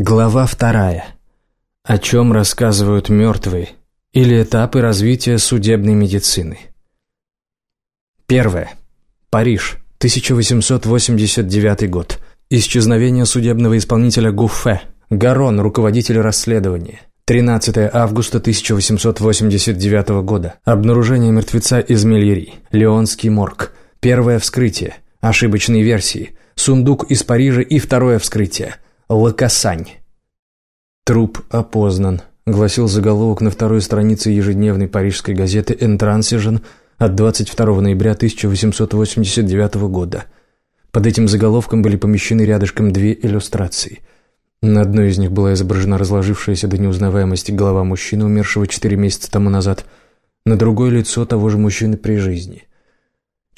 Глава вторая. О чем рассказывают мертвые или этапы развития судебной медицины. Первое. Париж, 1889 год. Исчезновение судебного исполнителя Гуффе. Гарон, руководитель расследования. 13 августа 1889 года. Обнаружение мертвеца из Мельери. Леонский морг. Первое вскрытие. Ошибочные версии. Сундук из Парижа и второе вскрытие. Лакасань. «Труп опознан», — гласил заголовок на второй странице ежедневной парижской газеты «Энтрансижен» от 22 ноября 1889 года. Под этим заголовком были помещены рядышком две иллюстрации. На одной из них была изображена разложившаяся до неузнаваемости голова мужчины, умершего четыре месяца тому назад, на другой — лицо того же мужчины при жизни.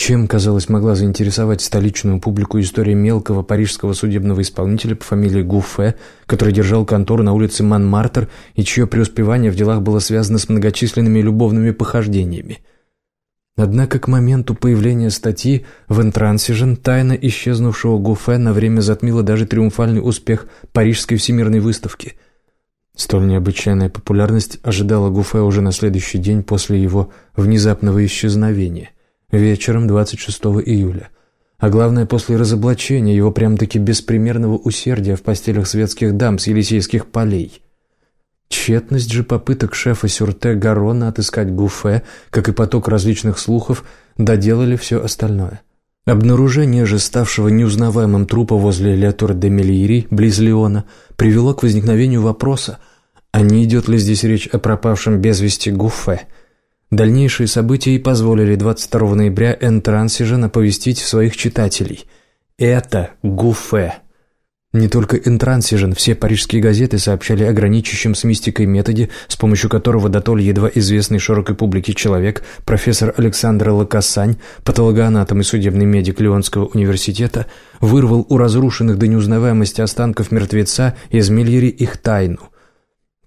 Чем, казалось, могла заинтересовать столичную публику история мелкого парижского судебного исполнителя по фамилии Гуфе, который держал контору на улице Манмартер и чье преуспевание в делах было связано с многочисленными любовными похождениями? Однако к моменту появления статьи в «Энтрансижен» тайна исчезнувшего Гуфе на время затмила даже триумфальный успех Парижской всемирной выставки. Столь необычайная популярность ожидала Гуфе уже на следующий день после его внезапного исчезновения – вечером 26 июля. А главное, после разоблачения его прям-таки беспримерного усердия в постелях светских дам с Елисейских полей. Тщетность же попыток шефа Сюрте Гарона отыскать Гуфе, как и поток различных слухов, доделали все остальное. Обнаружение же ставшего неузнаваемым трупа возле Летур де Мельири, близ Леона, привело к возникновению вопроса, а не идет ли здесь речь о пропавшем без вести Гуфе – Дальнейшие события и позволили 22 ноября Энтрансижен оповестить своих читателей. Это Гуфе. Не только Энтрансижен, все парижские газеты сообщали о граничащем с мистикой методе, с помощью которого дотоль едва известный широкой публике человек, профессор Александр Лакассань, патологоанатом и судебный медик Леонского университета, вырвал у разрушенных до неузнаваемости останков мертвеца из Мильери их тайну –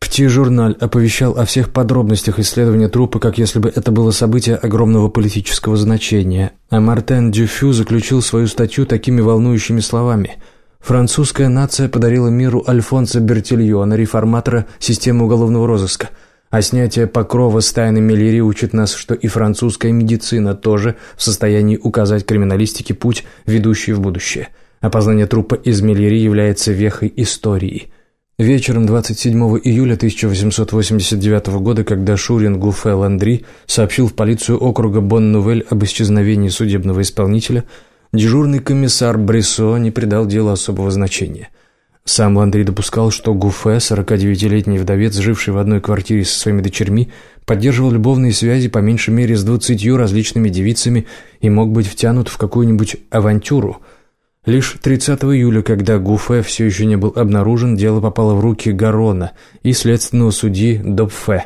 Пти-журналь оповещал о всех подробностях исследования трупа, как если бы это было событие огромного политического значения, а Мартен Дюфю заключил свою статью такими волнующими словами «Французская нация подарила миру Альфонса Бертильона, реформатора системы уголовного розыска, а снятие покрова с тайны Мелири учит нас, что и французская медицина тоже в состоянии указать криминалистике путь, ведущий в будущее. Опознание трупа из Мелири является вехой истории». Вечером 27 июля 1889 года, когда Шурин Гуфе Ландри сообщил в полицию округа Бон-Нувель об исчезновении судебного исполнителя, дежурный комиссар Брессо не придал делу особого значения. Сам Ландри допускал, что Гуфе, 49-летний вдовец, живший в одной квартире со своими дочерьми, поддерживал любовные связи по меньшей мере с двадцатью различными девицами и мог быть втянут в какую-нибудь авантюру – Лишь 30 июля, когда Гуфе все еще не был обнаружен, дело попало в руки Гарона и следственного судьи Допфе.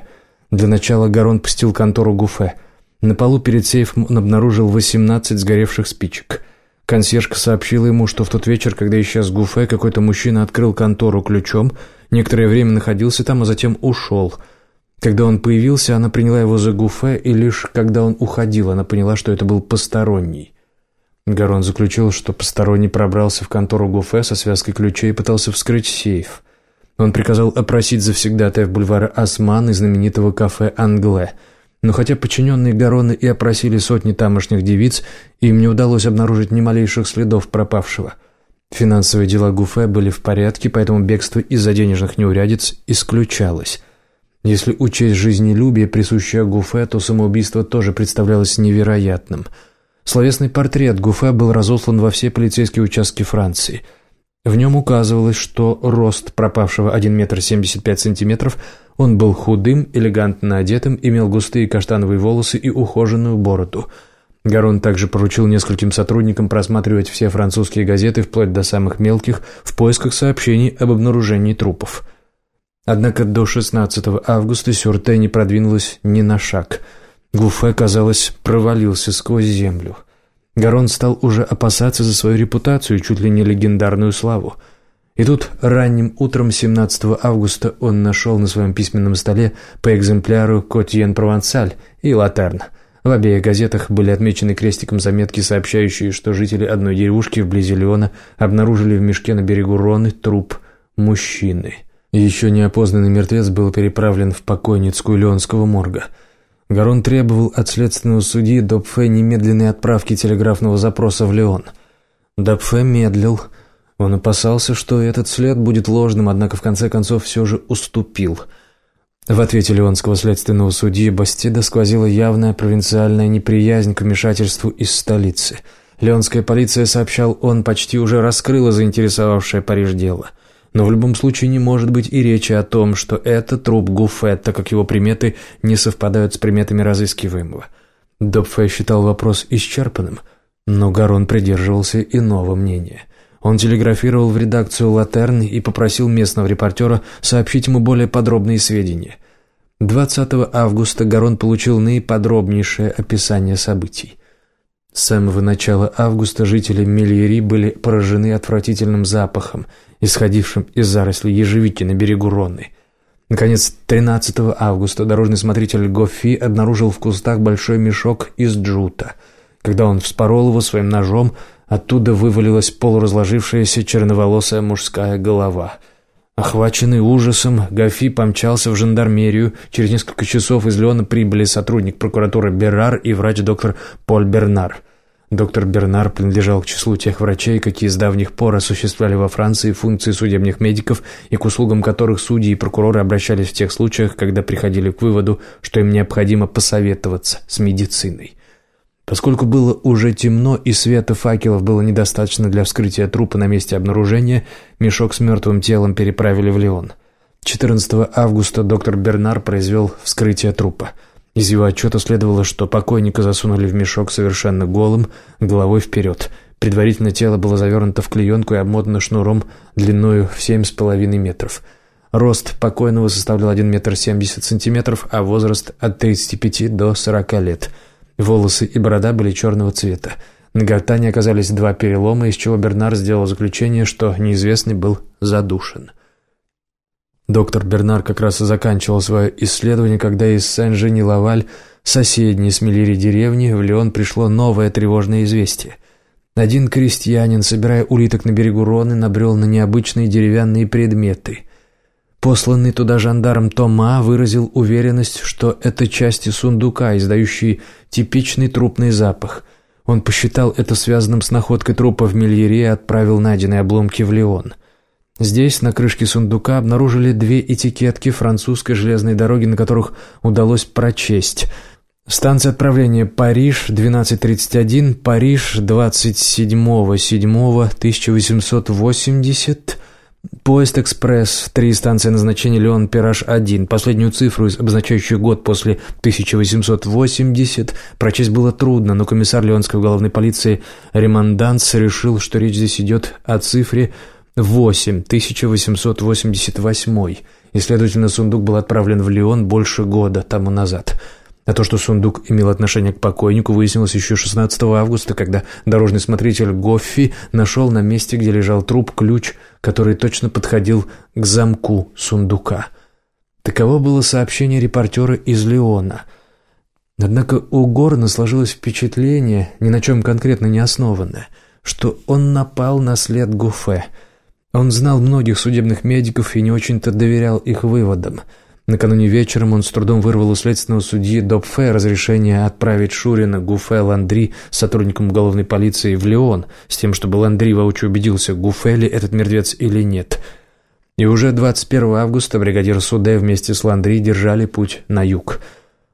Для начала Гарон посетил контору Гуфе. На полу перед сейфом он обнаружил 18 сгоревших спичек. Консьержка сообщила ему, что в тот вечер, когда исчез Гуфе, какой-то мужчина открыл контору ключом, некоторое время находился там, а затем ушел. Когда он появился, она приняла его за Гуфе, и лишь когда он уходил, она поняла, что это был посторонний. Гарон заключил, что посторонний пробрался в контору Гуфе со связкой ключей и пытался вскрыть сейф. Он приказал опросить завсегдатаев бульвара Осман и знаменитого кафе «Англе». Но хотя подчиненные Гарона и опросили сотни тамошних девиц, им не удалось обнаружить ни малейших следов пропавшего. Финансовые дела Гуфе были в порядке, поэтому бегство из-за денежных неурядиц исключалось. Если учесть жизнелюбие, присущее Гуфе, то самоубийство тоже представлялось невероятным – Словесный портрет Гуфе был разослан во все полицейские участки Франции. В нем указывалось, что рост пропавшего 1 метр 75 сантиметров, он был худым, элегантно одетым, имел густые каштановые волосы и ухоженную бороду. Гарон также поручил нескольким сотрудникам просматривать все французские газеты, вплоть до самых мелких, в поисках сообщений об обнаружении трупов. Однако до 16 августа Сюрте не продвинулась ни на шаг – Гуфе, казалось, провалился сквозь землю. Гарон стал уже опасаться за свою репутацию, чуть ли не легендарную славу. И тут ранним утром 17 августа он нашел на своем письменном столе по экземпляру «Котьен Провансаль» и «Латерн». В обеих газетах были отмечены крестиком заметки, сообщающие, что жители одной деревушки вблизи Леона обнаружили в мешке на берегу Роны труп мужчины. Еще неопознанный мертвец был переправлен в покойницкую Леонского морга. Гарон требовал от следственного судьи Допфе немедленной отправки телеграфного запроса в Леон. Допфе медлил. Он опасался, что этот след будет ложным, однако в конце концов все же уступил – в ответе Леонского следственного судьи Бастида сквозила явная провинциальная неприязнь к вмешательству из столицы. Леонская полиция, сообщал он, почти уже раскрыла заинтересовавшее Париж дело. Но в любом случае не может быть и речи о том, что это труп Гуфе, так как его приметы не совпадают с приметами разыскиваемого. Допфе считал вопрос исчерпанным, но Гарон придерживался иного мнения – он телеграфировал в редакцию «Латерн» и попросил местного репортера сообщить ему более подробные сведения. 20 августа Гарон получил наиподробнейшее описание событий. С самого начала августа жители Мельери были поражены отвратительным запахом, исходившим из зарослей ежевики на берегу Ронны. Наконец, 13 августа дорожный смотритель Гоффи обнаружил в кустах большой мешок из джута. Когда он вспорол его своим ножом, Оттуда вывалилась полуразложившаяся черноволосая мужская голова. Охваченный ужасом, Гафи помчался в жандармерию. Через несколько часов из Леона прибыли сотрудник прокуратуры Берар и врач-доктор Поль Бернар. Доктор Бернар принадлежал к числу тех врачей, какие с давних пор осуществляли во Франции функции судебных медиков и к услугам которых судьи и прокуроры обращались в тех случаях, когда приходили к выводу, что им необходимо посоветоваться с медициной. Поскольку было уже темно и света факелов было недостаточно для вскрытия трупа на месте обнаружения, мешок с мертвым телом переправили в Леон. 14 августа доктор Бернар произвел вскрытие трупа. Из его отчета следовало, что покойника засунули в мешок совершенно голым, головой вперед. Предварительно тело было завернуто в клеенку и обмотано шнуром длиною в 7,5 метров. Рост покойного составлял 1 метр 70 сантиметров, а возраст от 35 до 40 лет – Волосы и борода были черного цвета. На гортани оказались два перелома, из чего Бернар сделал заключение, что неизвестный был задушен. Доктор Бернар как раз и заканчивал свое исследование, когда из Сен-Жени-Лаваль, соседней с Мелири деревни, в Леон пришло новое тревожное известие. Один крестьянин, собирая улиток на берегу Роны, набрел на необычные деревянные предметы. Посланный туда жандарм Тома выразил уверенность, что это части сундука, издающие типичный трупный запах. Он посчитал это связанным с находкой трупа в Мильере и отправил найденные обломки в Лион. Здесь, на крышке сундука, обнаружили две этикетки французской железной дороги, на которых удалось прочесть Станция отправления Париж 1231, Париж 27.07.1880, Поезд «Экспресс», три станции назначения «Леон Пираж-1», последнюю цифру, обозначающую год после 1880, прочесть было трудно, но комиссар Леонской уголовной полиции Ремонданс решил, что речь здесь идет о цифре 8, 1888, и, следовательно, сундук был отправлен в Леон больше года тому назад – а то, что сундук имел отношение к покойнику, выяснилось еще 16 августа, когда дорожный смотритель Гоффи нашел на месте, где лежал труп, ключ, который точно подходил к замку сундука. Таково было сообщение репортера из Леона. Однако у Горна сложилось впечатление, ни на чем конкретно не основанное, что он напал на след Гуфе. Он знал многих судебных медиков и не очень-то доверял их выводам – Накануне вечером он с трудом вырвал у следственного судьи Допфе разрешение отправить Шурина, Гуфе, Ландри сотрудником уголовной полиции в Леон, с тем, чтобы Ландри воочию убедился, Гуфе ли этот мертвец или нет. И уже 21 августа бригадир Суде вместе с Ландри держали путь на юг.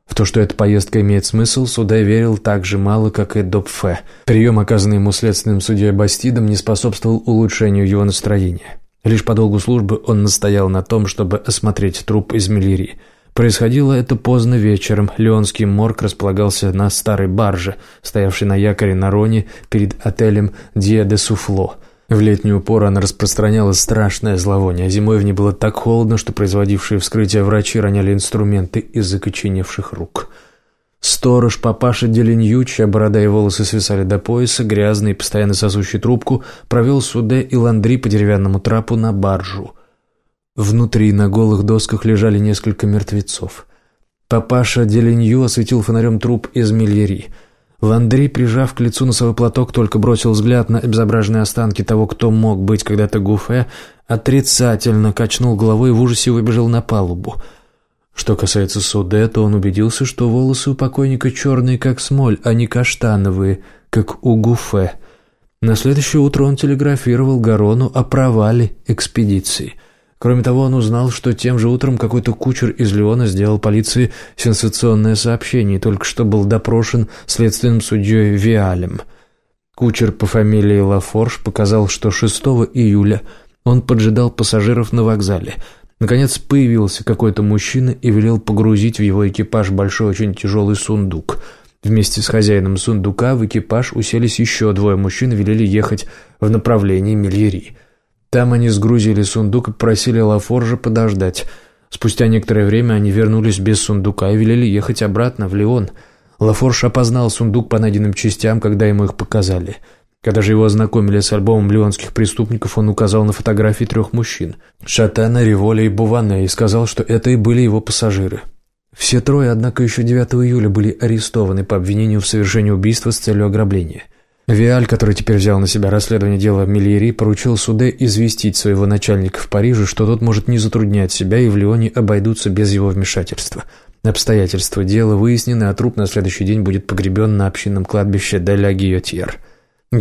В то, что эта поездка имеет смысл, Суде верил так же мало, как и Допфе. Прием, оказанный ему следственным судьей Бастидом, не способствовал улучшению его настроения. Лишь по долгу службы он настоял на том, чтобы осмотреть труп из Мелири. Происходило это поздно вечером. Леонский морг располагался на старой барже, стоявшей на якоре на Роне перед отелем «Диа де Суфло». В летнюю пору она распространяла страшное зловоние, а зимой в ней было так холодно, что производившие вскрытие врачи роняли инструменты из закоченевших рук. Сторож папаша Деленью, чья борода и волосы свисали до пояса, грязный и постоянно сосущий трубку, провел Суде и Ландри по деревянному трапу на баржу. Внутри на голых досках лежали несколько мертвецов. Папаша Деленью осветил фонарем труп из мильери. Ландрей, прижав к лицу носовой платок, только бросил взгляд на обезображенные останки того, кто мог быть когда-то Гуфе, отрицательно качнул головой и в ужасе выбежал на палубу. Что касается Суде, то он убедился, что волосы у покойника черные, как смоль, а не каштановые, как у Гуфе. На следующее утро он телеграфировал Гарону о провале экспедиции. Кроме того, он узнал, что тем же утром какой-то кучер из Леона сделал полиции сенсационное сообщение только что был допрошен следственным судьей Виалем. Кучер по фамилии Лафорж показал, что 6 июля он поджидал пассажиров на вокзале. Наконец появился какой-то мужчина и велел погрузить в его экипаж большой очень тяжелый сундук. Вместе с хозяином сундука в экипаж уселись еще двое мужчин и велели ехать в направлении Мильери. Там они сгрузили сундук и просили Лафоржа подождать. Спустя некоторое время они вернулись без сундука и велели ехать обратно в Леон. Лафорж опознал сундук по найденным частям, когда ему их показали. Когда же его ознакомили с альбомом леонских преступников, он указал на фотографии трех мужчин – Шатана, Револя и Буване, и сказал, что это и были его пассажиры. Все трое, однако, еще 9 июля были арестованы по обвинению в совершении убийства с целью ограбления. Виаль, который теперь взял на себя расследование дела Мильери, поручил суде известить своего начальника в Париже, что тот может не затруднять себя и в Лионе обойдутся без его вмешательства. Обстоятельства дела выяснены, а труп на следующий день будет погребен на общинном кладбище Деля Гиотьер.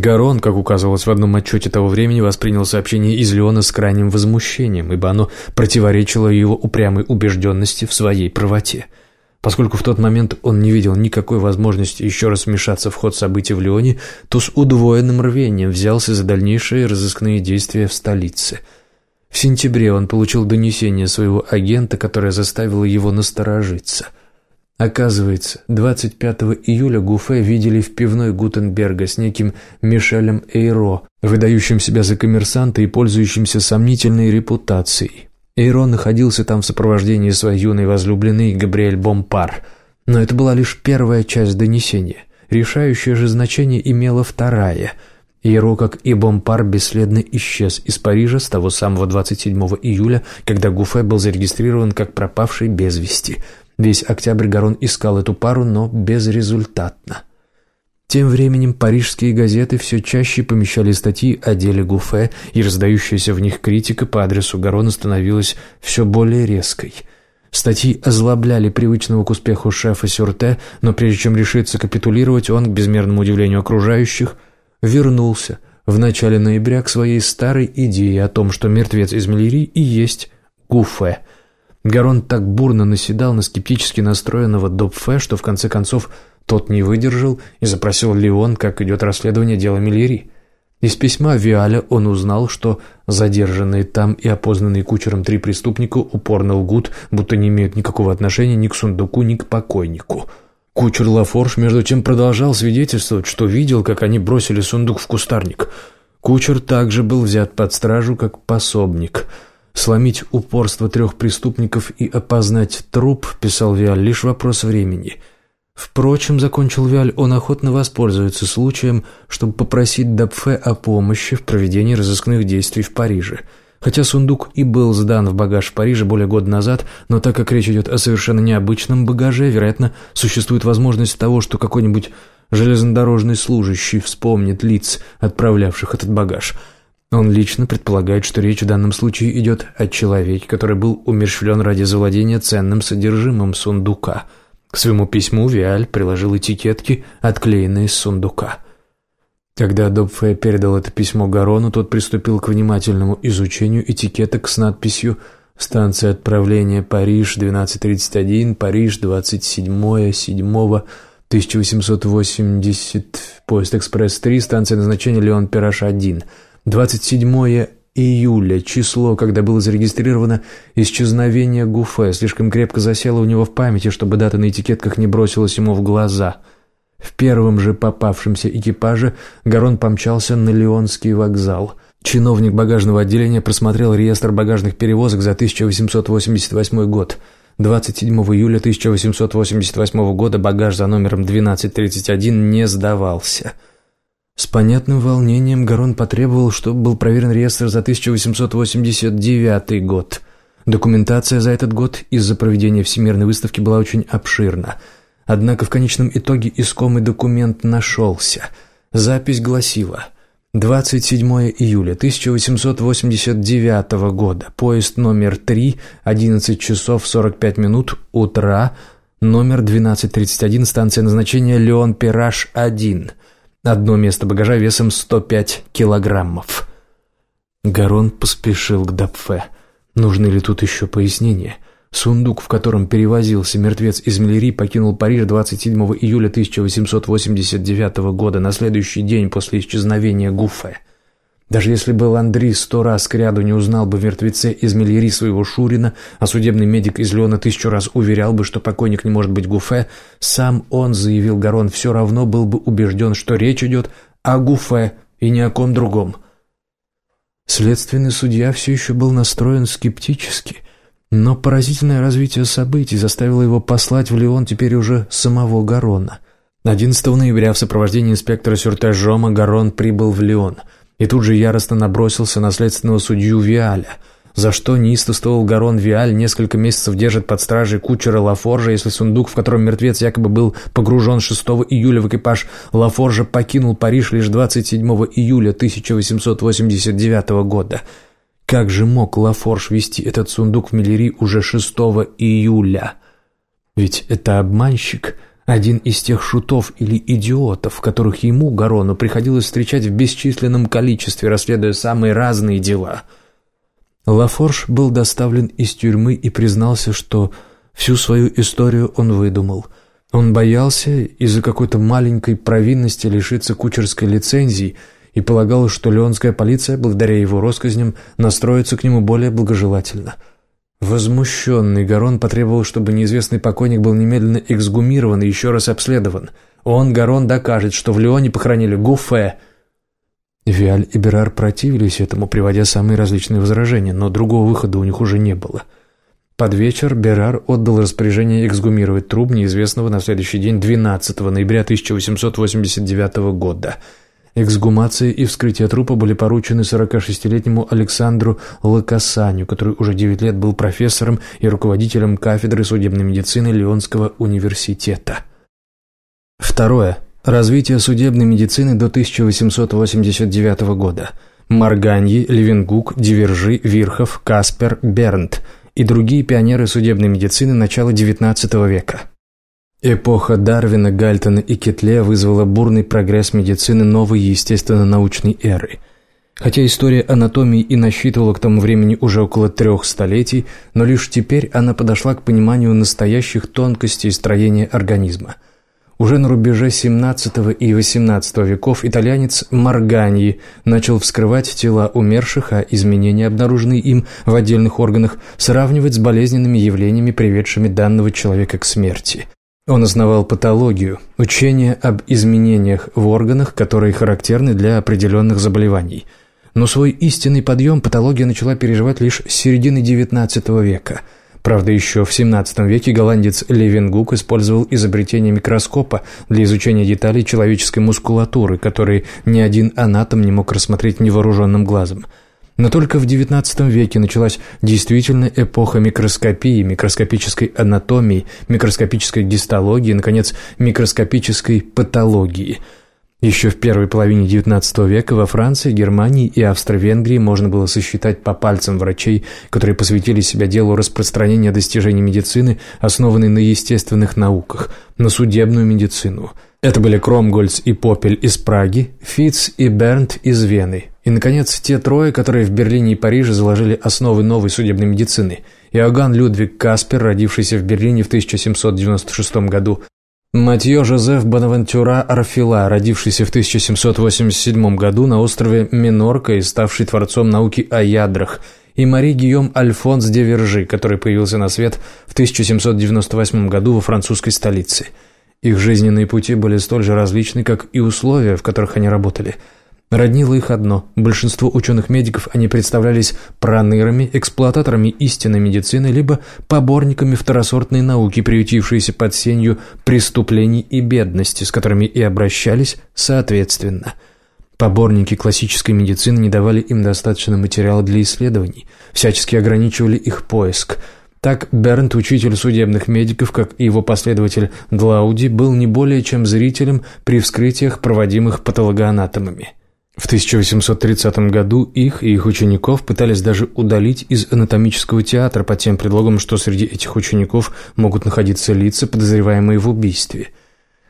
Гарон, как указывалось в одном отчете того времени, воспринял сообщение из Леона с крайним возмущением, ибо оно противоречило его упрямой убежденности в своей правоте – Поскольку в тот момент он не видел никакой возможности еще раз вмешаться в ход событий в Лионе, то с удвоенным рвением взялся за дальнейшие разыскные действия в столице. В сентябре он получил донесение своего агента, которое заставило его насторожиться. Оказывается, 25 июля Гуфе видели в пивной Гутенберга с неким Мишелем Эйро, выдающим себя за коммерсанта и пользующимся сомнительной репутацией. Эйрон находился там в сопровождении своей юной возлюбленной Габриэль Бомпар. Но это была лишь первая часть донесения. Решающее же значение имела вторая. Эйро, как и Бомпар, бесследно исчез из Парижа с того самого 27 июля, когда Гуфе был зарегистрирован как пропавший без вести. Весь октябрь Гарон искал эту пару, но безрезультатно. Тем временем парижские газеты все чаще помещали статьи о деле Гуфе, и раздающаяся в них критика по адресу Гарона становилась все более резкой. Статьи озлобляли привычного к успеху шефа Сюрте, но прежде чем решиться капитулировать, он, к безмерному удивлению окружающих, вернулся в начале ноября к своей старой идее о том, что мертвец из Миллери и есть Гуфе. Гарон так бурно наседал на скептически настроенного Допфе, что в конце концов – тот не выдержал и запросил Леон, как идет расследование дела Миллери. Из письма Виаля он узнал, что задержанные там и опознанные кучером три преступника упорно лгут, будто не имеют никакого отношения ни к сундуку, ни к покойнику. Кучер Лафорж, между тем, продолжал свидетельствовать, что видел, как они бросили сундук в кустарник. Кучер также был взят под стражу, как пособник. «Сломить упорство трех преступников и опознать труп», — писал Виаль, — «лишь вопрос времени». Впрочем, закончил Виаль, он охотно воспользуется случаем, чтобы попросить Дапфе о помощи в проведении разыскных действий в Париже. Хотя сундук и был сдан в багаж в Париже более года назад, но так как речь идет о совершенно необычном багаже, вероятно, существует возможность того, что какой-нибудь железнодорожный служащий вспомнит лиц, отправлявших этот багаж. Он лично предполагает, что речь в данном случае идет о человеке, который был умерщвлен ради завладения ценным содержимым сундука – к своему письму Виаль приложил этикетки, отклеенные из сундука. Когда Добфе передал это письмо Гарону, тот приступил к внимательному изучению этикеток с надписью «Станция отправления Париж, 1231, Париж, 27.07.1880, поезд «Экспресс-3», станция назначения Леон-Пираж-1, 27 июля, число, когда было зарегистрировано исчезновение Гуфе, слишком крепко засело у него в памяти, чтобы дата на этикетках не бросилась ему в глаза. В первом же попавшемся экипаже Гарон помчался на Леонский вокзал. Чиновник багажного отделения просмотрел реестр багажных перевозок за 1888 год. 27 июля 1888 года багаж за номером 1231 не сдавался – с понятным волнением Гарон потребовал, чтобы был проверен реестр за 1889 год. Документация за этот год из-за проведения Всемирной выставки была очень обширна. Однако в конечном итоге искомый документ нашелся. Запись гласила «27 июля 1889 года, поезд номер 3, 11 часов 45 минут утра, номер 1231, станция назначения Леон-Пираж-1». Одно место багажа весом 105 килограммов. Гарон поспешил к Дапфе. Нужны ли тут еще пояснения? Сундук, в котором перевозился мертвец из Миллери, покинул Париж 27 июля 1889 года, на следующий день после исчезновения Гуфе. Даже если бы Ландри сто раз кряду не узнал бы в мертвеце из Мельери своего Шурина, а судебный медик из Леона тысячу раз уверял бы, что покойник не может быть Гуфе, сам он, заявил Гарон, все равно был бы убежден, что речь идет о Гуфе и ни о ком другом. Следственный судья все еще был настроен скептически, но поразительное развитие событий заставило его послать в Леон теперь уже самого Гарона. 11 ноября в сопровождении инспектора Сюртежома Гарон прибыл в Леон – и тут же яростно набросился на следственного судью Виаля, за что неистовствовал Гарон Виаль несколько месяцев держит под стражей кучера Лафоржа, если сундук, в котором мертвец якобы был погружен 6 июля в экипаж Лафоржа, покинул Париж лишь 27 июля 1889 года. Как же мог Лафорж вести этот сундук в Миллери уже 6 июля? Ведь это обманщик – один из тех шутов или идиотов, которых ему, Гарону, приходилось встречать в бесчисленном количестве, расследуя самые разные дела. Лафорж был доставлен из тюрьмы и признался, что всю свою историю он выдумал. Он боялся из-за какой-то маленькой провинности лишиться кучерской лицензии и полагал, что леонская полиция, благодаря его россказням, настроится к нему более благожелательно – Возмущенный Гарон потребовал, чтобы неизвестный покойник был немедленно эксгумирован и еще раз обследован. Он, Гарон, докажет, что в Леоне похоронили Гуфе. Виаль и Берар противились этому, приводя самые различные возражения, но другого выхода у них уже не было. Под вечер Берар отдал распоряжение эксгумировать труп неизвестного на следующий день 12 ноября 1889 года – Эксгумация и вскрытие трупа были поручены 46-летнему Александру Лакасаню, который уже 9 лет был профессором и руководителем кафедры судебной медицины Лионского университета. Второе. Развитие судебной медицины до 1889 года. Марганьи, Левенгук, Дивержи, Вирхов, Каспер, Бернт и другие пионеры судебной медицины начала XIX века. Эпоха Дарвина, Гальтона и Кетле вызвала бурный прогресс медицины новой естественно-научной эры. Хотя история анатомии и насчитывала к тому времени уже около трех столетий, но лишь теперь она подошла к пониманию настоящих тонкостей строения организма. Уже на рубеже XVII и XVIII веков итальянец Марганьи начал вскрывать тела умерших, а изменения, обнаруженные им в отдельных органах, сравнивать с болезненными явлениями, приведшими данного человека к смерти – он основал патологию, учение об изменениях в органах, которые характерны для определенных заболеваний. Но свой истинный подъем патология начала переживать лишь с середины XIX века. Правда, еще в XVII веке голландец Левенгук использовал изобретение микроскопа для изучения деталей человеческой мускулатуры, которые ни один анатом не мог рассмотреть невооруженным глазом – но только в XIX веке началась действительно эпоха микроскопии, микроскопической анатомии, микроскопической гистологии, наконец, микроскопической патологии. Еще в первой половине XIX века во Франции, Германии и Австро-Венгрии можно было сосчитать по пальцам врачей, которые посвятили себя делу распространения достижений медицины, основанной на естественных науках, на судебную медицину – это были Кромгольц и Попель из Праги, Фиц и Бернт из Вены. И, наконец, те трое, которые в Берлине и Париже заложили основы новой судебной медицины. Иоганн Людвиг Каспер, родившийся в Берлине в 1796 году, Матье Жозеф Бонавентюра Арфила, родившийся в 1787 году на острове Минорка и ставший творцом науки о ядрах, и Мари Гийом Альфонс де Вержи, который появился на свет в 1798 году во французской столице – их жизненные пути были столь же различны, как и условия, в которых они работали. Роднило их одно. Большинство ученых-медиков они представлялись пронырами, эксплуататорами истинной медицины, либо поборниками второсортной науки, приютившиеся под сенью преступлений и бедности, с которыми и обращались соответственно. Поборники классической медицины не давали им достаточно материала для исследований, всячески ограничивали их поиск – Так Бернт, учитель судебных медиков, как и его последователь Глауди, был не более чем зрителем при вскрытиях, проводимых патологоанатомами. В 1830 году их и их учеников пытались даже удалить из анатомического театра под тем предлогом, что среди этих учеников могут находиться лица, подозреваемые в убийстве.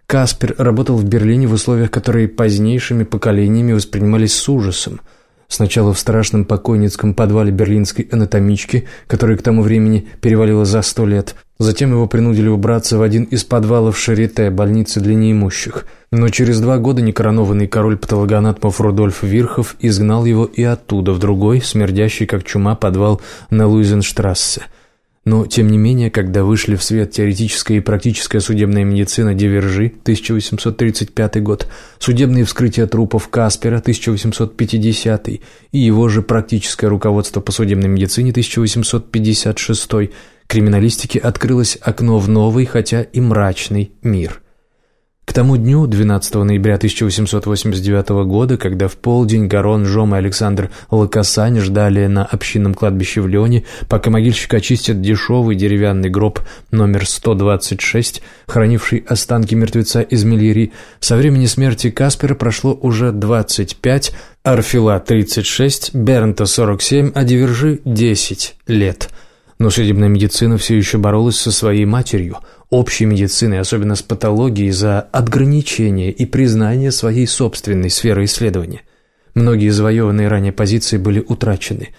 Каспер работал в Берлине в условиях, которые позднейшими поколениями воспринимались с ужасом – Сначала в страшном покойницком подвале берлинской анатомички, который к тому времени перевалило за сто лет. Затем его принудили убраться в один из подвалов Шарите, больницы для неимущих. Но через два года некоронованный король патологоанатомов Рудольф Вирхов изгнал его и оттуда, в другой, смердящий как чума, подвал на Луизенштрассе – но, тем не менее, когда вышли в свет теоретическая и практическая судебная медицина Дивержи, 1835 год, судебные вскрытия трупов Каспера, 1850 и его же практическое руководство по судебной медицине, 1856 криминалистике открылось окно в новый, хотя и мрачный мир. К тому дню, 12 ноября 1889 года, когда в полдень Гарон, Жом и Александр Лакасань ждали на общинном кладбище в Леоне, пока могильщик очистит дешевый деревянный гроб номер 126, хранивший останки мертвеца из Мильери, со времени смерти Каспера прошло уже 25, Арфила 36, Бернта 47, а Дивержи 10 лет. Но судебная медицина все еще боролась со своей матерью – общей медицины, особенно с патологией, за отграничение и признание своей собственной сферы исследования. Многие завоеванные ранее позиции были утрачены.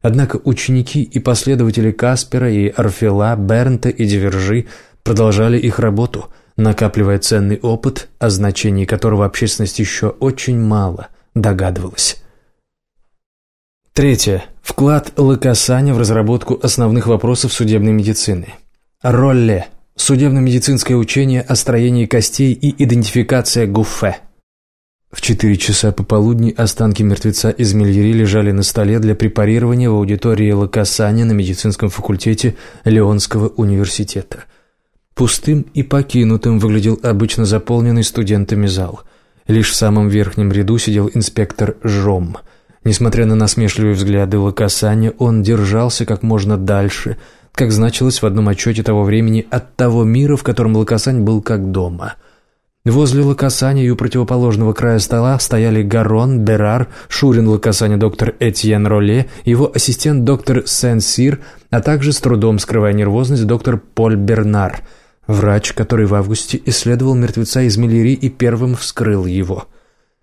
Однако ученики и последователи Каспера и Орфела, Бернта и Дивержи продолжали их работу, накапливая ценный опыт, о значении которого общественность еще очень мало догадывалась. Третье. Вклад Лакасаня в разработку основных вопросов судебной медицины. Ролле Судебно-медицинское учение о строении костей и идентификация Гуффе. В четыре часа пополудни останки мертвеца из Мельери лежали на столе для препарирования в аудитории Лакасани на медицинском факультете Леонского университета. Пустым и покинутым выглядел обычно заполненный студентами зал. Лишь в самом верхнем ряду сидел инспектор Жом. Несмотря на насмешливые взгляды Лакасани, он держался как можно дальше – как значилось в одном отчете того времени, от того мира, в котором Лакасань был как дома. Возле Лакасани и у противоположного края стола стояли Гарон, Берар, Шурин Лакасани доктор Этьен Роле, его ассистент доктор Сен-Сир, а также, с трудом скрывая нервозность, доктор Поль Бернар, врач, который в августе исследовал мертвеца из Миллери и первым вскрыл его.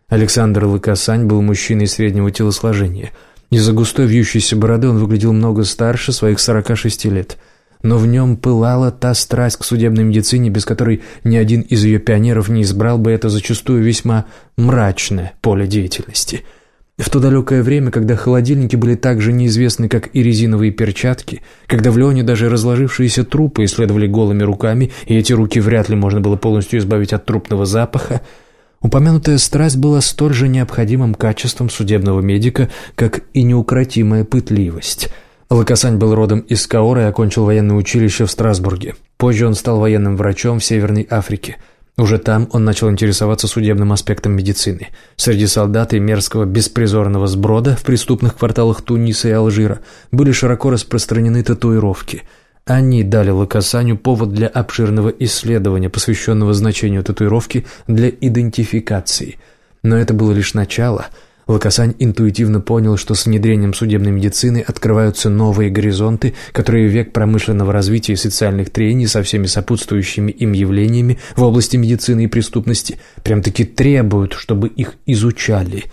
Александр Лакасань был мужчиной среднего телосложения – из-за густой вьющейся бороды он выглядел много старше своих 46 лет. Но в нем пылала та страсть к судебной медицине, без которой ни один из ее пионеров не избрал бы это зачастую весьма мрачное поле деятельности. В то далекое время, когда холодильники были так же неизвестны, как и резиновые перчатки, когда в Леоне даже разложившиеся трупы исследовали голыми руками, и эти руки вряд ли можно было полностью избавить от трупного запаха, Упомянутая страсть была столь же необходимым качеством судебного медика, как и неукротимая пытливость. Лакасань был родом из Каора и окончил военное училище в Страсбурге. Позже он стал военным врачом в Северной Африке. Уже там он начал интересоваться судебным аспектом медицины. Среди солдат и мерзкого беспризорного сброда в преступных кварталах Туниса и Алжира были широко распространены татуировки – они дали Лакасаню повод для обширного исследования, посвященного значению татуировки для идентификации. Но это было лишь начало. Лакасань интуитивно понял, что с внедрением судебной медицины открываются новые горизонты, которые век промышленного развития и социальных трений со всеми сопутствующими им явлениями в области медицины и преступности прям-таки требуют, чтобы их изучали.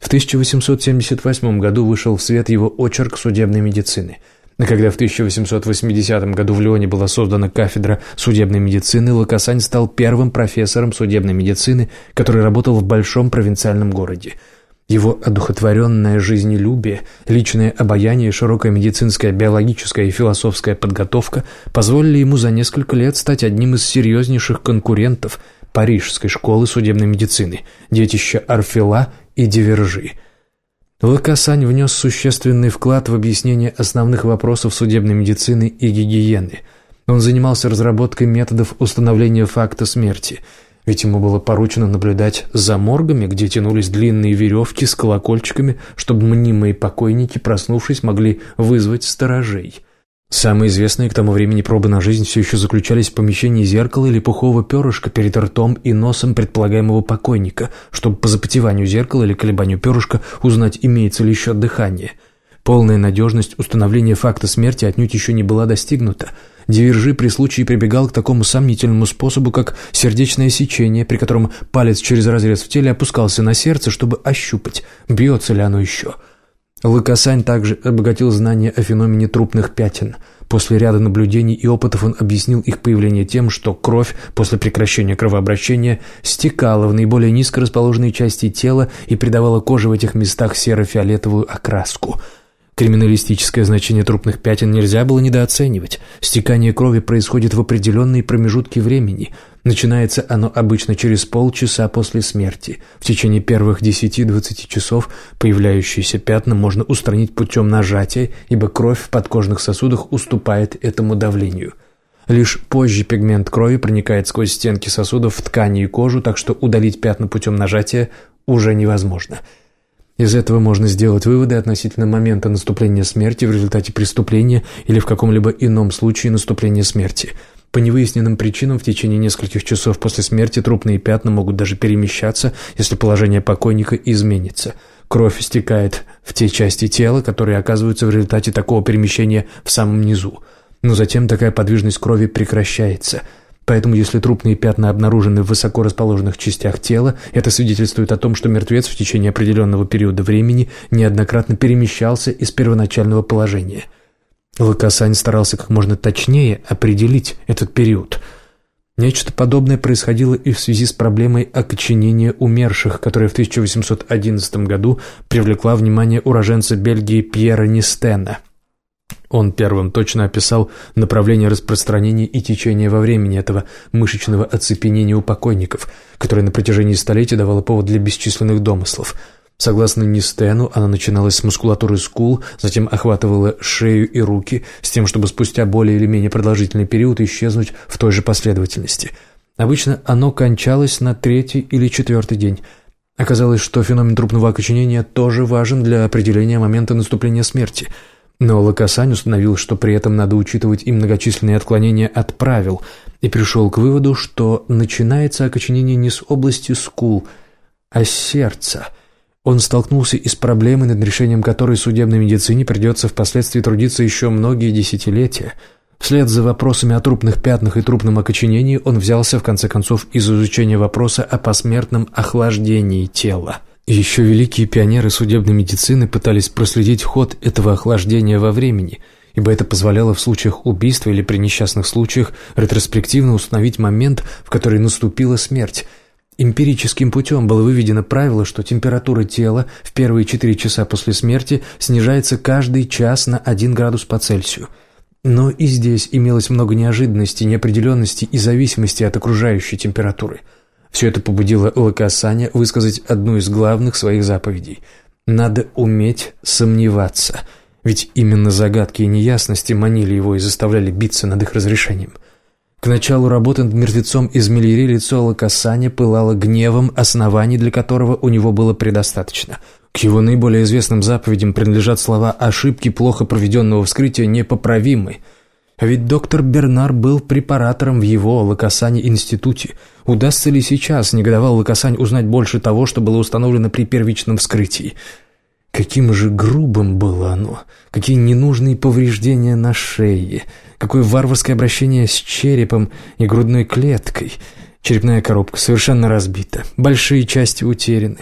В 1878 году вышел в свет его очерк судебной медицины – когда в 1880 году в Лионе была создана кафедра судебной медицины, Лакасань стал первым профессором судебной медицины, который работал в большом провинциальном городе. Его одухотворенное жизнелюбие, личное обаяние, широкая медицинская, биологическая и философская подготовка позволили ему за несколько лет стать одним из серьезнейших конкурентов Парижской школы судебной медицины, детища Арфела и Дивержи – Лакасань внес существенный вклад в объяснение основных вопросов судебной медицины и гигиены. Он занимался разработкой методов установления факта смерти, ведь ему было поручено наблюдать за моргами, где тянулись длинные веревки с колокольчиками, чтобы мнимые покойники, проснувшись, могли вызвать сторожей. Самые известные к тому времени пробы на жизнь все еще заключались в помещении зеркала или пухового перышка перед ртом и носом предполагаемого покойника, чтобы по запотеванию зеркала или колебанию перышка узнать, имеется ли еще дыхание. Полная надежность установления факта смерти отнюдь еще не была достигнута. Дивержи при случае прибегал к такому сомнительному способу, как сердечное сечение, при котором палец через разрез в теле опускался на сердце, чтобы ощупать, бьется ли оно еще – Лыкосань также обогатил знания о феномене трупных пятен. После ряда наблюдений и опытов он объяснил их появление тем, что кровь после прекращения кровообращения стекала в наиболее низко расположенные части тела и придавала коже в этих местах серо-фиолетовую окраску – Криминалистическое значение трупных пятен нельзя было недооценивать. Стекание крови происходит в определенные промежутки времени. Начинается оно обычно через полчаса после смерти. В течение первых 10-20 часов появляющиеся пятна можно устранить путем нажатия, ибо кровь в подкожных сосудах уступает этому давлению. Лишь позже пигмент крови проникает сквозь стенки сосудов в ткани и кожу, так что удалить пятна путем нажатия уже невозможно – из этого можно сделать выводы относительно момента наступления смерти в результате преступления или в каком-либо ином случае наступления смерти. По невыясненным причинам в течение нескольких часов после смерти трупные пятна могут даже перемещаться, если положение покойника изменится. Кровь стекает в те части тела, которые оказываются в результате такого перемещения в самом низу. Но затем такая подвижность крови прекращается – Поэтому если трупные пятна обнаружены в высоко расположенных частях тела, это свидетельствует о том, что мертвец в течение определенного периода времени неоднократно перемещался из первоначального положения. Лакасань старался как можно точнее определить этот период. Нечто подобное происходило и в связи с проблемой окоченения умерших, которая в 1811 году привлекла внимание уроженца Бельгии Пьера Нистена – он первым точно описал направление распространения и течения во времени этого мышечного оцепенения у покойников, которое на протяжении столетий давало повод для бесчисленных домыслов. Согласно Нистену, она начиналась с мускулатуры скул, затем охватывала шею и руки, с тем, чтобы спустя более или менее продолжительный период исчезнуть в той же последовательности. Обычно оно кончалось на третий или четвертый день. Оказалось, что феномен трупного окоченения тоже важен для определения момента наступления смерти – но Лакасань установил, что при этом надо учитывать и многочисленные отклонения от правил, и пришел к выводу, что начинается окоченение не с области скул, а с сердца. Он столкнулся и с проблемой, над решением которой судебной медицине придется впоследствии трудиться еще многие десятилетия. Вслед за вопросами о трупных пятнах и трупном окоченении он взялся, в конце концов, из изучения вопроса о посмертном охлаждении тела. Еще великие пионеры судебной медицины пытались проследить ход этого охлаждения во времени, ибо это позволяло в случаях убийства или при несчастных случаях ретроспективно установить момент, в который наступила смерть. Эмпирическим путем было выведено правило, что температура тела в первые 4 часа после смерти снижается каждый час на 1 градус по Цельсию. Но и здесь имелось много неожиданностей, неопределенности и зависимости от окружающей температуры – все это побудило Лакасаня высказать одну из главных своих заповедей. «Надо уметь сомневаться», ведь именно загадки и неясности манили его и заставляли биться над их разрешением. К началу работы над мертвецом из Мельери лицо Лакасаня пылало гневом, оснований для которого у него было предостаточно. К его наиболее известным заповедям принадлежат слова «ошибки плохо проведенного вскрытия непоправимы», а ведь доктор Бернар был препаратором в его Лакасане институте. Удастся ли сейчас, негодовал Лакасань, узнать больше того, что было установлено при первичном вскрытии? Каким же грубым было оно, какие ненужные повреждения на шее, какое варварское обращение с черепом и грудной клеткой. Черепная коробка совершенно разбита, большие части утеряны.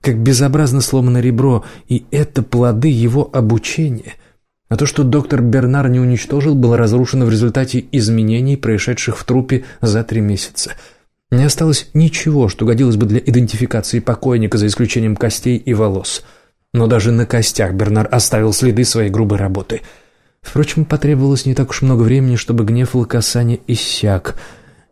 Как безобразно сломано ребро, и это плоды его обучения – а то, что доктор Бернар не уничтожил, было разрушено в результате изменений, происшедших в трупе за три месяца. Не осталось ничего, что годилось бы для идентификации покойника, за исключением костей и волос. Но даже на костях Бернар оставил следы своей грубой работы. Впрочем, потребовалось не так уж много времени, чтобы гнев Лакасани иссяк.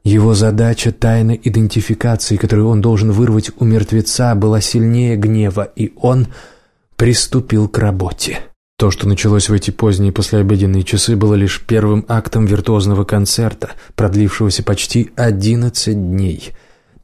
Его задача тайной идентификации, которую он должен вырвать у мертвеца, была сильнее гнева, и он приступил к работе. То, что началось в эти поздние послеобеденные часы, было лишь первым актом виртуозного концерта, продлившегося почти одиннадцать дней.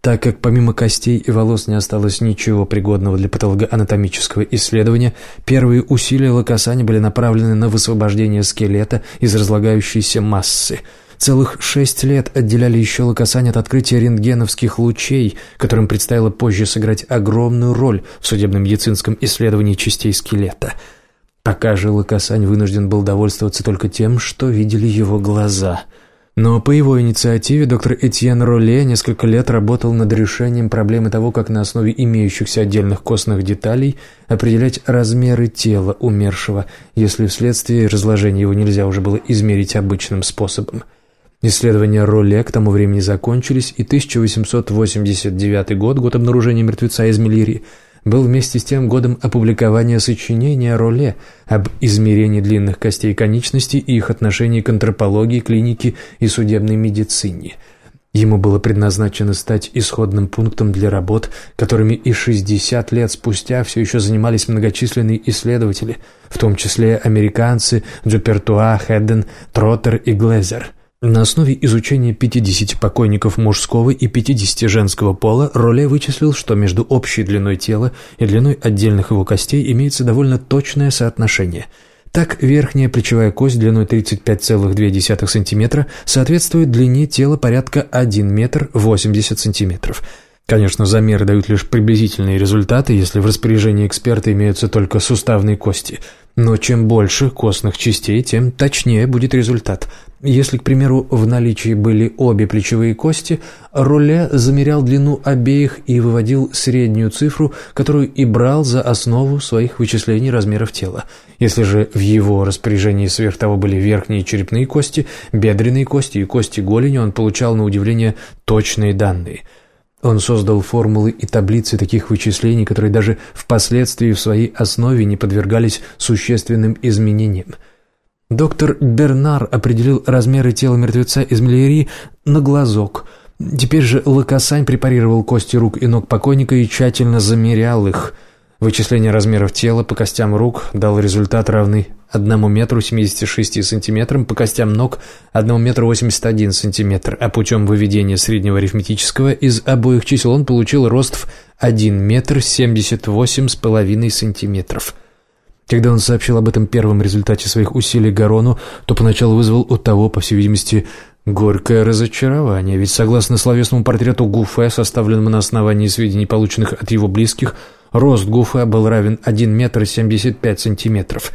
Так как помимо костей и волос не осталось ничего пригодного для патологоанатомического исследования, первые усилия Лакасани были направлены на высвобождение скелета из разлагающейся массы. Целых шесть лет отделяли еще Лакасань от открытия рентгеновских лучей, которым предстояло позже сыграть огромную роль в судебно-медицинском исследовании частей скелета. Пока же Лакасань вынужден был довольствоваться только тем, что видели его глаза – но по его инициативе доктор Этьен Роле несколько лет работал над решением проблемы того, как на основе имеющихся отдельных костных деталей определять размеры тела умершего, если вследствие разложения его нельзя уже было измерить обычным способом. Исследования Роле к тому времени закончились, и 1889 год, год обнаружения мертвеца из Мелири, был вместе с тем годом опубликования сочинения Роле об измерении длинных костей конечностей и их отношении к антропологии, клинике и судебной медицине. Ему было предназначено стать исходным пунктом для работ, которыми и 60 лет спустя все еще занимались многочисленные исследователи, в том числе американцы Джупертуа, Хедден, Троттер и Глезер – на основе изучения 50 покойников мужского и 50 женского пола Роле вычислил, что между общей длиной тела и длиной отдельных его костей имеется довольно точное соотношение. Так, верхняя плечевая кость длиной 35,2 см соответствует длине тела порядка 1 метр 80 сантиметров. Конечно, замеры дают лишь приблизительные результаты, если в распоряжении эксперта имеются только суставные кости – но чем больше костных частей, тем точнее будет результат. Если, к примеру, в наличии были обе плечевые кости, Роле замерял длину обеих и выводил среднюю цифру, которую и брал за основу своих вычислений размеров тела. Если же в его распоряжении сверх того были верхние черепные кости, бедренные кости и кости голени, он получал на удивление точные данные – он создал формулы и таблицы таких вычислений, которые даже впоследствии в своей основе не подвергались существенным изменениям. Доктор Бернар определил размеры тела мертвеца из Миллери на глазок. Теперь же Лакасань препарировал кости рук и ног покойника и тщательно замерял их – Вычисление размеров тела по костям рук дал результат равный 1 метру 76 сантиметрам, по костям ног 1 метру 81 сантиметр, а путем выведения среднего арифметического из обоих чисел он получил рост в 1 метр 78 с половиной сантиметров. Когда он сообщил об этом первом результате своих усилий Гарону, то поначалу вызвал у того, по всей видимости, горькое разочарование, ведь согласно словесному портрету Гуфе, составленному на основании сведений, полученных от его близких, Рост Гуфа был равен 1 метр 75 сантиметров.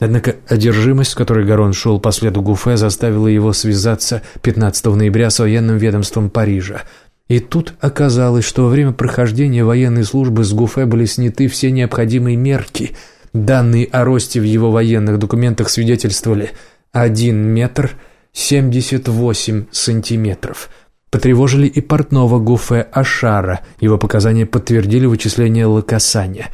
Однако одержимость, с которой Гарон шел по следу Гуфе, заставила его связаться 15 ноября с военным ведомством Парижа. И тут оказалось, что во время прохождения военной службы с Гуфе были сняты все необходимые мерки. Данные о росте в его военных документах свидетельствовали 1 метр 78 сантиметров – Потревожили и портного Гуфе Ашара, его показания подтвердили вычисление Лакасаня.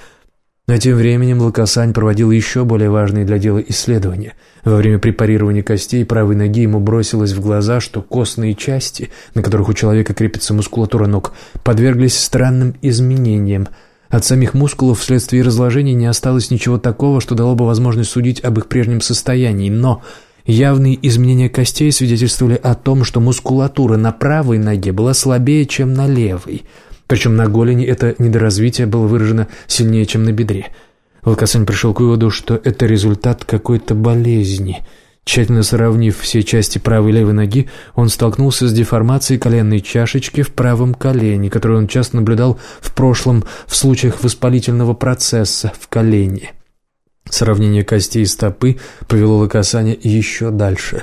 Но тем временем Лакасань проводил еще более важные для дела исследования. Во время препарирования костей правой ноги ему бросилось в глаза, что костные части, на которых у человека крепится мускулатура ног, подверглись странным изменениям. От самих мускулов вследствие разложения не осталось ничего такого, что дало бы возможность судить об их прежнем состоянии, но... Явные изменения костей свидетельствовали о том, что мускулатура на правой ноге была слабее, чем на левой. Причем на голени это недоразвитие было выражено сильнее, чем на бедре. Волкосань пришел к выводу, что это результат какой-то болезни. Тщательно сравнив все части правой и левой ноги, он столкнулся с деформацией коленной чашечки в правом колене, которую он часто наблюдал в прошлом в случаях воспалительного процесса в колене. Сравнение костей стопы повело Лакасаня еще дальше.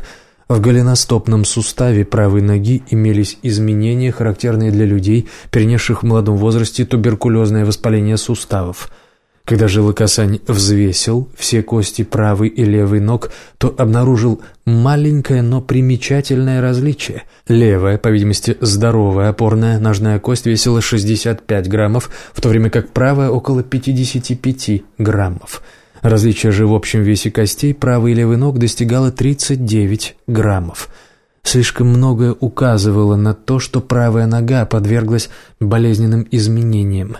В голеностопном суставе правой ноги имелись изменения, характерные для людей, перенесших в молодом возрасте туберкулезное воспаление суставов. Когда же Лакасань взвесил все кости правой и левой ног, то обнаружил маленькое, но примечательное различие. Левая, по видимости, здоровая опорная ножная кость весила 65 граммов, в то время как правая около 55 граммов – Различие же в общем весе костей правый и левый ног достигало 39 граммов. Слишком многое указывало на то, что правая нога подверглась болезненным изменениям.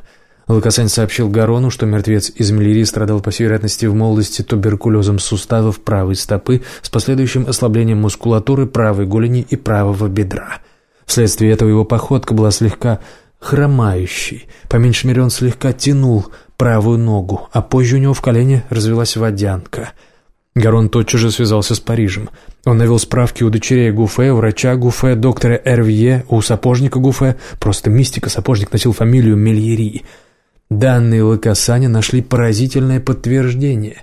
Лукасань сообщил Гарону, что мертвец из Мелири страдал, по всей вероятности, в молодости туберкулезом суставов правой стопы с последующим ослаблением мускулатуры правой голени и правого бедра. Вследствие этого его походка была слегка хромающей. По меньшей мере он слегка тянул правую ногу, а позже у него в колене развелась водянка. Гарон тотчас же связался с Парижем. Он навел справки у дочерей Гуфе, врача Гуфе, доктора Эрвье, у сапожника Гуфе. Просто мистика, сапожник носил фамилию Мельери. Данные Лакасаня нашли поразительное подтверждение.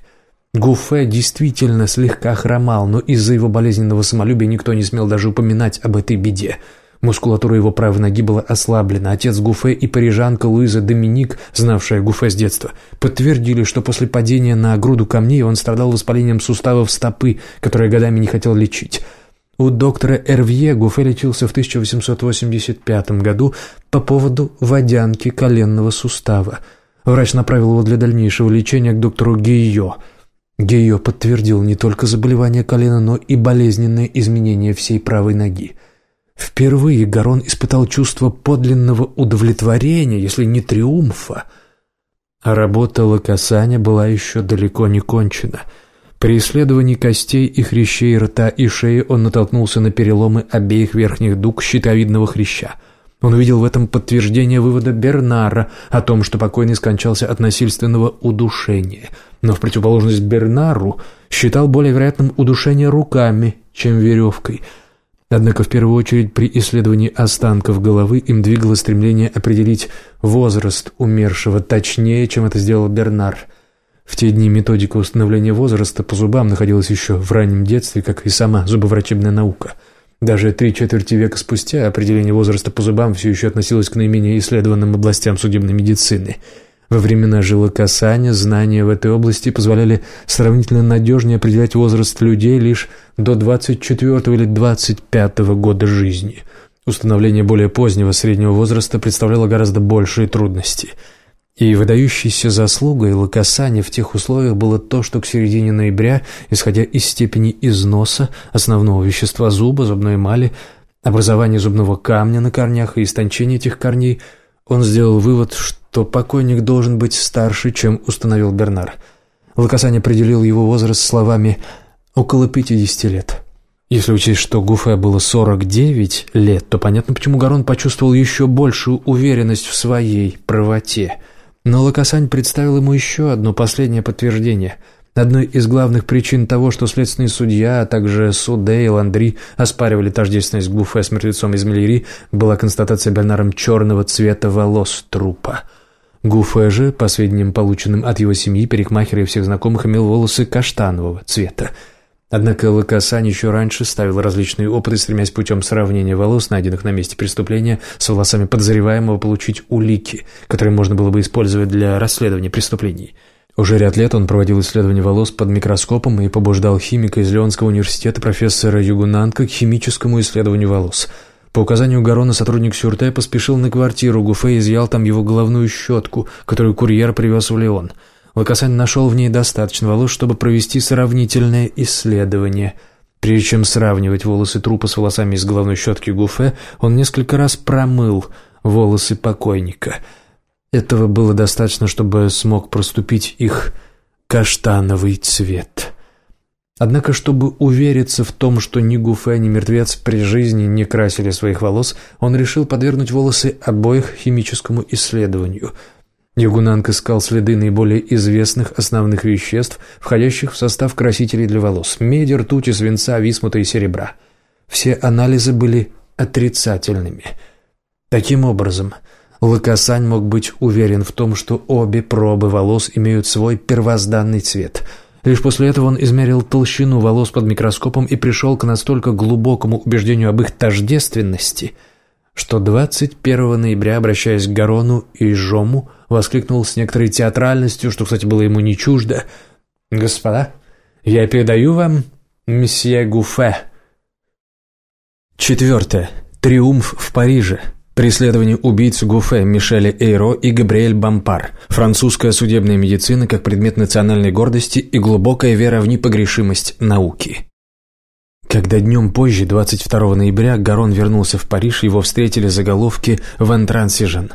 Гуфе действительно слегка хромал, но из-за его болезненного самолюбия никто не смел даже упоминать об этой беде. Мускулатура его правой ноги была ослаблена. Отец Гуфе и парижанка Луиза Доминик, знавшая Гуфе с детства, подтвердили, что после падения на груду камней он страдал воспалением суставов стопы, которое годами не хотел лечить. У доктора Эрвье Гуфе лечился в 1885 году по поводу водянки коленного сустава. Врач направил его для дальнейшего лечения к доктору Гейо – Гейо подтвердил не только заболевание колена, но и болезненное изменение всей правой ноги. Впервые Гарон испытал чувство подлинного удовлетворения, если не триумфа. А работа Лакасаня была еще далеко не кончена. При исследовании костей и хрящей рта и шеи он натолкнулся на переломы обеих верхних дуг щитовидного хряща – он увидел в этом подтверждение вывода Бернара о том, что покойный скончался от насильственного удушения, но в противоположность Бернару считал более вероятным удушение руками, чем веревкой. Однако в первую очередь при исследовании останков головы им двигало стремление определить возраст умершего точнее, чем это сделал Бернар. В те дни методика установления возраста по зубам находилась еще в раннем детстве, как и сама зубоврачебная наука – даже три четверти века спустя определение возраста по зубам все еще относилось к наименее исследованным областям судебной медицины. Во времена жилокасания знания в этой области позволяли сравнительно надежнее определять возраст людей лишь до 24 или 25 года жизни. Установление более позднего среднего возраста представляло гораздо большие трудности – и выдающейся заслугой Лакасани в тех условиях было то, что к середине ноября, исходя из степени износа основного вещества зуба, зубной эмали, образования зубного камня на корнях и истончения этих корней, он сделал вывод, что покойник должен быть старше, чем установил Бернар. Лакасани определил его возраст словами «около 50 лет». Если учесть, что Гуфе было 49 лет, то понятно, почему Гарон почувствовал еще большую уверенность в своей правоте – но Лакасань представил ему еще одно последнее подтверждение. Одной из главных причин того, что следственный судья, а также Суде и Ландри оспаривали тождественность Гуфе с мертвецом из Мелири, была констатация Бернаром черного цвета волос трупа. Гуфе же, по сведениям, полученным от его семьи, парикмахера и всех знакомых, имел волосы каштанового цвета – Однако Лакасан еще раньше ставил различные опыты, стремясь путем сравнения волос, найденных на месте преступления, с волосами подозреваемого получить улики, которые можно было бы использовать для расследования преступлений. Уже ряд лет он проводил исследования волос под микроскопом и побуждал химика из Леонского университета профессора Югунанка к химическому исследованию волос. По указанию Гарона сотрудник Сюрте поспешил на квартиру Гуфе и изъял там его головную щетку, которую курьер привез в Леон – Лакасань нашел в ней достаточно волос, чтобы провести сравнительное исследование. Прежде чем сравнивать волосы трупа с волосами из головной щетки Гуфе, он несколько раз промыл волосы покойника. Этого было достаточно, чтобы смог проступить их каштановый цвет. Однако, чтобы увериться в том, что ни Гуфе, ни мертвец при жизни не красили своих волос, он решил подвергнуть волосы обоих химическому исследованию – Ягунанг искал следы наиболее известных основных веществ, входящих в состав красителей для волос – меди, ртути, свинца, висмута и серебра. Все анализы были отрицательными. Таким образом, Лакасань мог быть уверен в том, что обе пробы волос имеют свой первозданный цвет. Лишь после этого он измерил толщину волос под микроскопом и пришел к настолько глубокому убеждению об их тождественности, что 21 ноября, обращаясь к Гарону и Жому, воскликнул с некоторой театральностью, что, кстати, было ему не чуждо. «Господа, я передаю вам месье Гуфе». Четвертое. Триумф в Париже. Преследование убийц Гуфе, Мишеля Эйро и Габриэль Бампар. Французская судебная медицина как предмет национальной гордости и глубокая вера в непогрешимость науки. Когда днем позже, 22 ноября, Гарон вернулся в Париж, его встретили заголовки в «Энтрансижен».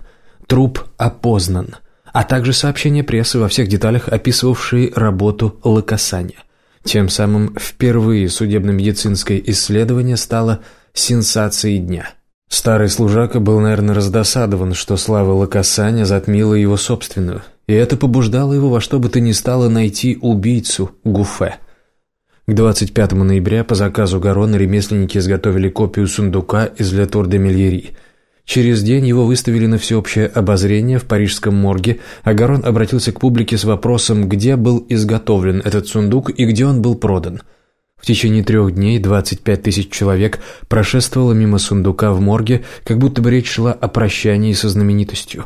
Труп опознан, а также сообщения прессы во всех деталях, описывавшие работу Лакасаня. Тем самым впервые судебно-медицинское исследование стало сенсацией дня. Старый служака был, наверное, раздосадован, что слава Лакасаня затмила его собственную, и это побуждало его во что бы то ни стало найти убийцу Гуфе. К 25 ноября по заказу Гарона ремесленники изготовили копию сундука из Летур де Мельери. Через день его выставили на всеобщее обозрение в парижском морге, а Гарон обратился к публике с вопросом, где был изготовлен этот сундук и где он был продан – в течение трех дней 25 тысяч человек прошествовало мимо сундука в морге, как будто бы речь шла о прощании со знаменитостью.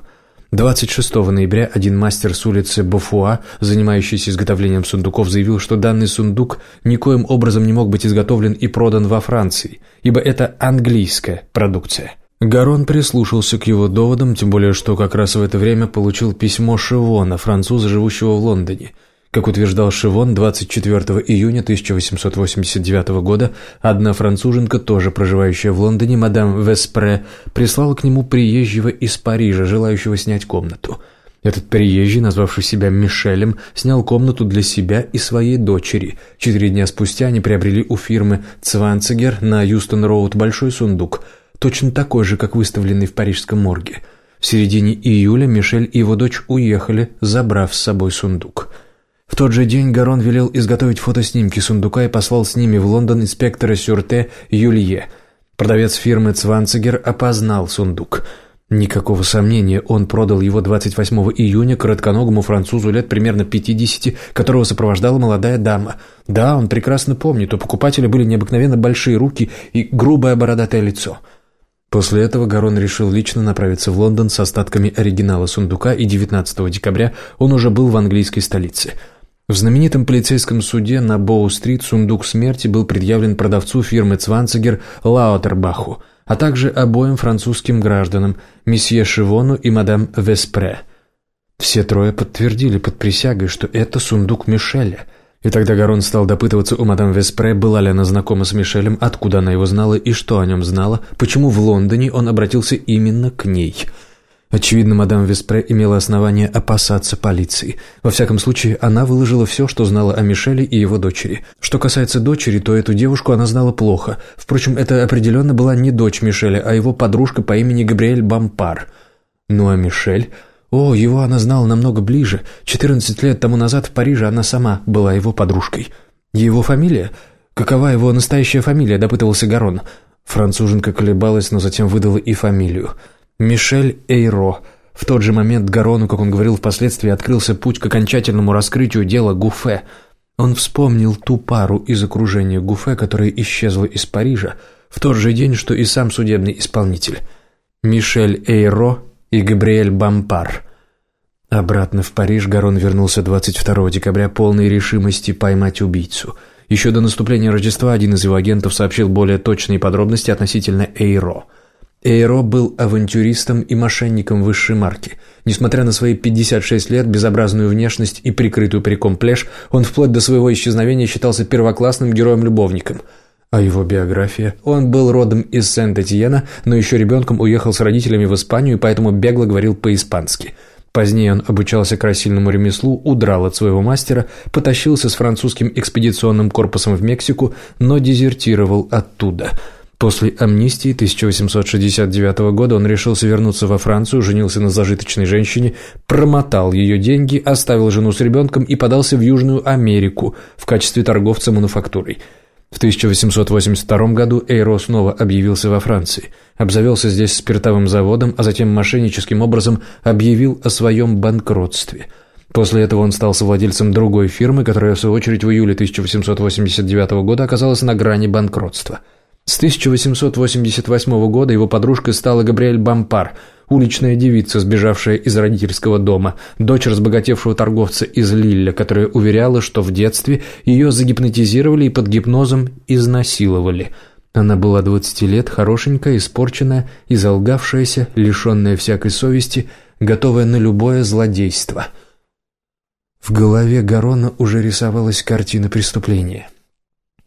26 ноября один мастер с улицы Бофуа, занимающийся изготовлением сундуков, заявил, что данный сундук никоим образом не мог быть изготовлен и продан во Франции, ибо это английская продукция. Гарон прислушался к его доводам, тем более что как раз в это время получил письмо Шивона, француза, живущего в Лондоне – как утверждал Шивон, 24 июня 1889 года одна француженка, тоже проживающая в Лондоне, мадам Веспре, прислала к нему приезжего из Парижа, желающего снять комнату. Этот приезжий, назвавший себя Мишелем, снял комнату для себя и своей дочери. Четыре дня спустя они приобрели у фирмы Цванцигер на Юстон-Роуд большой сундук, точно такой же, как выставленный в парижском морге. В середине июля Мишель и его дочь уехали, забрав с собой сундук. В тот же день Гарон велел изготовить фотоснимки сундука и послал с ними в Лондон инспектора Сюрте Юлье. Продавец фирмы Цванцигер опознал сундук. Никакого сомнения, он продал его 28 июня коротконогому французу лет примерно 50, которого сопровождала молодая дама. Да, он прекрасно помнит, у покупателя были необыкновенно большие руки и грубое бородатое лицо. После этого Гарон решил лично направиться в Лондон с остатками оригинала сундука, и 19 декабря он уже был в английской столице – в знаменитом полицейском суде на Боу-стрит сундук смерти был предъявлен продавцу фирмы Цванцигер Лаутербаху, а также обоим французским гражданам, месье Шивону и мадам Веспре. Все трое подтвердили под присягой, что это сундук Мишеля. И тогда Гарон стал допытываться у мадам Веспре, была ли она знакома с Мишелем, откуда она его знала и что о нем знала, почему в Лондоне он обратился именно к ней – Очевидно, мадам Веспре имела основание опасаться полиции. Во всяком случае, она выложила все, что знала о Мишеле и его дочери. Что касается дочери, то эту девушку она знала плохо. Впрочем, это определенно была не дочь Мишеля, а его подружка по имени Габриэль Бампар. Ну а Мишель... О, его она знала намного ближе. 14 лет тому назад в Париже она сама была его подружкой. Его фамилия? Какова его настоящая фамилия, допытывался Гарон. Француженка колебалась, но затем выдала и фамилию – Мишель Эйро. В тот же момент Гарону, как он говорил впоследствии, открылся путь к окончательному раскрытию дела Гуфе. Он вспомнил ту пару из окружения Гуфе, которая исчезла из Парижа, в тот же день, что и сам судебный исполнитель. Мишель Эйро и Габриэль Бампар. Обратно в Париж Гарон вернулся 22 декабря полной решимости поймать убийцу. Еще до наступления Рождества один из его агентов сообщил более точные подробности относительно Эйро – Эйро был авантюристом и мошенником высшей марки. Несмотря на свои 56 лет, безобразную внешность и прикрытую париком плешь, он вплоть до своего исчезновения считался первоклассным героем-любовником. А его биография? Он был родом из Сент-Этьена, но еще ребенком уехал с родителями в Испанию и поэтому бегло говорил по-испански. Позднее он обучался красильному ремеслу, удрал от своего мастера, потащился с французским экспедиционным корпусом в Мексику, но дезертировал оттуда – После амнистии 1869 года он решился вернуться во Францию, женился на зажиточной женщине, промотал ее деньги, оставил жену с ребенком и подался в Южную Америку в качестве торговца мануфактурой. В 1882 году Эйро снова объявился во Франции, обзавелся здесь спиртовым заводом, а затем мошенническим образом объявил о своем банкротстве – После этого он стал совладельцем другой фирмы, которая, в свою очередь, в июле 1889 года оказалась на грани банкротства – с 1888 года его подружкой стала Габриэль Бампар, уличная девица, сбежавшая из родительского дома, дочь разбогатевшего торговца из Лилля, которая уверяла, что в детстве ее загипнотизировали и под гипнозом изнасиловали. Она была 20 лет, хорошенькая, испорченная, изолгавшаяся, лишенная всякой совести, готовая на любое злодейство. В голове Гарона уже рисовалась картина преступления.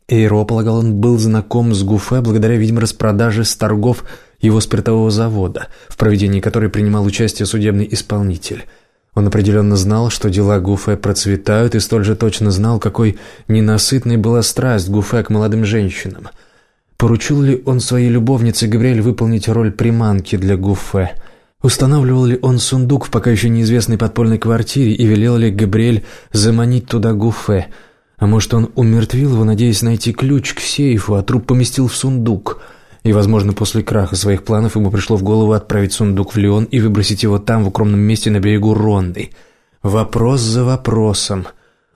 Эйро, полагал он, был знаком с Гуфе благодаря, видимо, распродаже с торгов его спиртового завода, в проведении которой принимал участие судебный исполнитель. Он определенно знал, что дела Гуфе процветают, и столь же точно знал, какой ненасытной была страсть Гуфе к молодым женщинам. Поручил ли он своей любовнице Габриэль выполнить роль приманки для Гуфе? Устанавливал ли он сундук в пока еще неизвестной подпольной квартире и велел ли Габриэль заманить туда Гуфе? А может, он умертвил его, надеясь найти ключ к сейфу, а труп поместил в сундук? И, возможно, после краха своих планов ему пришло в голову отправить сундук в Лион и выбросить его там, в укромном месте на берегу Ронды. Вопрос за вопросом.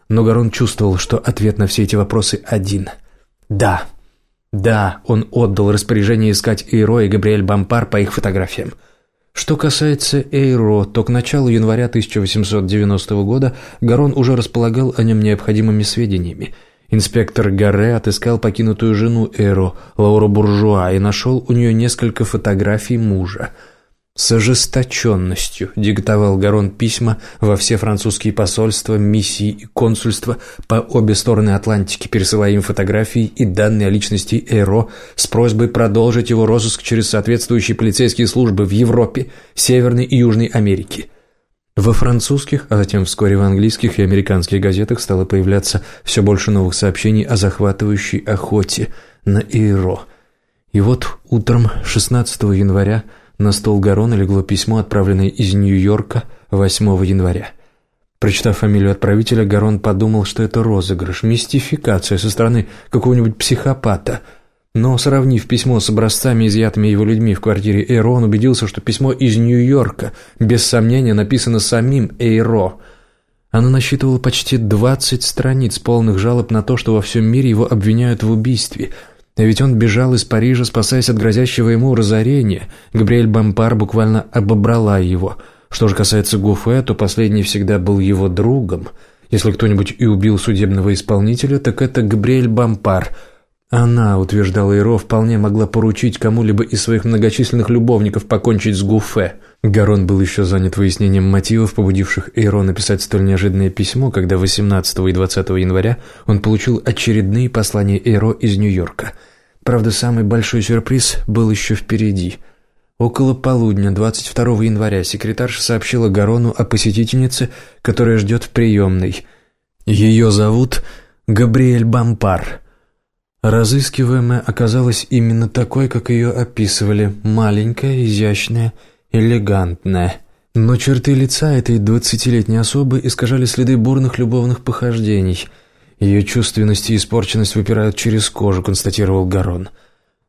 Но Гарон чувствовал, что ответ на все эти вопросы один. «Да». Да, он отдал распоряжение искать Эйро и Габриэль Бампар по их фотографиям. Что касается Эйро, то к началу января 1890 года Гарон уже располагал о нем необходимыми сведениями. Инспектор Гарре отыскал покинутую жену Эйро, Лауру Буржуа, и нашел у нее несколько фотографий мужа – с ожесточенностью диктовал Гарон письма во все французские посольства, миссии и консульства по обе стороны Атлантики, пересылая им фотографии и данные о личности Эро с просьбой продолжить его розыск через соответствующие полицейские службы в Европе, Северной и Южной Америке. Во французских, а затем вскоре в английских и американских газетах стало появляться все больше новых сообщений о захватывающей охоте на Эро. И вот утром 16 января на стол Гарона легло письмо, отправленное из Нью-Йорка 8 января. Прочитав фамилию отправителя, Гарон подумал, что это розыгрыш, мистификация со стороны какого-нибудь психопата. Но, сравнив письмо с образцами, изъятыми его людьми в квартире Эйро, он убедился, что письмо из Нью-Йорка, без сомнения, написано самим Эйро. Оно насчитывало почти 20 страниц, полных жалоб на то, что во всем мире его обвиняют в убийстве – ведь он бежал из Парижа, спасаясь от грозящего ему разорения. Габриэль Бампар буквально обобрала его. Что же касается Гуфе, то последний всегда был его другом. Если кто-нибудь и убил судебного исполнителя, так это Габриэль Бампар. Она, утверждала Иро, вполне могла поручить кому-либо из своих многочисленных любовников покончить с Гуфе. Гарон был еще занят выяснением мотивов, побудивших Эйро написать столь неожиданное письмо, когда 18 и 20 января он получил очередные послания Эйро из Нью-Йорка – Правда, самый большой сюрприз был еще впереди. Около полудня 22 января секретарша сообщила Гарону о посетительнице, которая ждет в приемной. Ее зовут Габриэль Бампар. Разыскиваемая оказалась именно такой, как ее описывали, маленькая, изящная, элегантная. Но черты лица этой двадцатилетней особы искажали следы бурных любовных похождений – ее чувственность и испорченность выпирают через кожу, констатировал Гарон.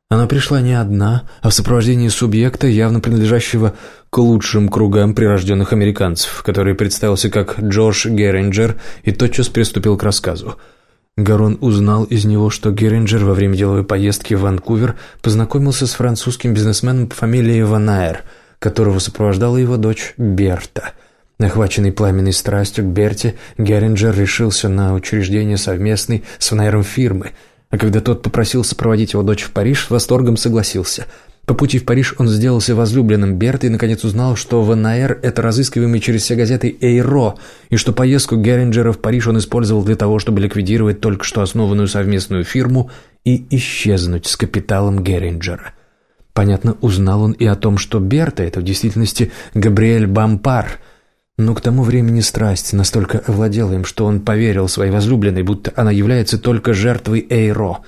Она пришла не одна, а в сопровождении субъекта, явно принадлежащего к лучшим кругам прирожденных американцев, который представился как Джордж Герринджер и тотчас приступил к рассказу. Гарон узнал из него, что Герринджер во время деловой поездки в Ванкувер познакомился с французским бизнесменом по фамилии Ванаер, которого сопровождала его дочь Берта – Охваченный пламенной страстью к Берте, Геринджер решился на учреждение совместной с Ванайром фирмы, а когда тот попросил сопроводить его дочь в Париж, с восторгом согласился. По пути в Париж он сделался возлюбленным Берты и наконец узнал, что Ванайр – это разыскиваемый через все газеты Эйро, и что поездку Геринджера в Париж он использовал для того, чтобы ликвидировать только что основанную совместную фирму и исчезнуть с капиталом Геринджера. Понятно, узнал он и о том, что Берта – это в действительности Габриэль Бампар – но к тому времени страсть настолько овладела им, что он поверил своей возлюбленной, будто она является только жертвой Эйро.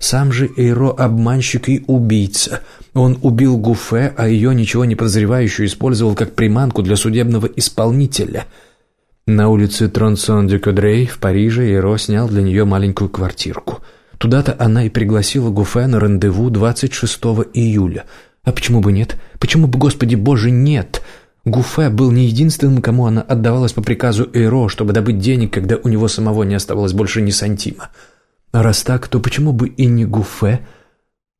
Сам же Эйро – обманщик и убийца. Он убил Гуфе, а ее, ничего не подозревающую, использовал как приманку для судебного исполнителя. На улице Тронсон-де-Кудрей в Париже Эйро снял для нее маленькую квартирку. Туда-то она и пригласила Гуфе на рандеву 26 июля. А почему бы нет? Почему бы, Господи Боже, нет? Гуфе был не единственным, кому она отдавалась по приказу Эйро, чтобы добыть денег, когда у него самого не оставалось больше ни сантима. А раз так, то почему бы и не Гуфе?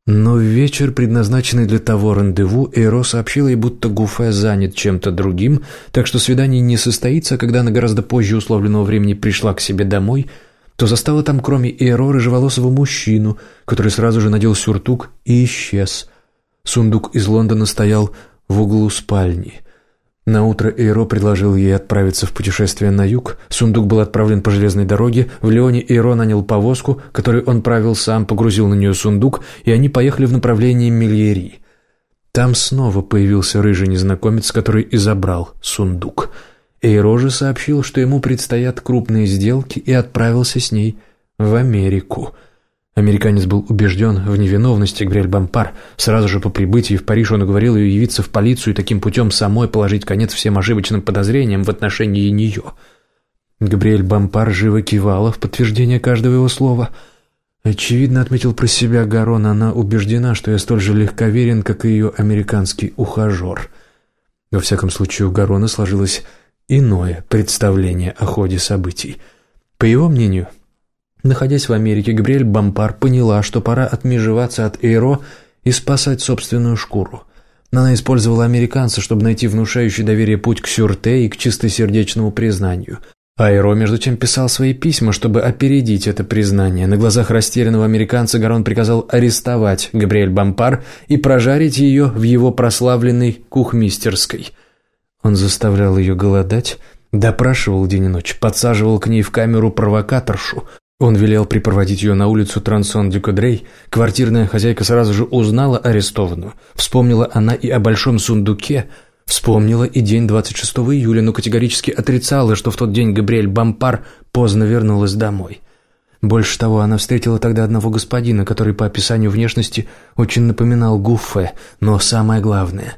Но в вечер, предназначенный для того рандеву, Эйро сообщила ей, будто Гуфе занят чем-то другим, так что свидание не состоится, когда она гораздо позже условленного времени пришла к себе домой, то застала там, кроме Эйро, рыжеволосого мужчину, который сразу же надел сюртук и исчез. Сундук из Лондона стоял в углу спальни – на утро Эйро предложил ей отправиться в путешествие на юг. Сундук был отправлен по железной дороге. В Леоне Эйро нанял повозку, которую он правил сам, погрузил на нее сундук, и они поехали в направлении Мильери. Там снова появился рыжий незнакомец, который и забрал сундук. Эйро же сообщил, что ему предстоят крупные сделки, и отправился с ней в Америку. Американец был убежден в невиновности Габриэль Бампар. Сразу же по прибытии в Париж он уговорил ее явиться в полицию и таким путем самой положить конец всем ошибочным подозрениям в отношении нее. Габриэль Бампар живо кивала в подтверждение каждого его слова. Очевидно, отметил про себя Гарон, она убеждена, что я столь же легковерен, как и ее американский ухажер. Во всяком случае, у Гарона сложилось иное представление о ходе событий. По его мнению, Находясь в Америке, Габриэль Бампар поняла, что пора отмежеваться от Эйро и спасать собственную шкуру. Она использовала американца, чтобы найти внушающий доверие путь к сюрте и к чистосердечному признанию. Айро, между тем, писал свои письма, чтобы опередить это признание. На глазах растерянного американца Гарон приказал арестовать Габриэль Бампар и прожарить ее в его прославленной кухмистерской. Он заставлял ее голодать, допрашивал день и ночь, подсаживал к ней в камеру провокаторшу, он велел припроводить ее на улицу Трансон-Дюкадрей. Квартирная хозяйка сразу же узнала арестованную. Вспомнила она и о большом сундуке. Вспомнила и день 26 июля, но категорически отрицала, что в тот день Габриэль Бампар поздно вернулась домой. Больше того, она встретила тогда одного господина, который по описанию внешности очень напоминал Гуффе, но самое главное...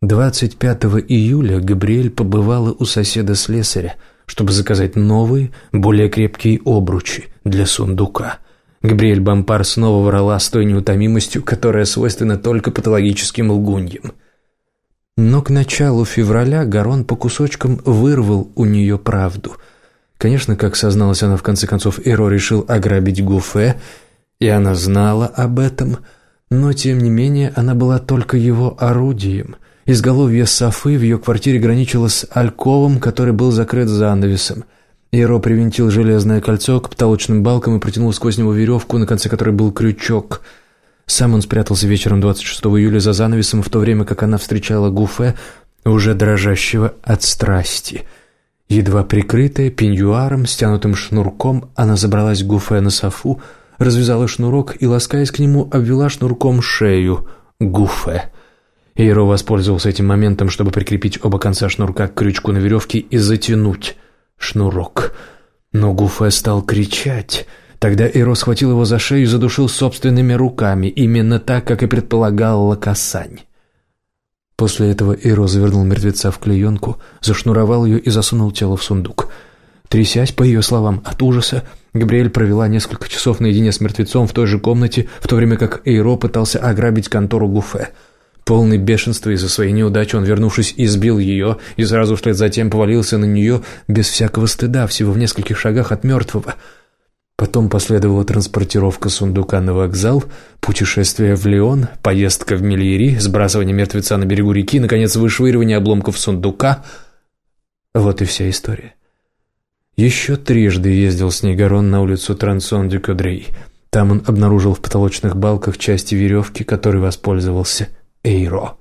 25 июля Габриэль побывала у соседа-слесаря – чтобы заказать новые, более крепкие обручи для сундука. Габриэль Бампар снова врала с той неутомимостью, которая свойственна только патологическим лгуньям. Но к началу февраля Гарон по кусочкам вырвал у нее правду. Конечно, как созналась она в конце концов, Эро решил ограбить Гуфе, и она знала об этом, но тем не менее она была только его орудием – Изголовье Софы в ее квартире граничило с альковом, который был закрыт занавесом. Иеро привинтил железное кольцо к потолочным балкам и протянул сквозь него веревку, на конце которой был крючок. Сам он спрятался вечером 26 июля за занавесом, в то время как она встречала Гуфе, уже дрожащего от страсти. Едва прикрытая пеньюаром, стянутым шнурком, она забралась Гуфе на Софу, развязала шнурок и, ласкаясь к нему, обвела шнурком шею Гуфе. Эйро воспользовался этим моментом, чтобы прикрепить оба конца шнурка к крючку на веревке и затянуть шнурок. Но Гуфе стал кричать. Тогда Эйро схватил его за шею и задушил собственными руками, именно так, как и предполагал Лакасань. После этого Эйро завернул мертвеца в клеенку, зашнуровал ее и засунул тело в сундук. Трясясь, по ее словам, от ужаса, Габриэль провела несколько часов наедине с мертвецом в той же комнате, в то время как Эйро пытался ограбить контору Гуфе – Полный бешенства из-за своей неудачи, он, вернувшись, избил ее и сразу вслед затем повалился на нее без всякого стыда, всего в нескольких шагах от мертвого. Потом последовала транспортировка сундука на вокзал, путешествие в Лион, поездка в Мильери, сбрасывание мертвеца на берегу реки, наконец, вышвыривание обломков сундука. Вот и вся история. Еще трижды ездил с ней Гарон на улицу Трансон-дю-Кадрей. Там он обнаружил в потолочных балках части веревки, которой воспользовался Эйро.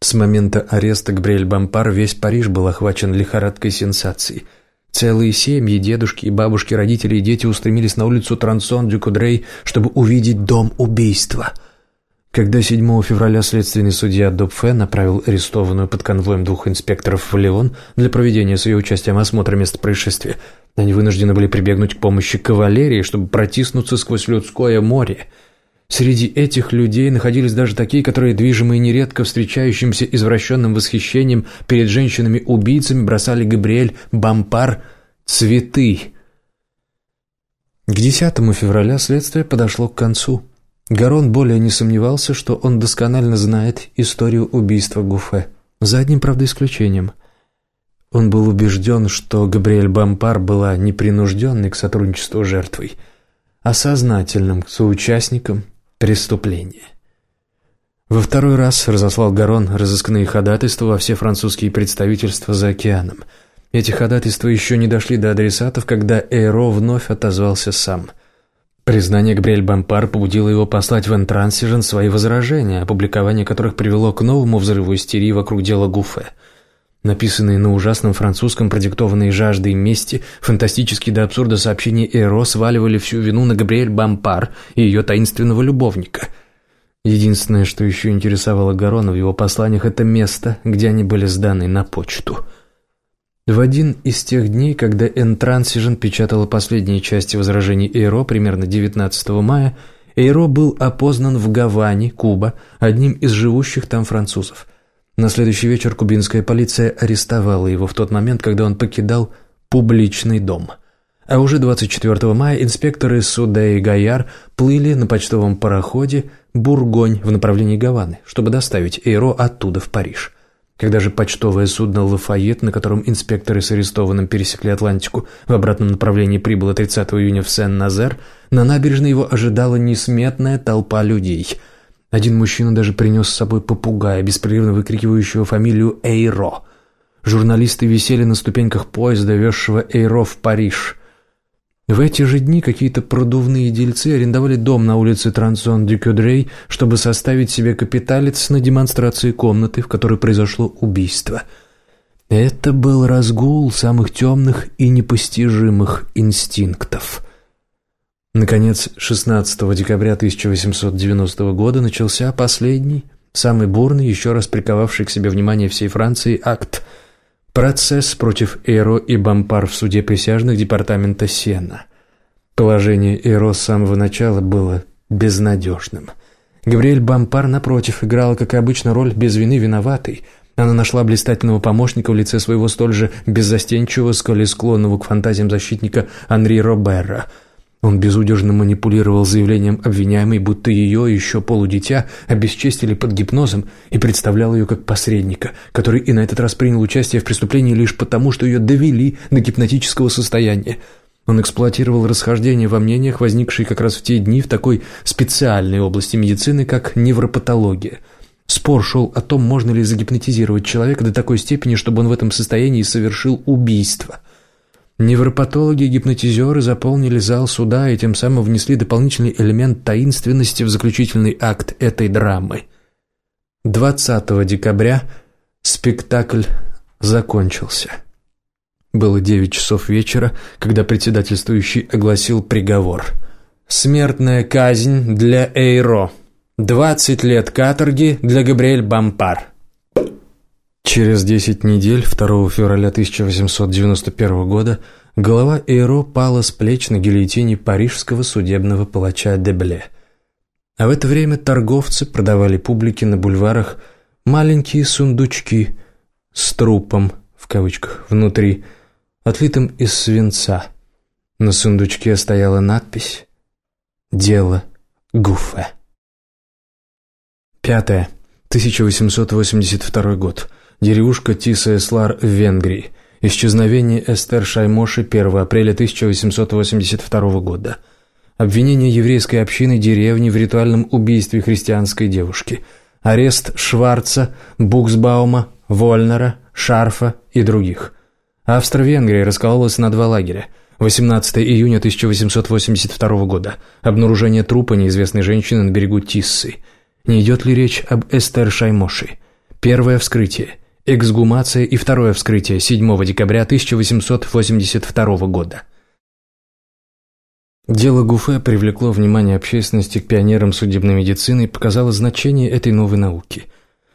С момента ареста Габриэль Бампар весь Париж был охвачен лихорадкой сенсаций. Целые семьи, дедушки и бабушки, родители и дети устремились на улицу Трансон-Дюкудрей, чтобы увидеть дом убийства. Когда 7 февраля следственный судья Допфе направил арестованную под конвоем двух инспекторов в Леон для проведения с ее участием осмотра места происшествия, они вынуждены были прибегнуть к помощи кавалерии, чтобы протиснуться сквозь людское море – Среди этих людей находились даже такие, которые, движимые нередко встречающимся извращенным восхищением перед женщинами-убийцами, бросали Габриэль Бампар цветы. К 10 февраля следствие подошло к концу. Гарон более не сомневался, что он досконально знает историю убийства Гуфе. За одним, правда, исключением. Он был убежден, что Габриэль Бампар была непринужденной к сотрудничеству жертвой, а сознательным соучастником преступление. Во второй раз разослал Гарон разыскные ходатайства во все французские представительства за океаном. Эти ходатайства еще не дошли до адресатов, когда Эйро вновь отозвался сам. Признание Габриэль Бампар побудило его послать в Энтрансижен свои возражения, опубликование которых привело к новому взрыву истерии вокруг дела Гуфе. Написанные на ужасном французском, продиктованные жаждой мести, фантастические до абсурда сообщения Эро сваливали всю вину на Габриэль Бампар и ее таинственного любовника. Единственное, что еще интересовало Гарона в его посланиях, это место, где они были сданы на почту. В один из тех дней, когда Энтрансижен печатала последние части возражений Эйро, примерно 19 мая, Эйро был опознан в Гаване, Куба, одним из живущих там французов. На следующий вечер кубинская полиция арестовала его в тот момент, когда он покидал публичный дом. А уже 24 мая инспекторы суда и Гаяр плыли на почтовом пароходе «Бургонь» в направлении Гаваны, чтобы доставить Эйро оттуда в Париж. Когда же почтовое судно «Лафайет», на котором инспекторы с арестованным пересекли Атлантику, в обратном направлении прибыло 30 июня в Сен-Назер, на набережной его ожидала несметная толпа людей. Один мужчина даже принес с собой попугая, беспрерывно выкрикивающего фамилию Эйро. Журналисты висели на ступеньках поезда, везшего Эйро в Париж – в эти же дни какие-то продувные дельцы арендовали дом на улице Трансон-Дюкюдрей, чтобы составить себе капиталец на демонстрации комнаты, в которой произошло убийство. Это был разгул самых темных и непостижимых инстинктов. Наконец, 16 декабря 1890 года начался последний, самый бурный, еще раз приковавший к себе внимание всей Франции акт – Процесс против Эро и Бампар в суде присяжных департамента Сена. Положение Эро с самого начала было безнадежным. Габриэль Бампар, напротив, играла, как обычно, роль без вины виноватой. Она нашла блистательного помощника в лице своего столь же беззастенчивого, сколь и склонного к фантазиям защитника Анри Робера – он безудержно манипулировал заявлением обвиняемой, будто ее, еще полудитя, обесчестили под гипнозом и представлял ее как посредника, который и на этот раз принял участие в преступлении лишь потому, что ее довели до гипнотического состояния. Он эксплуатировал расхождения во мнениях, возникшие как раз в те дни в такой специальной области медицины, как невропатология. Спор шел о том, можно ли загипнотизировать человека до такой степени, чтобы он в этом состоянии совершил убийство – Невропатологи и гипнотизеры заполнили зал суда и тем самым внесли дополнительный элемент таинственности в заключительный акт этой драмы. 20 декабря спектакль закончился. Было 9 часов вечера, когда председательствующий огласил приговор. «Смертная казнь для Эйро. 20 лет каторги для Габриэль Бампар». Через 10 недель, 2 февраля 1891 года, голова Эйро пала с плеч на гильотине парижского судебного палача Дебле. А в это время торговцы продавали публике на бульварах маленькие сундучки с трупом, в кавычках, внутри, отлитым из свинца. На сундучке стояла надпись «Дело Гуфе». Пятое. 1882 год. Деревушка Тиса-Эслар в Венгрии. Исчезновение Эстер Шаймоши 1 апреля 1882 года. Обвинение еврейской общины деревни в ритуальном убийстве христианской девушки. Арест Шварца, Буксбаума, Вольнера, Шарфа и других. Австро-Венгрия раскололась на два лагеря. 18 июня 1882 года. Обнаружение трупа неизвестной женщины на берегу Тиссы. Не идет ли речь об Эстер Шаймоши? Первое вскрытие – Эксгумация и второе вскрытие 7 декабря 1882 года. Дело Гуфе привлекло внимание общественности к пионерам судебной медицины и показало значение этой новой науки.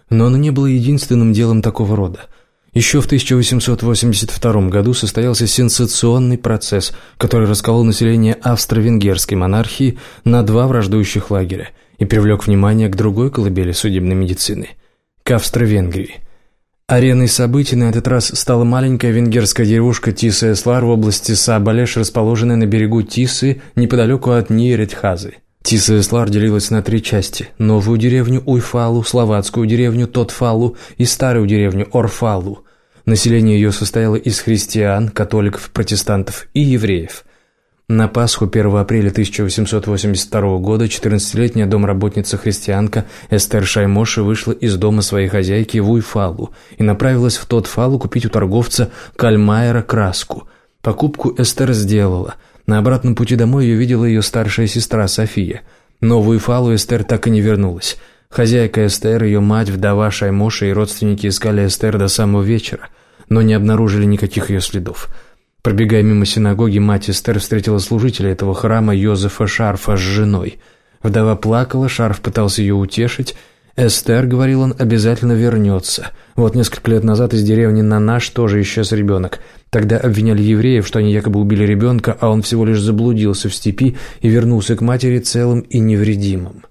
Но оно не было единственным делом такого рода. Еще в 1882 году состоялся сенсационный процесс, который расколол население австро-венгерской монархии на два враждующих лагеря и привлек внимание к другой колыбели судебной медицины – к Австро-Венгрии – Ареной событий на этот раз стала маленькая венгерская деревушка Тиса-Эслар в области Сабалеш, расположенная на берегу Тисы, неподалеку от Ниеретхазы. Тиса-Эслар делилась на три части – новую деревню Уйфалу, словацкую деревню Тотфалу и старую деревню Орфалу. Население ее состояло из христиан, католиков, протестантов и евреев – на Пасху 1 апреля 1882 года 14-летняя домработница-христианка Эстер Шаймоши вышла из дома своей хозяйки в Уйфалу и направилась в тот фалу купить у торговца Кальмайера краску. Покупку Эстер сделала. На обратном пути домой ее видела ее старшая сестра София. Но в Уйфалу Эстер так и не вернулась. Хозяйка Эстер, ее мать, вдова Шаймоши и родственники искали Эстер до самого вечера, но не обнаружили никаких ее следов. Пробегая мимо синагоги, мать Эстер встретила служителя этого храма Йозефа Шарфа с женой. Вдова плакала, Шарф пытался ее утешить. Эстер, говорил он, обязательно вернется. Вот несколько лет назад из деревни на наш тоже исчез ребенок. Тогда обвиняли евреев, что они якобы убили ребенка, а он всего лишь заблудился в степи и вернулся к матери целым и невредимым.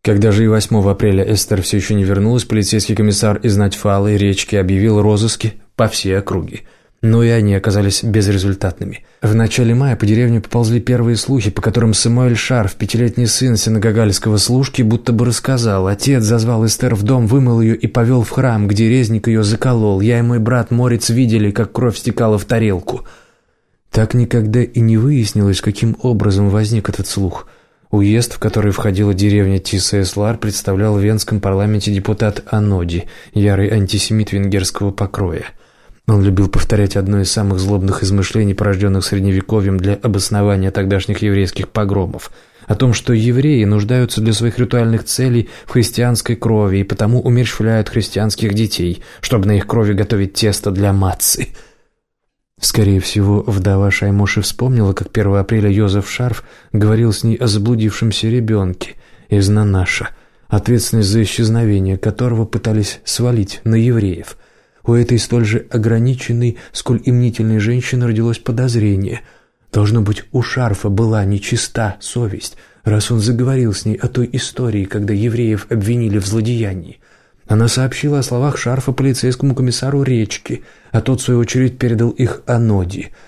Когда же и 8 апреля Эстер все еще не вернулась, полицейский комиссар из Натьфалы речки объявил розыски по всей округе. Но и они оказались безрезультатными. В начале мая по деревне поползли первые слухи, по которым Самуэль Шарф, пятилетний сын синагогальского служки, будто бы рассказал. Отец зазвал Эстер в дом, вымыл ее и повел в храм, где резник ее заколол. Я и мой брат Морец видели, как кровь стекала в тарелку. Так никогда и не выяснилось, каким образом возник этот слух. Уезд, в который входила деревня Тиса-Эслар, представлял в Венском парламенте депутат Аноди, ярый антисемит венгерского покроя. Он любил повторять одно из самых злобных измышлений, порожденных Средневековьем для обоснования тогдашних еврейских погромов, о том, что евреи нуждаются для своих ритуальных целей в христианской крови и потому умерщвляют христианских детей, чтобы на их крови готовить тесто для матцы. Скорее всего, вдова Шаймоши вспомнила, как 1 апреля Йозеф Шарф говорил с ней о заблудившемся ребенке из Нанаша, ответственность за исчезновение которого пытались свалить на евреев – у этой столь же ограниченной, сколь и мнительной женщины родилось подозрение. Должно быть, у Шарфа была нечиста совесть, раз он заговорил с ней о той истории, когда евреев обвинили в злодеянии. Она сообщила о словах Шарфа полицейскому комиссару Речки, а тот, в свою очередь, передал их Аноди –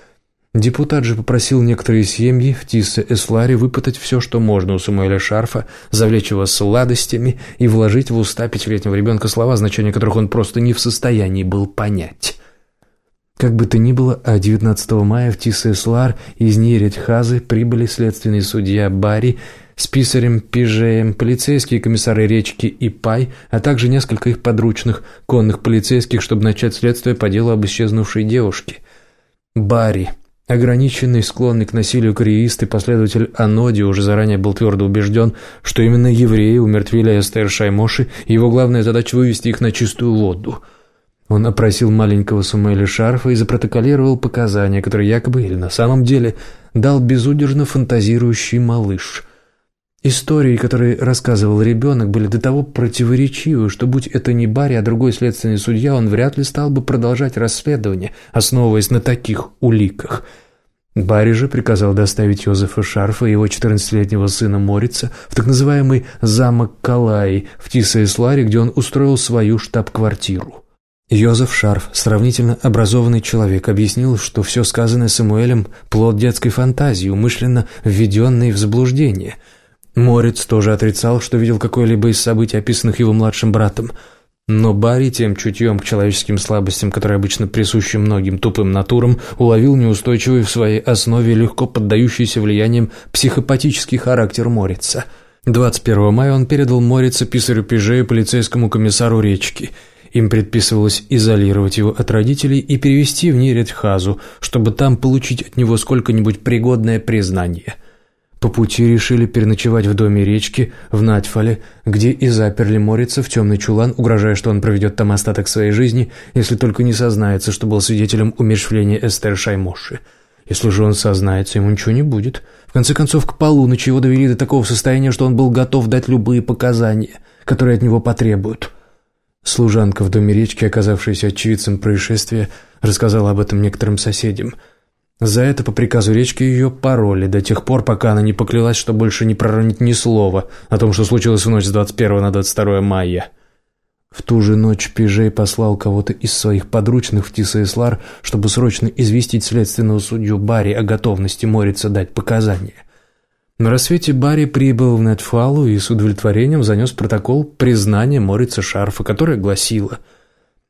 Депутат же попросил некоторые семьи в Тиссе-Эсларе выпытать все, что можно у Самуэля Шарфа, завлечь его сладостями и вложить в уста пятилетнего ребенка слова, значение которых он просто не в состоянии был понять. Как бы то ни было, а 19 мая в Тиссе-Эслар из Нейретхазы прибыли следственный судья Барри с писарем Пижеем, полицейские комиссары Речки и Пай, а также несколько их подручных, конных полицейских, чтобы начать следствие по делу об исчезнувшей девушке. Барри Ограниченный, склонный к насилию кореист и последователь Аноди уже заранее был твердо убежден, что именно евреи умертвили Эстер Шаймоши, и его главная задача вывести их на чистую воду. Он опросил маленького Сумэля Шарфа и запротоколировал показания, которые якобы или на самом деле дал безудержно фантазирующий малыш – Истории, которые рассказывал ребенок, были до того противоречивы, что будь это не Барри, а другой следственный судья, он вряд ли стал бы продолжать расследование, основываясь на таких уликах. Барри же приказал доставить Йозефа Шарфа и его 14-летнего сына Морица в так называемый «замок Калаи» в Тиса-Исларе, где он устроил свою штаб-квартиру. Йозеф Шарф, сравнительно образованный человек, объяснил, что все сказанное Самуэлем – плод детской фантазии, умышленно введенной в заблуждение – Морец тоже отрицал, что видел какое-либо из событий, описанных его младшим братом. Но Барри тем чутьем к человеческим слабостям, которые обычно присущи многим тупым натурам, уловил неустойчивый в своей основе легко поддающийся влиянием психопатический характер Морица. 21 мая он передал Морица писарю Пижею полицейскому комиссару Речки. Им предписывалось изолировать его от родителей и перевести в Неретхазу, чтобы там получить от него сколько-нибудь пригодное признание – по пути решили переночевать в доме речки в Натьфале, где и заперли Морица в темный чулан, угрожая, что он проведет там остаток своей жизни, если только не сознается, что был свидетелем умершвления Эстер Шаймоши. Если же он сознается, ему ничего не будет. В конце концов, к полуночи его довели до такого состояния, что он был готов дать любые показания, которые от него потребуют. Служанка в доме речки, оказавшаяся очевидцем происшествия, рассказала об этом некоторым соседям – за это по приказу речки ее пароли до тех пор, пока она не поклялась, что больше не проронит ни слова о том, что случилось в ночь с 21 на 22 мая. В ту же ночь Пижей послал кого-то из своих подручных в Тисаислар, чтобы срочно известить следственного судью Барри о готовности Морица дать показания. На рассвете Барри прибыл в Надьфалу и с удовлетворением занес протокол признания Морица Шарфа, которое гласило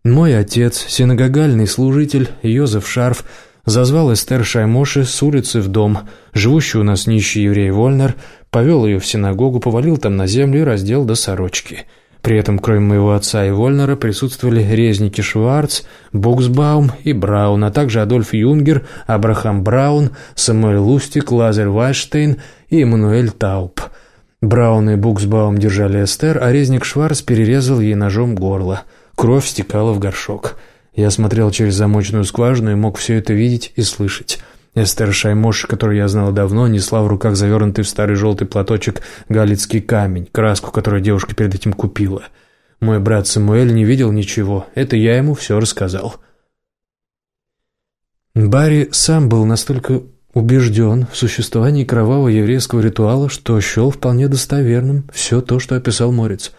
«Мой отец, синагогальный служитель Йозеф Шарф, Зазвал Эстер Шаймоши с улицы в дом. Живущий у нас нищий еврей Вольнер повел ее в синагогу, повалил там на землю и раздел до сорочки. При этом, кроме моего отца и Вольнера, присутствовали резники Шварц, Буксбаум и Браун, а также Адольф Юнгер, Абрахам Браун, Самуэль Лустик, Лазер Вайнштейн и Эммануэль Тауп. Браун и Буксбаум держали Эстер, а резник Шварц перерезал ей ножом горло. Кровь стекала в горшок. Я смотрел через замочную скважину и мог все это видеть и слышать. Эстер Шаймош, которую я знала давно, несла в руках завернутый в старый желтый платочек галицкий камень, краску, которую девушка перед этим купила. Мой брат Самуэль не видел ничего, это я ему все рассказал. Барри сам был настолько убежден в существовании кровавого еврейского ритуала, что счел вполне достоверным все то, что описал Морец.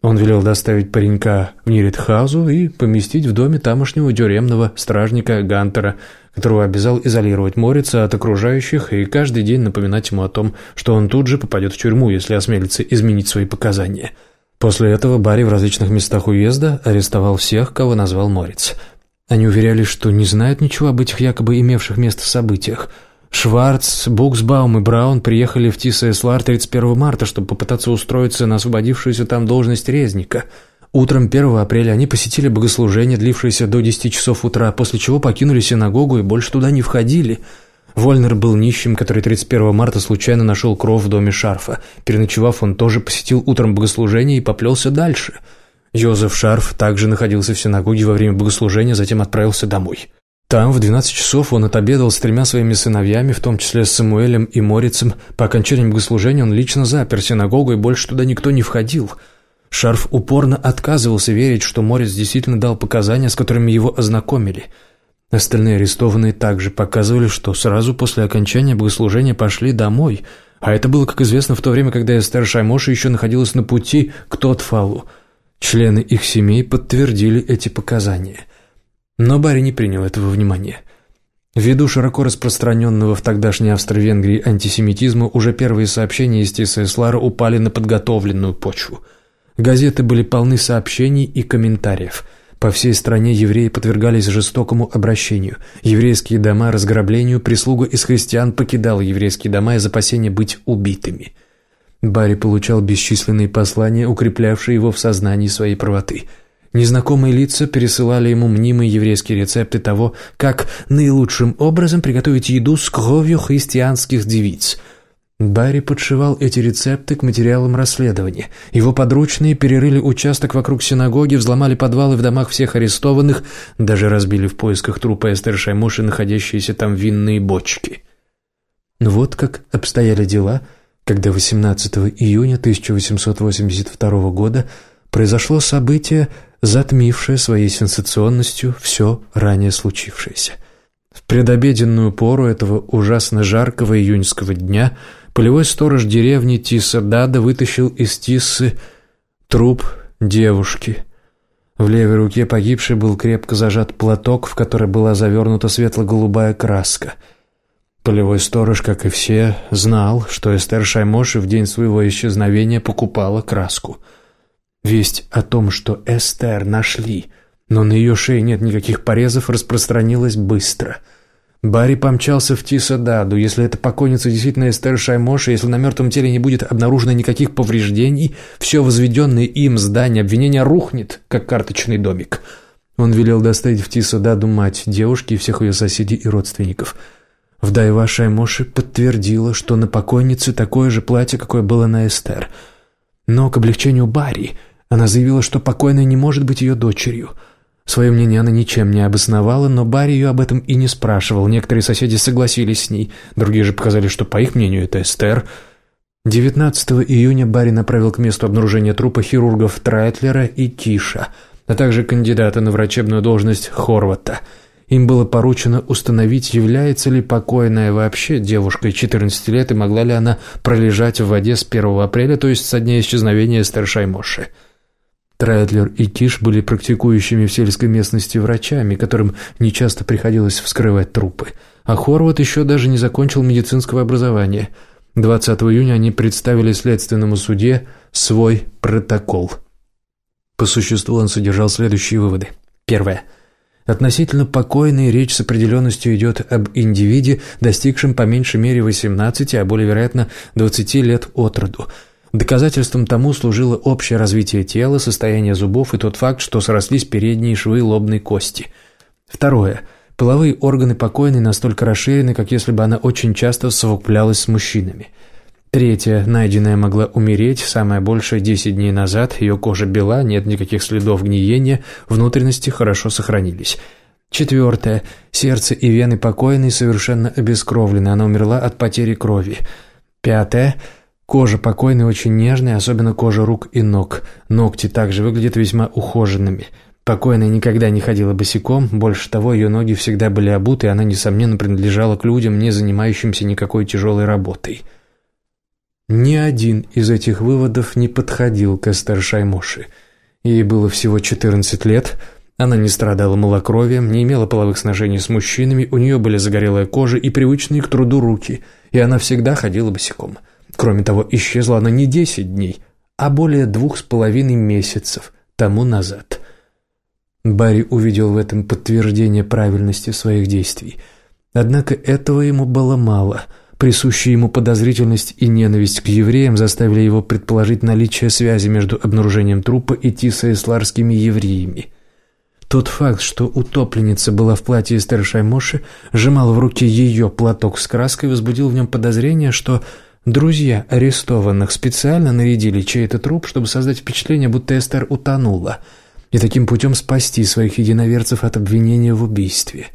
Он велел доставить паренька в Ниритхаузу и поместить в доме тамошнего тюремного стражника Гантера, которого обязал изолировать Морица от окружающих и каждый день напоминать ему о том, что он тут же попадет в тюрьму, если осмелится изменить свои показания. После этого Барри в различных местах уезда арестовал всех, кого назвал Морец. Они уверяли, что не знают ничего об этих якобы имевших место событиях – Шварц, Буксбаум и Браун приехали в ТССЛАР 31 марта, чтобы попытаться устроиться на освободившуюся там должность резника. Утром 1 апреля они посетили богослужение, длившееся до 10 часов утра, после чего покинули синагогу и больше туда не входили. Вольнер был нищим, который 31 марта случайно нашел кров в доме Шарфа. Переночевав, он тоже посетил утром богослужение и поплелся дальше. Йозеф Шарф также находился в синагоге во время богослужения, затем отправился домой. Там в 12 часов он отобедал с тремя своими сыновьями, в том числе с Самуэлем и Морицем. По окончании богослужения он лично запер синагогу, и больше туда никто не входил. Шарф упорно отказывался верить, что Морец действительно дал показания, с которыми его ознакомили. Остальные арестованные также показывали, что сразу после окончания богослужения пошли домой, а это было, как известно, в то время, когда Эстер Шаймоша еще находилась на пути к Тотфалу. Члены их семей подтвердили эти показания. Но Барри не принял этого внимания. Ввиду широко распространенного в тогдашней Австро-Венгрии антисемитизма, уже первые сообщения из ТССЛАРа упали на подготовленную почву. Газеты были полны сообщений и комментариев. По всей стране евреи подвергались жестокому обращению. Еврейские дома разграблению, прислуга из христиан покидала еврейские дома из опасения быть убитыми. Барри получал бесчисленные послания, укреплявшие его в сознании своей правоты – Незнакомые лица пересылали ему мнимые еврейские рецепты того, как наилучшим образом приготовить еду с кровью христианских девиц. Барри подшивал эти рецепты к материалам расследования. Его подручные перерыли участок вокруг синагоги, взломали подвалы в домах всех арестованных, даже разбили в поисках трупа Эстер Шаймоши находящиеся там винные бочки. Вот как обстояли дела, когда 18 июня 1882 года произошло событие, затмившее своей сенсационностью все ранее случившееся. В предобеденную пору этого ужасно жаркого июньского дня полевой сторож деревни Тиса-Дада вытащил из Тиссы труп девушки. В левой руке погибшей был крепко зажат платок, в который была завернута светло-голубая краска. Полевой сторож, как и все, знал, что Эстер Шаймоши в день своего исчезновения покупала краску – Весть о том, что Эстер нашли, но на ее шее нет никаких порезов, распространилась быстро. Барри помчался в Тисададу. Если эта покойница действительно Эстер Шаймоша, если на мертвом теле не будет обнаружено никаких повреждений, все возведенное им здание обвинения рухнет, как карточный домик. Он велел доставить в Тисададу мать девушки и всех ее соседей и родственников. Вдова Шаймоши подтвердила, что на покойнице такое же платье, какое было на Эстер. Но к облегчению Барри она заявила, что покойная не может быть ее дочерью. Свое мнение она ничем не обосновала, но Барри ее об этом и не спрашивал. Некоторые соседи согласились с ней, другие же показали, что, по их мнению, это Эстер. 19 июня Барри направил к месту обнаружения трупа хирургов Трайтлера и Киша, а также кандидата на врачебную должность Хорвата. Им было поручено установить, является ли покойная вообще девушкой 14 лет и могла ли она пролежать в воде с 1 апреля, то есть со дня исчезновения Эстер Шаймоши. Трайдлер и Киш были практикующими в сельской местности врачами, которым нечасто приходилось вскрывать трупы. А Хорват еще даже не закончил медицинского образования. 20 июня они представили следственному суде свой протокол. По существу он содержал следующие выводы. Первое. Относительно покойной речь с определенностью идет об индивиде, достигшем по меньшей мере 18, а более вероятно 20 лет от роду – Доказательством тому служило общее развитие тела, состояние зубов и тот факт, что срослись передние швы лобной кости. Второе. Половые органы покойной настолько расширены, как если бы она очень часто совокуплялась с мужчинами. Третье. Найденная могла умереть, самое большее 10 дней назад, ее кожа бела, нет никаких следов гниения, внутренности хорошо сохранились. Четвертое. Сердце и вены покойной совершенно обескровлены, она умерла от потери крови. Пятое. Кожа покойной очень нежная, особенно кожа рук и ног. Ногти также выглядят весьма ухоженными. Покойная никогда не ходила босиком, больше того, ее ноги всегда были обуты, и она, несомненно, принадлежала к людям, не занимающимся никакой тяжелой работой. Ни один из этих выводов не подходил к Эстер Шаймоши. Ей было всего 14 лет, она не страдала малокровием, не имела половых сношений с мужчинами, у нее были загорелая кожа и привычные к труду руки, и она всегда ходила босиком. Кроме того, исчезла она не 10 дней, а более двух с половиной месяцев тому назад – Барри увидел в этом подтверждение правильности своих действий. Однако этого ему было мало. Присущая ему подозрительность и ненависть к евреям заставили его предположить наличие связи между обнаружением трупа и тисаэсларскими евреями. Тот факт, что утопленница была в платье Эстер Шаймоши, сжимала в руке ее платок с краской, возбудил в нем подозрение, что друзья арестованных специально нарядили чей-то труп, чтобы создать впечатление, будто Эстер утонула – и таким путем спасти своих единоверцев от обвинения в убийстве.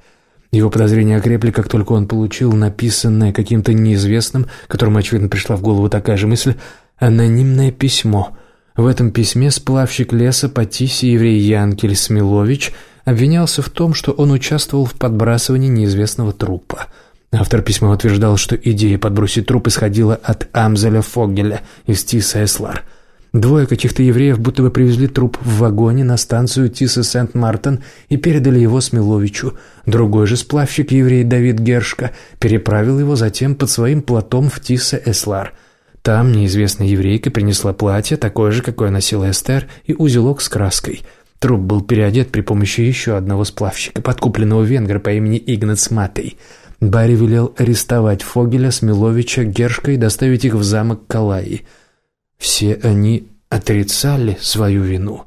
Его подозрения окрепли, как только он получил написанное каким-то неизвестным, которому, очевидно, пришла в голову такая же мысль, анонимное письмо. В этом письме сплавщик леса Патиси еврей Янкель Смилович обвинялся в том, что он участвовал в подбрасывании неизвестного трупа. Автор письма утверждал, что идея подбросить труп исходила от Амзеля Фогеля из Тиса Эслар – Двое каких-то евреев будто бы привезли труп в вагоне на станцию Тиса Сент-Мартен и передали его Смиловичу. Другой же сплавщик, еврей Давид Гершка, переправил его затем под своим платом в Тиса Эслар. Там неизвестная еврейка принесла платье, такое же, какое носила Эстер, и узелок с краской. Труп был переодет при помощи еще одного сплавщика, подкупленного венгра по имени Игнац Матей. Барри велел арестовать Фогеля, Смиловича, Гершка и доставить их в замок Калаи. Все они отрицали свою вину.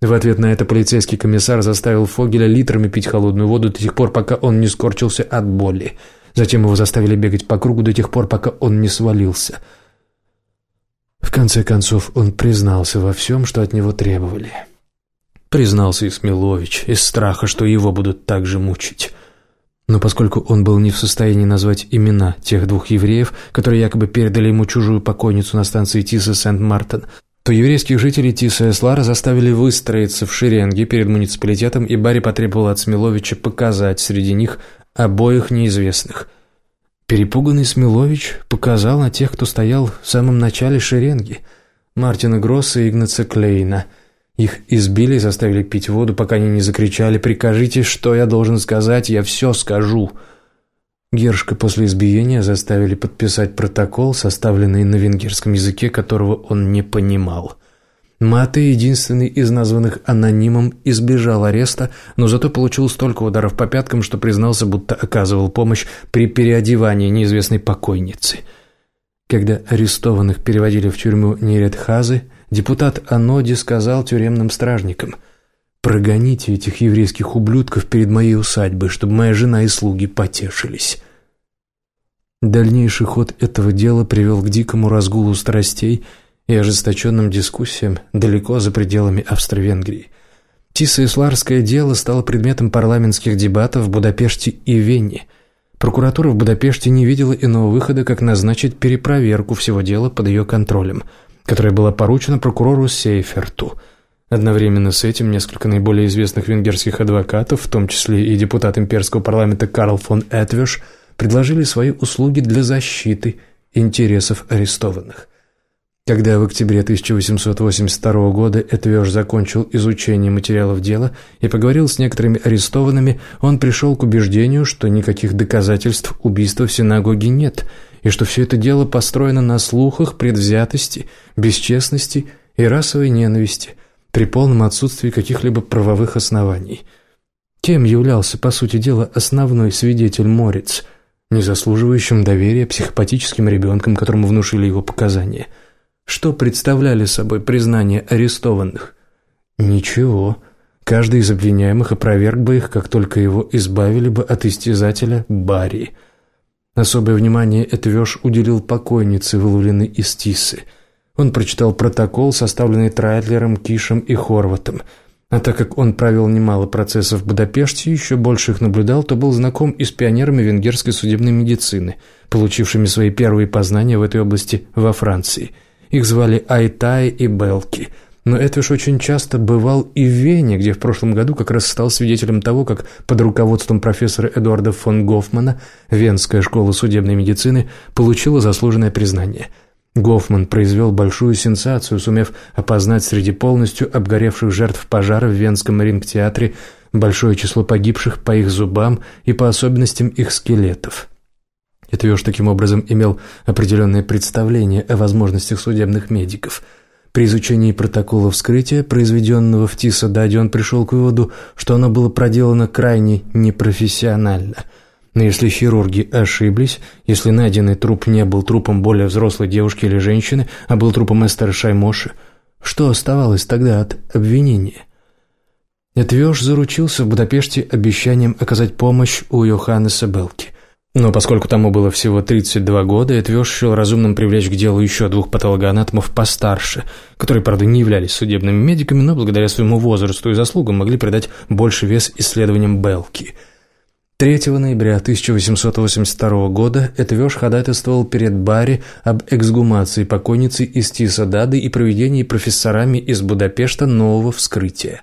В ответ на это полицейский комиссар заставил Фогеля литрами пить холодную воду до тех пор, пока он не скорчился от боли. Затем его заставили бегать по кругу до тех пор, пока он не свалился. В конце концов, он признался во всем, что от него требовали. Признался и Смилович, из страха, что его будут так же мучить. Но поскольку он был не в состоянии назвать имена тех двух евреев, которые якобы передали ему чужую покойницу на станции Тиса Сент-Мартен, то еврейских жителей Тиса и Эслара заставили выстроиться в шеренге перед муниципалитетом, и Барри потребовал от Смиловича показать среди них обоих неизвестных. Перепуганный Смилович показал на тех, кто стоял в самом начале шеренги – Мартина Гросса и Игнаца Клейна – их избили и заставили пить воду, пока они не закричали «Прикажите, что я должен сказать, я все скажу». Гершка после избиения заставили подписать протокол, составленный на венгерском языке, которого он не понимал. Маты, единственный из названных анонимом, избежал ареста, но зато получил столько ударов по пяткам, что признался, будто оказывал помощь при переодевании неизвестной покойницы. Когда арестованных переводили в тюрьму Нередхазы, депутат Аноди сказал тюремным стражникам «Прогоните этих еврейских ублюдков перед моей усадьбой, чтобы моя жена и слуги потешились». Дальнейший ход этого дела привел к дикому разгулу страстей и ожесточенным дискуссиям далеко за пределами Австро-Венгрии. Тисо-Исларское дело стало предметом парламентских дебатов в Будапеште и Вене. Прокуратура в Будапеште не видела иного выхода, как назначить перепроверку всего дела под ее контролем – которая была поручена прокурору Сейферту. Одновременно с этим несколько наиболее известных венгерских адвокатов, в том числе и депутат имперского парламента Карл фон Этвеш, предложили свои услуги для защиты интересов арестованных. Когда в октябре 1882 года Этвеш закончил изучение материалов дела и поговорил с некоторыми арестованными, он пришел к убеждению, что никаких доказательств убийства в синагоге нет – и что все это дело построено на слухах, предвзятости, бесчестности и расовой ненависти, при полном отсутствии каких-либо правовых оснований. Кем являлся, по сути дела, основной свидетель Морец, незаслуживающим доверия психопатическим ребенком, которому внушили его показания? Что представляли собой признания арестованных? Ничего. Каждый из обвиняемых опроверг бы их, как только его избавили бы от истязателя Барри – Особое внимание Этвеш уделил покойнице, выловленной из Тисы. Он прочитал протокол, составленный Трайдлером, Кишем и Хорватом. А так как он провел немало процессов в Будапеште еще больше их наблюдал, то был знаком и с пионерами венгерской судебной медицины, получившими свои первые познания в этой области во Франции. Их звали Айтай и Белки – но Этвиш очень часто бывал и в Вене, где в прошлом году как раз стал свидетелем того, как под руководством профессора Эдуарда фон Гофмана Венская школа судебной медицины получила заслуженное признание. Гофман произвел большую сенсацию, сумев опознать среди полностью обгоревших жертв пожара в Венском ринг-театре большое число погибших по их зубам и по особенностям их скелетов. Этвиш таким образом имел определенное представление о возможностях судебных медиков – при изучении протокола вскрытия, произведенного в Тисададе, он пришел к выводу, что оно было проделано крайне непрофессионально. Но если хирурги ошиблись, если найденный труп не был трупом более взрослой девушки или женщины, а был трупом Эстера Шаймоши, что оставалось тогда от обвинения? Этвёж заручился в Будапеште обещанием оказать помощь у Йоханнеса Белки – но поскольку тому было всего 32 года, Эдвёж счел разумным привлечь к делу еще двух патологоанатомов постарше, которые, правда, не являлись судебными медиками, но благодаря своему возрасту и заслугам могли придать больше вес исследованиям Белки. 3 ноября 1882 года Этвёж ходатайствовал перед Барри об эксгумации покойницы из Тисадады и проведении профессорами из Будапешта нового вскрытия.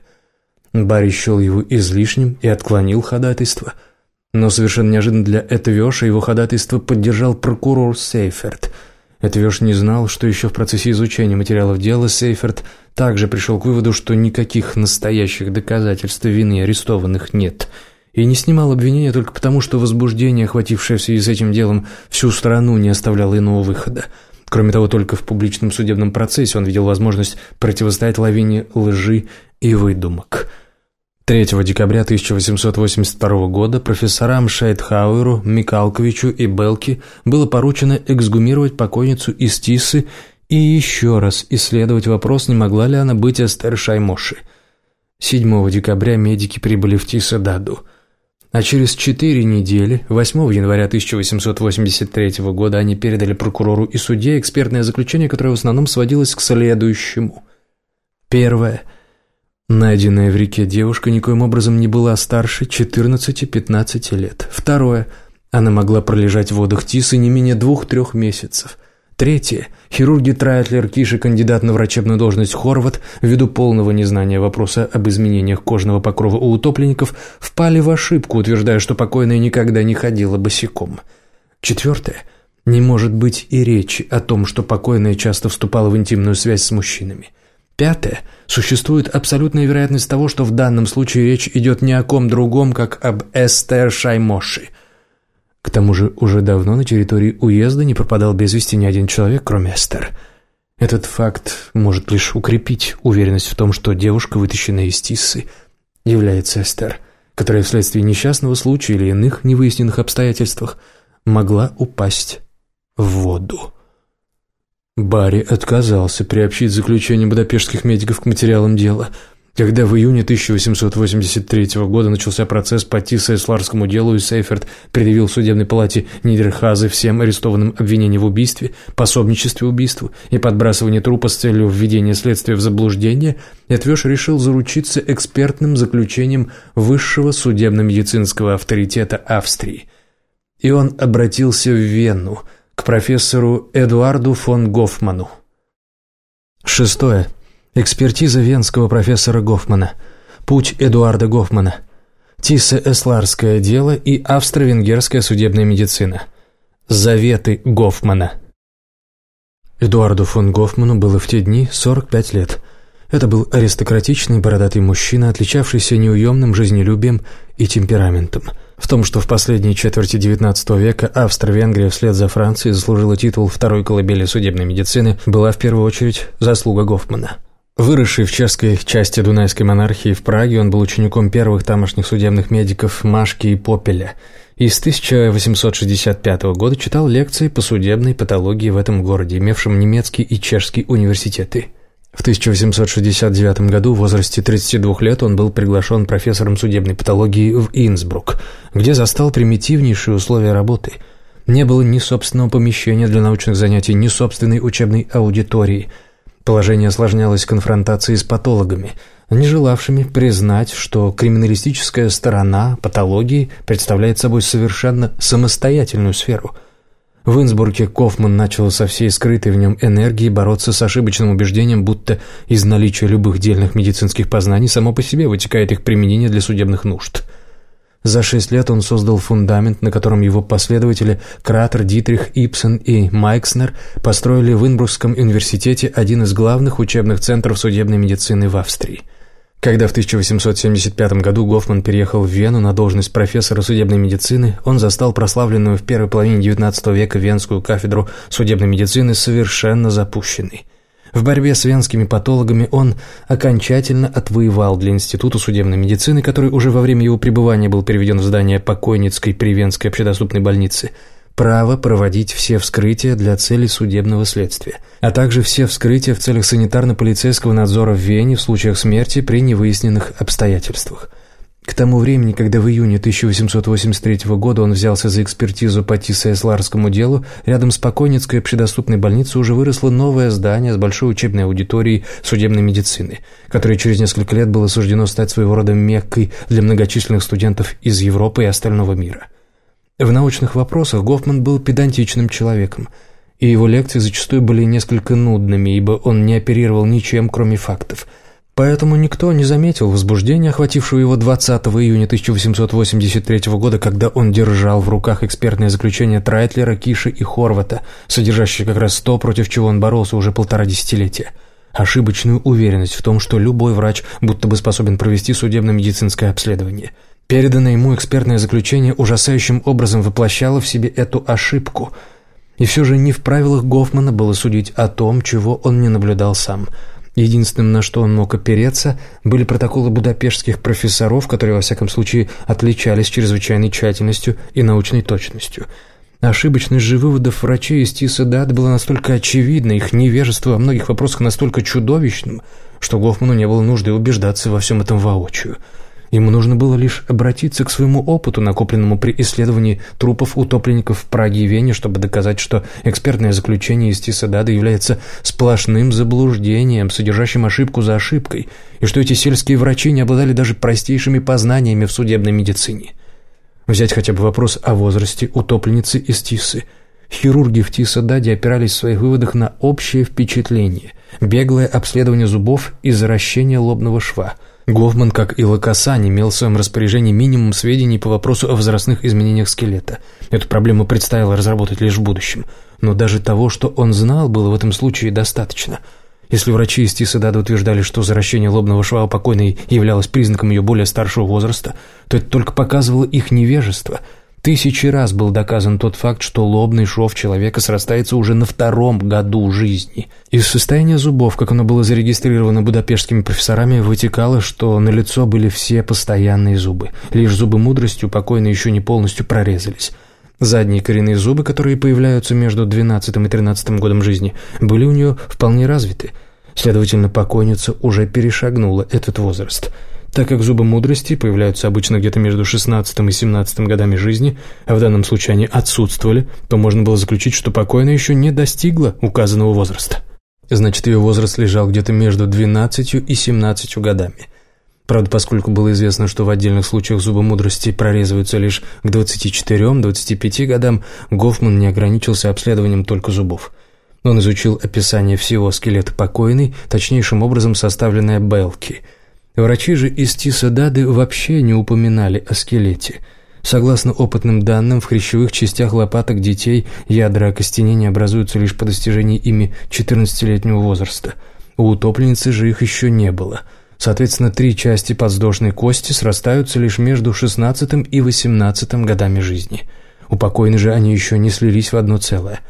Барри счел его излишним и отклонил ходатайство – но совершенно неожиданно для Этвеша его ходатайство поддержал прокурор Сейферт. Этвеш не знал, что еще в процессе изучения материалов дела Сейферт также пришел к выводу, что никаких настоящих доказательств вины арестованных нет, и не снимал обвинения только потому, что возбуждение, охватившее в связи с этим делом всю страну, не оставляло иного выхода. Кроме того, только в публичном судебном процессе он видел возможность противостоять лавине лжи и выдумок – 3 декабря 1882 года профессорам Шейтхауэру, Микалковичу и Белки было поручено эксгумировать покойницу из Тисы и еще раз исследовать вопрос, не могла ли она быть Эстер Шаймоши. 7 декабря медики прибыли в Тиса-Даду. А через четыре недели, 8 января 1883 года, они передали прокурору и судье экспертное заключение, которое в основном сводилось к следующему. Первое – Найденная в реке девушка никоим образом не была старше 14-15 лет. Второе. Она могла пролежать в водах Тисы не менее двух-трех месяцев. Третье. Хирурги Трайтлер, Киш кандидат на врачебную должность Хорват, ввиду полного незнания вопроса об изменениях кожного покрова у утопленников, впали в ошибку, утверждая, что покойная никогда не ходила босиком. Четвертое. Не может быть и речи о том, что покойная часто вступала в интимную связь с мужчинами. Пятое. Существует абсолютная вероятность того, что в данном случае речь идет не о ком другом, как об Эстер Шаймоши. К тому же уже давно на территории уезда не пропадал без вести ни один человек, кроме Эстер. Этот факт может лишь укрепить уверенность в том, что девушка, вытащенная из Тиссы, является Эстер, которая вследствие несчастного случая или иных невыясненных обстоятельствах могла упасть в воду. Барри отказался приобщить заключение будапештских медиков к материалам дела. Когда в июне 1883 года начался процесс по Тисса-Эсларскому делу, и Сейферт предъявил судебной палате Нидерхазы всем арестованным обвинения в убийстве, пособничестве убийству и подбрасывании трупа с целью введения следствия в заблуждение, Этвеш решил заручиться экспертным заключением высшего судебно-медицинского авторитета Австрии. И он обратился в Вену – к профессору Эдуарду фон Гофману. Шестое. Экспертиза венского профессора Гофмана. Путь Эдуарда Гофмана. Тиссе-Эсларское дело и австро-венгерская судебная медицина. Заветы Гофмана. Эдуарду фон Гофману было в те дни 45 лет. Это был аристократичный бородатый мужчина, отличавшийся неуемным жизнелюбием и темпераментом – в том, что в последней четверти XIX века Австро-Венгрия вслед за Францией заслужила титул второй колыбели судебной медицины, была в первую очередь заслуга Гофмана. Выросший в чешской части Дунайской монархии в Праге, он был учеником первых тамошних судебных медиков Машки и Попеля и с 1865 года читал лекции по судебной патологии в этом городе, имевшем немецкий и чешский университеты. В 1869 году в возрасте 32 лет он был приглашен профессором судебной патологии в Инсбрук, где застал примитивнейшие условия работы. Не было ни собственного помещения для научных занятий, ни собственной учебной аудитории. Положение осложнялось конфронтацией с патологами. не желавшими признать, что криминалистическая сторона патологии представляет собой совершенно самостоятельную сферу. В Инсбурге Кофман начал со всей скрытой в нем энергии бороться с ошибочным убеждением, будто из наличия любых дельных медицинских познаний само по себе вытекает их применение для судебных нужд – за шесть лет он создал фундамент, на котором его последователи Кратер, Дитрих, Ипсен и Майкснер построили в Инбрукском университете один из главных учебных центров судебной медицины в Австрии. Когда в 1875 году Гофман переехал в Вену на должность профессора судебной медицины, он застал прославленную в первой половине XIX века Венскую кафедру судебной медицины совершенно запущенной – в борьбе с венскими патологами он окончательно отвоевал для Института судебной медицины, который уже во время его пребывания был переведен в здание покойницкой при Венской общедоступной больнице, право проводить все вскрытия для целей судебного следствия, а также все вскрытия в целях санитарно-полицейского надзора в Вене в случаях смерти при невыясненных обстоятельствах. К тому времени, когда в июне 1883 года он взялся за экспертизу по Тисса-Эсларскому делу, рядом с Покойницкой общедоступной больницей уже выросло новое здание с большой учебной аудиторией судебной медицины, которое через несколько лет было суждено стать своего рода меккой для многочисленных студентов из Европы и остального мира. В научных вопросах Гофман был педантичным человеком, и его лекции зачастую были несколько нудными, ибо он не оперировал ничем, кроме фактов – Поэтому никто не заметил возбуждения, охватившего его 20 июня 1883 года, когда он держал в руках экспертное заключение Трайтлера, Киши и Хорвата, содержащее как раз то, против чего он боролся уже полтора десятилетия. Ошибочную уверенность в том, что любой врач будто бы способен провести судебно-медицинское обследование. Переданное ему экспертное заключение ужасающим образом воплощало в себе эту ошибку. И все же не в правилах Гофмана было судить о том, чего он не наблюдал сам – Единственным, на что он мог опереться, были протоколы будапештских профессоров, которые, во всяком случае, отличались чрезвычайной тщательностью и научной точностью. Ошибочность же выводов врачей из Тиса Дат была настолько очевидна, их невежество во многих вопросах настолько чудовищным, что Гофману не было нужды убеждаться во всем этом воочию – Ему нужно было лишь обратиться к своему опыту, накопленному при исследовании трупов утопленников в Праге и Вене, чтобы доказать, что экспертное заключение из Тисадада является сплошным заблуждением, содержащим ошибку за ошибкой, и что эти сельские врачи не обладали даже простейшими познаниями в судебной медицине. Взять хотя бы вопрос о возрасте утопленницы из Тисы. Хирурги в Тисададе опирались в своих выводах на общее впечатление, беглое обследование зубов и заращение лобного шва – Гофман, как и Лакасан, имел в своем распоряжении минимум сведений по вопросу о возрастных изменениях скелета. Эту проблему предстояло разработать лишь в будущем. Но даже того, что он знал, было в этом случае достаточно. Если врачи из Тисадада утверждали, что заращение лобного шва у покойной являлось признаком ее более старшего возраста, то это только показывало их невежество – Тысячи раз был доказан тот факт, что лобный шов человека срастается уже на втором году жизни. Из состояния зубов, как оно было зарегистрировано будапештскими профессорами, вытекало, что на лицо были все постоянные зубы. Лишь зубы мудрости у покойной еще не полностью прорезались. Задние коренные зубы, которые появляются между 12 и 13 годом жизни, были у нее вполне развиты. Следовательно, покойница уже перешагнула этот возраст – так как зубы мудрости появляются обычно где-то между 16 и 17 годами жизни, а в данном случае они отсутствовали, то можно было заключить, что покойная еще не достигла указанного возраста. Значит, ее возраст лежал где-то между 12 и 17 годами. Правда, поскольку было известно, что в отдельных случаях зубы мудрости прорезываются лишь к 24-25 годам, Гофман не ограничился обследованием только зубов. Он изучил описание всего скелета покойной, точнейшим образом составленное Белки – Врачи же из Тисадады вообще не упоминали о скелете. Согласно опытным данным, в хрящевых частях лопаток детей ядра окостенения образуются лишь по достижении ими 14-летнего возраста. У утопленницы же их еще не было. Соответственно, три части подвздошной кости срастаются лишь между 16 и 18 годами жизни. У покойной же они еще не слились в одно целое –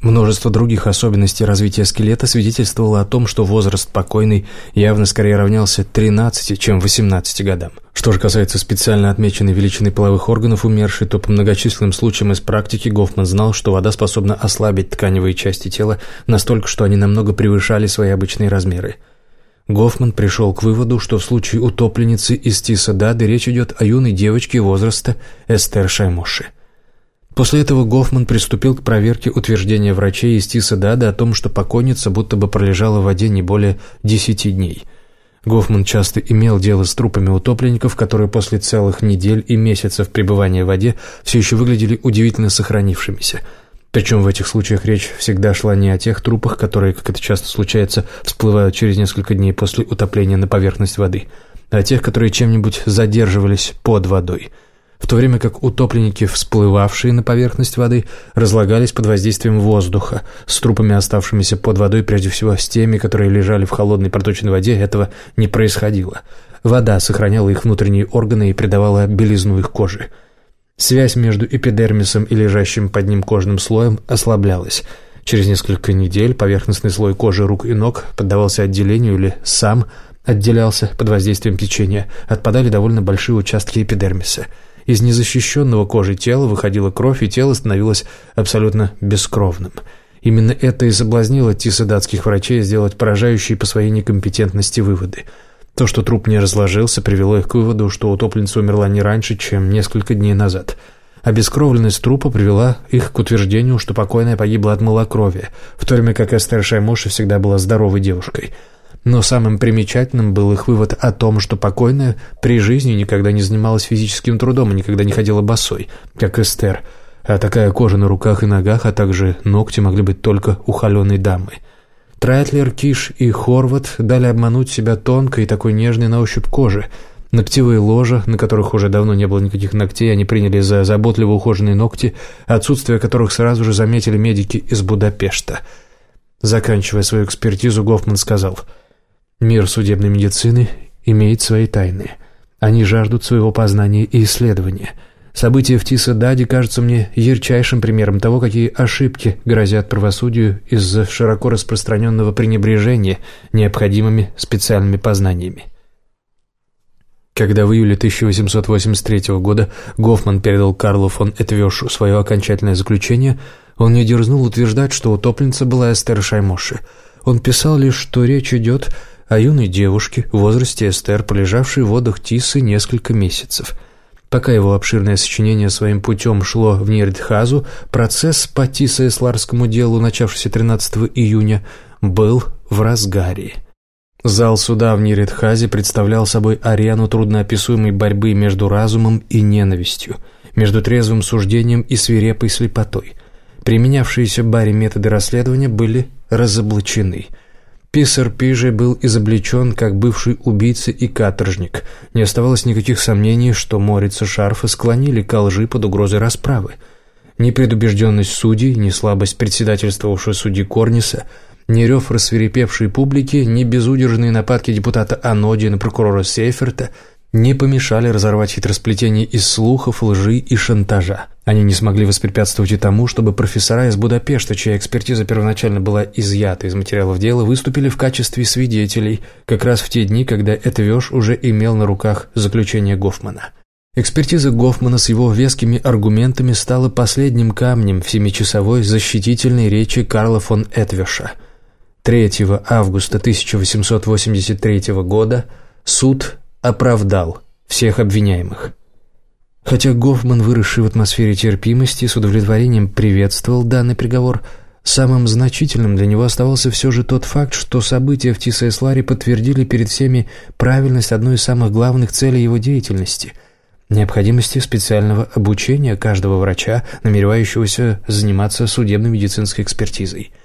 Множество других особенностей развития скелета свидетельствовало о том, что возраст покойной явно скорее равнялся 13, чем 18 годам. Что же касается специально отмеченной величины половых органов умершей, то по многочисленным случаям из практики Гофман знал, что вода способна ослабить тканевые части тела настолько, что они намного превышали свои обычные размеры. Гофман пришел к выводу, что в случае утопленницы из Тиса Дады речь идет о юной девочке возраста Эстер Шаймоши. После этого Гофман приступил к проверке утверждения врачей из Тиса Дада о том, что покойница будто бы пролежала в воде не более десяти дней. Гофман часто имел дело с трупами утопленников, которые после целых недель и месяцев пребывания в воде все еще выглядели удивительно сохранившимися. Причем в этих случаях речь всегда шла не о тех трупах, которые, как это часто случается, всплывают через несколько дней после утопления на поверхность воды, а о тех, которые чем-нибудь задерживались под водой – в то время как утопленники, всплывавшие на поверхность воды, разлагались под воздействием воздуха, с трупами, оставшимися под водой, прежде всего с теми, которые лежали в холодной проточной воде, этого не происходило. Вода сохраняла их внутренние органы и придавала белизну их кожи. Связь между эпидермисом и лежащим под ним кожным слоем ослаблялась. Через несколько недель поверхностный слой кожи рук и ног поддавался отделению или сам отделялся под воздействием течения, отпадали довольно большие участки эпидермиса – из незащищенного кожи тела выходила кровь, и тело становилось абсолютно бескровным. Именно это и соблазнило Тиса врачей сделать поражающие по своей некомпетентности выводы. То, что труп не разложился, привело их к выводу, что утопленница умерла не раньше, чем несколько дней назад. Обескровленность трупа привела их к утверждению, что покойная погибла от малокровия, в то время как Эстер Шаймоши всегда была здоровой девушкой – но самым примечательным был их вывод о том, что покойная при жизни никогда не занималась физическим трудом и никогда не ходила босой, как Эстер, а такая кожа на руках и ногах, а также ногти могли быть только у холеной дамы. Трайтлер, Киш и Хорват дали обмануть себя тонкой и такой нежной на ощупь кожи. Ногтевые ложа, на которых уже давно не было никаких ногтей, они приняли за заботливо ухоженные ногти, отсутствие которых сразу же заметили медики из Будапешта. Заканчивая свою экспертизу, Гофман сказал – Мир судебной медицины имеет свои тайны. Они жаждут своего познания и исследования. События в Тиса-Даде кажутся мне ярчайшим примером того, какие ошибки грозят правосудию из-за широко распространенного пренебрежения необходимыми специальными познаниями. Когда в июле 1883 года Гофман передал Карлу фон Этвешу свое окончательное заключение, он не дерзнул утверждать, что утопленница была Эстер Шаймоши. Он писал лишь, что речь идет о юной девушке в возрасте Эстер, полежавшей в водах Тисы несколько месяцев. Пока его обширное сочинение своим путем шло в Нирдхазу, процесс по Тисо-Эсларскому делу, начавшийся 13 июня, был в разгаре. Зал суда в Ниридхазе представлял собой арену трудноописуемой борьбы между разумом и ненавистью, между трезвым суждением и свирепой слепотой. Применявшиеся Барри методы расследования были разоблачены – Писар Пижи был изобличен как бывший убийца и каторжник. Не оставалось никаких сомнений, что Морица Шарфа склонили к лжи под угрозой расправы. Ни предубежденность судей, ни слабость председательствовавшего судьи Корниса, ни рев рассверепевшей публики, ни безудержные нападки депутата Аноди на прокурора Сейферта не помешали разорвать хитросплетение из слухов, лжи и шантажа. Они не смогли воспрепятствовать и тому, чтобы профессора из Будапешта, чья экспертиза первоначально была изъята из материалов дела, выступили в качестве свидетелей, как раз в те дни, когда Этвеш уже имел на руках заключение Гофмана. Экспертиза Гофмана с его вескими аргументами стала последним камнем в семичасовой защитительной речи Карла фон Этвеша. 3 августа 1883 года суд оправдал всех обвиняемых. Хотя Гофман, выросший в атмосфере терпимости, с удовлетворением приветствовал данный приговор, самым значительным для него оставался все же тот факт, что события в Тисаэсларе подтвердили перед всеми правильность одной из самых главных целей его деятельности – необходимости специального обучения каждого врача, намеревающегося заниматься судебно-медицинской экспертизой –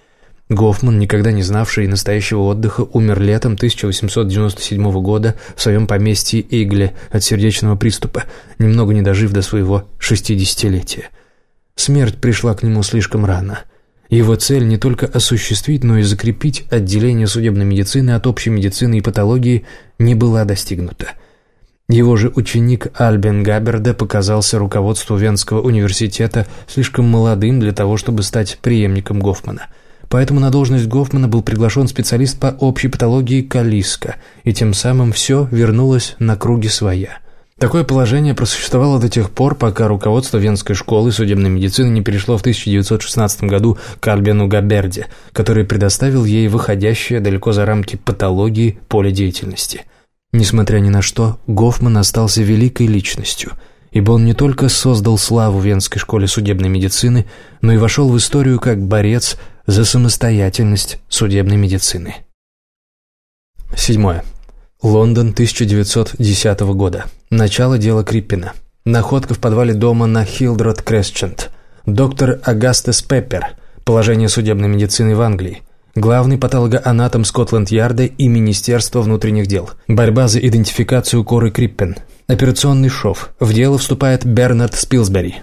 Гофман, никогда не знавший настоящего отдыха, умер летом 1897 года в своем поместье Игле от сердечного приступа, немного не дожив до своего шестидесятилетия. Смерть пришла к нему слишком рано. Его цель не только осуществить, но и закрепить отделение судебной медицины от общей медицины и патологии не была достигнута. Его же ученик Альбен Габерде показался руководству Венского университета слишком молодым для того, чтобы стать преемником Гофмана – Поэтому на должность Гофмана был приглашен специалист по общей патологии Калиска, и тем самым все вернулось на круги своя. Такое положение просуществовало до тех пор, пока руководство Венской школы судебной медицины не перешло в 1916 году к Альбену Габерде, который предоставил ей выходящее далеко за рамки патологии поле деятельности. Несмотря ни на что, Гофман остался великой личностью – ибо он не только создал славу Венской школе судебной медицины, но и вошел в историю как борец за самостоятельность судебной медицины. Седьмое. Лондон 1910 года. Начало дела Криппина. Находка в подвале дома на Хилдрод Кресчент. Доктор Агастес Пеппер. Положение судебной медицины в Англии. Главный патологоанатом Скотланд-Ярда и Министерства внутренних дел. Борьба за идентификацию коры Криппен. Операционный шов. В дело вступает Бернард Спилсбери.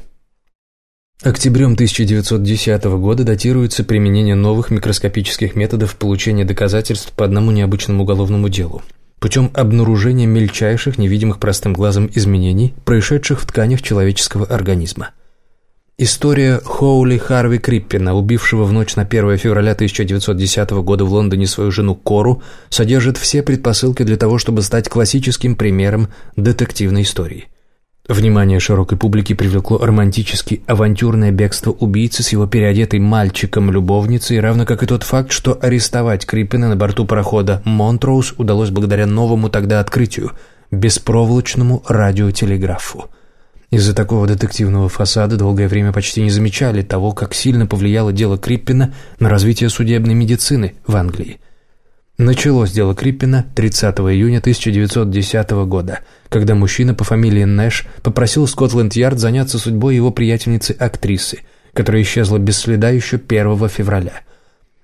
Октябрем 1910 года датируется применение новых микроскопических методов получения доказательств по одному необычному уголовному делу путем обнаружения мельчайших, невидимых простым глазом изменений, происшедших в тканях человеческого организма. История Хоули Харви Криппина, убившего в ночь на 1 февраля 1910 года в Лондоне свою жену Кору, содержит все предпосылки для того, чтобы стать классическим примером детективной истории – Внимание широкой публики привлекло романтически авантюрное бегство убийцы с его переодетой мальчиком-любовницей, равно как и тот факт, что арестовать Криппена на борту парохода «Монтроуз» удалось благодаря новому тогда открытию – беспроволочному радиотелеграфу. Из-за такого детективного фасада долгое время почти не замечали того, как сильно повлияло дело Криппена на развитие судебной медицины в Англии – Началось дело Криппина 30 июня 1910 года, когда мужчина по фамилии Нэш попросил Скотланд-Ярд заняться судьбой его приятельницы-актрисы, которая исчезла без следа еще 1 февраля.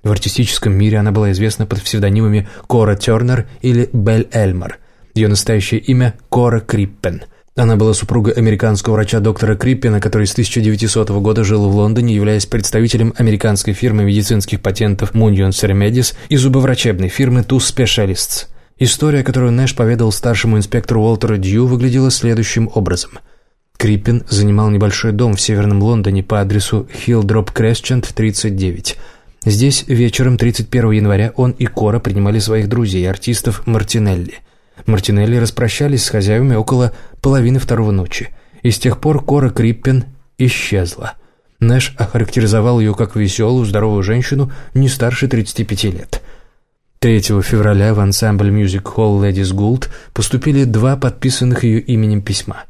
В артистическом мире она была известна под псевдонимами Кора Тернер или Бель Эльмар. Ее настоящее имя – Кора Криппен – она была супругой американского врача доктора Криппина, который с 1900 года жил в Лондоне, являясь представителем американской фирмы медицинских патентов Munions Remedies и зубоврачебной фирмы Two Specialists. История, которую Нэш поведал старшему инспектору Уолтеру Дью, выглядела следующим образом. Криппен занимал небольшой дом в северном Лондоне по адресу Хилдроп Кресчент, 39. Здесь вечером 31 января он и Кора принимали своих друзей, артистов Мартинелли – Мартинелли распрощались с хозяевами около половины второго ночи, и с тех пор Кора Криппен исчезла. Нэш охарактеризовал ее как веселую, здоровую женщину не старше 35 лет. 3 февраля в ансамбль Music Hall Ladies Gould поступили два подписанных ее именем письма.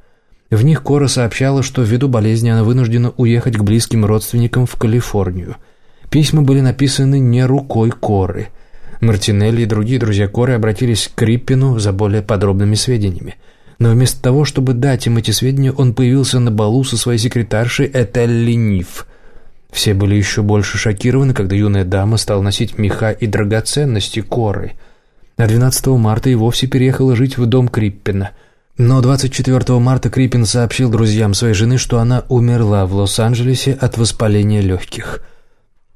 В них Кора сообщала, что ввиду болезни она вынуждена уехать к близким родственникам в Калифорнию. Письма были написаны не рукой Коры – Мартинелли и другие друзья Коры обратились к Криппину за более подробными сведениями. Но вместо того, чтобы дать им эти сведения, он появился на балу со своей секретаршей Этелли Ниф. Все были еще больше шокированы, когда юная дама стала носить меха и драгоценности Коры. А 12 марта и вовсе переехала жить в дом Криппина. Но 24 марта Криппин сообщил друзьям своей жены, что она умерла в Лос-Анджелесе от воспаления легких –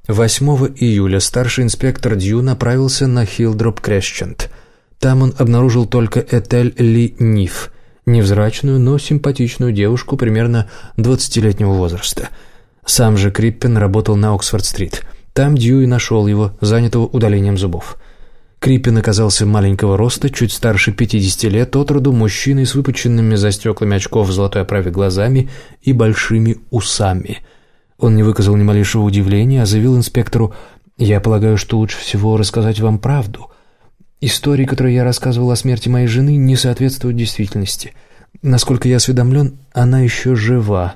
8 июля старший инспектор Дью направился на Хилдроп Крещент. Там он обнаружил только Этель Ли Ниф, невзрачную, но симпатичную девушку примерно 20-летнего возраста. Сам же Криппен работал на Оксфорд-стрит. Там Дью и нашел его, занятого удалением зубов. Криппен оказался маленького роста, чуть старше 50 лет, от роду мужчиной с выпученными за стеклами очков в золотой оправе глазами и большими усами – он не выказал ни малейшего удивления, а заявил инспектору, «Я полагаю, что лучше всего рассказать вам правду. Истории, которые я рассказывал о смерти моей жены, не соответствуют действительности. Насколько я осведомлен, она еще жива».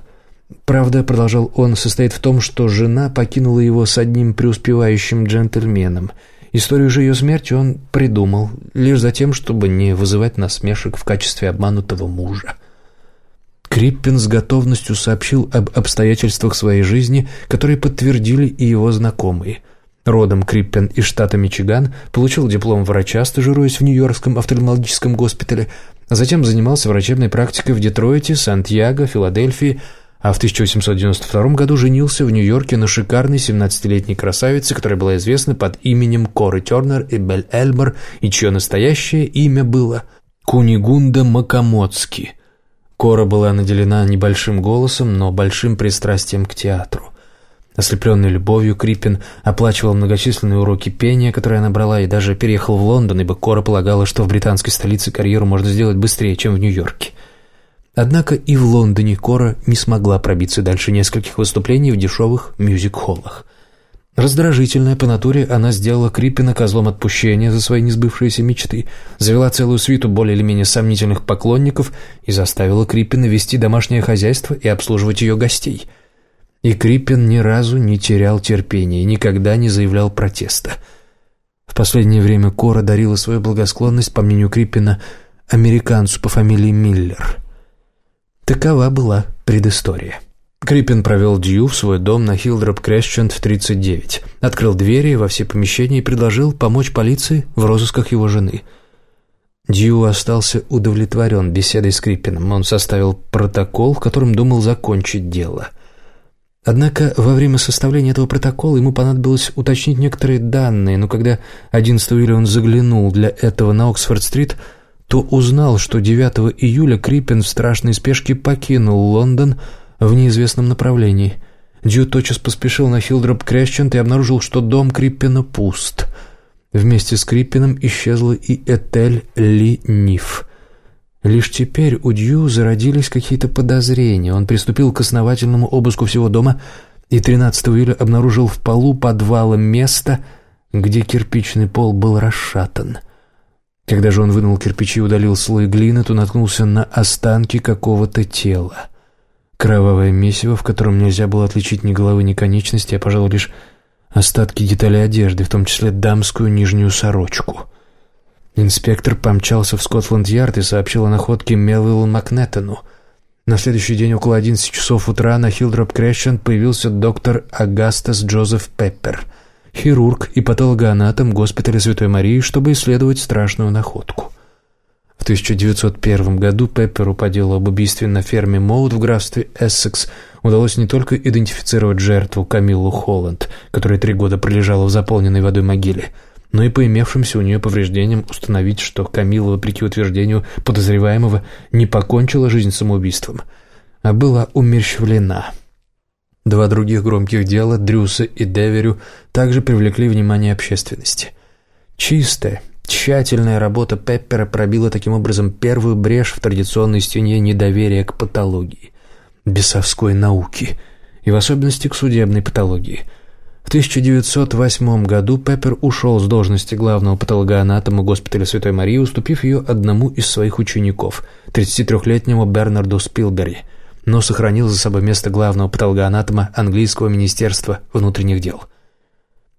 Правда, продолжал он, состоит в том, что жена покинула его с одним преуспевающим джентльменом. Историю же ее смерти он придумал, лишь за тем, чтобы не вызывать насмешек в качестве обманутого мужа. Криппин с готовностью сообщил об обстоятельствах своей жизни, которые подтвердили и его знакомые. Родом Криппин из штата Мичиган, получил диплом врача, стажируясь в Нью-Йоркском офтальмологическом госпитале, а затем занимался врачебной практикой в Детройте, Сантьяго, Филадельфии, а в 1892 году женился в Нью-Йорке на шикарной 17-летней красавице, которая была известна под именем Коры Тернер и Бель Эльмар, и чье настоящее имя было Кунигунда Макамоцки – Кора была наделена небольшим голосом, но большим пристрастием к театру. Ослепленный любовью, Криппин оплачивал многочисленные уроки пения, которые она брала, и даже переехал в Лондон, ибо Кора полагала, что в британской столице карьеру можно сделать быстрее, чем в Нью-Йорке. Однако и в Лондоне Кора не смогла пробиться дальше нескольких выступлений в дешевых мюзик-холлах. Раздражительная по натуре, она сделала Криппина козлом отпущения за свои несбывшиеся мечты, завела целую свиту более или менее сомнительных поклонников и заставила Криппина вести домашнее хозяйство и обслуживать ее гостей. И Криппин ни разу не терял терпения и никогда не заявлял протеста. В последнее время Кора дарила свою благосклонность, по мнению Криппина, американцу по фамилии Миллер. Такова была предыстория. Криппен провел Дью в свой дом на Хилдроп Кресчент, 39, открыл двери во все помещения и предложил помочь полиции в розысках его жены. Дью остался удовлетворен беседой с Криппеном. Он составил протокол, в котором думал закончить дело. Однако во время составления этого протокола ему понадобилось уточнить некоторые данные, но когда 11 июля он заглянул для этого на Оксфорд-стрит, то узнал, что 9 июля Криппен в страшной спешке покинул Лондон в неизвестном направлении. Дью тотчас поспешил на Хилдроп Кресчент и обнаружил, что дом Криппена пуст. Вместе с Криппеном исчезла и Этель Ли Нив – Лишь теперь у Дью зародились какие-то подозрения. Он приступил к основательному обыску всего дома и 13 июля обнаружил в полу подвала место, где кирпичный пол был расшатан. Когда же он вынул кирпичи и удалил слой глины, то наткнулся на останки какого-то тела. Кровавое месиво, в котором нельзя было отличить ни головы, ни конечности, а, пожалуй, лишь остатки деталей одежды, в том числе дамскую нижнюю сорочку — Инспектор помчался в Скотланд-Ярд и сообщил о находке Мелвиллу Макнеттону. На следующий день около 11 часов утра на Хилдроп Кресчент появился доктор Огастес Джозеф Пеппер, хирург и патологоанатом госпиталя Святой Марии, чтобы исследовать страшную находку. В 1901 году Пепперу по делу об убийстве на ферме Моуд в графстве Эссекс удалось не только идентифицировать жертву Камиллу Холланд, которая три года пролежала в заполненной водой могиле – но и по имевшимся у нее повреждениям установить, что Камила, вопреки утверждению подозреваемого, не покончила жизнь самоубийством, а была умерщвлена. Два других громких дела, Дрюса и Деверю, также привлекли внимание общественности. Чистая, тщательная работа Пеппера пробила таким образом первую брешь в традиционной стене недоверия к патологии, бесовской науке и в особенности к судебной патологии – в 1908 году Пеппер ушел с должности главного патологоанатома госпиталя Святой Марии, уступив ее одному из своих учеников, 33-летнему Бернарду Спилбери, но сохранил за собой место главного патологоанатома английского министерства внутренних дел.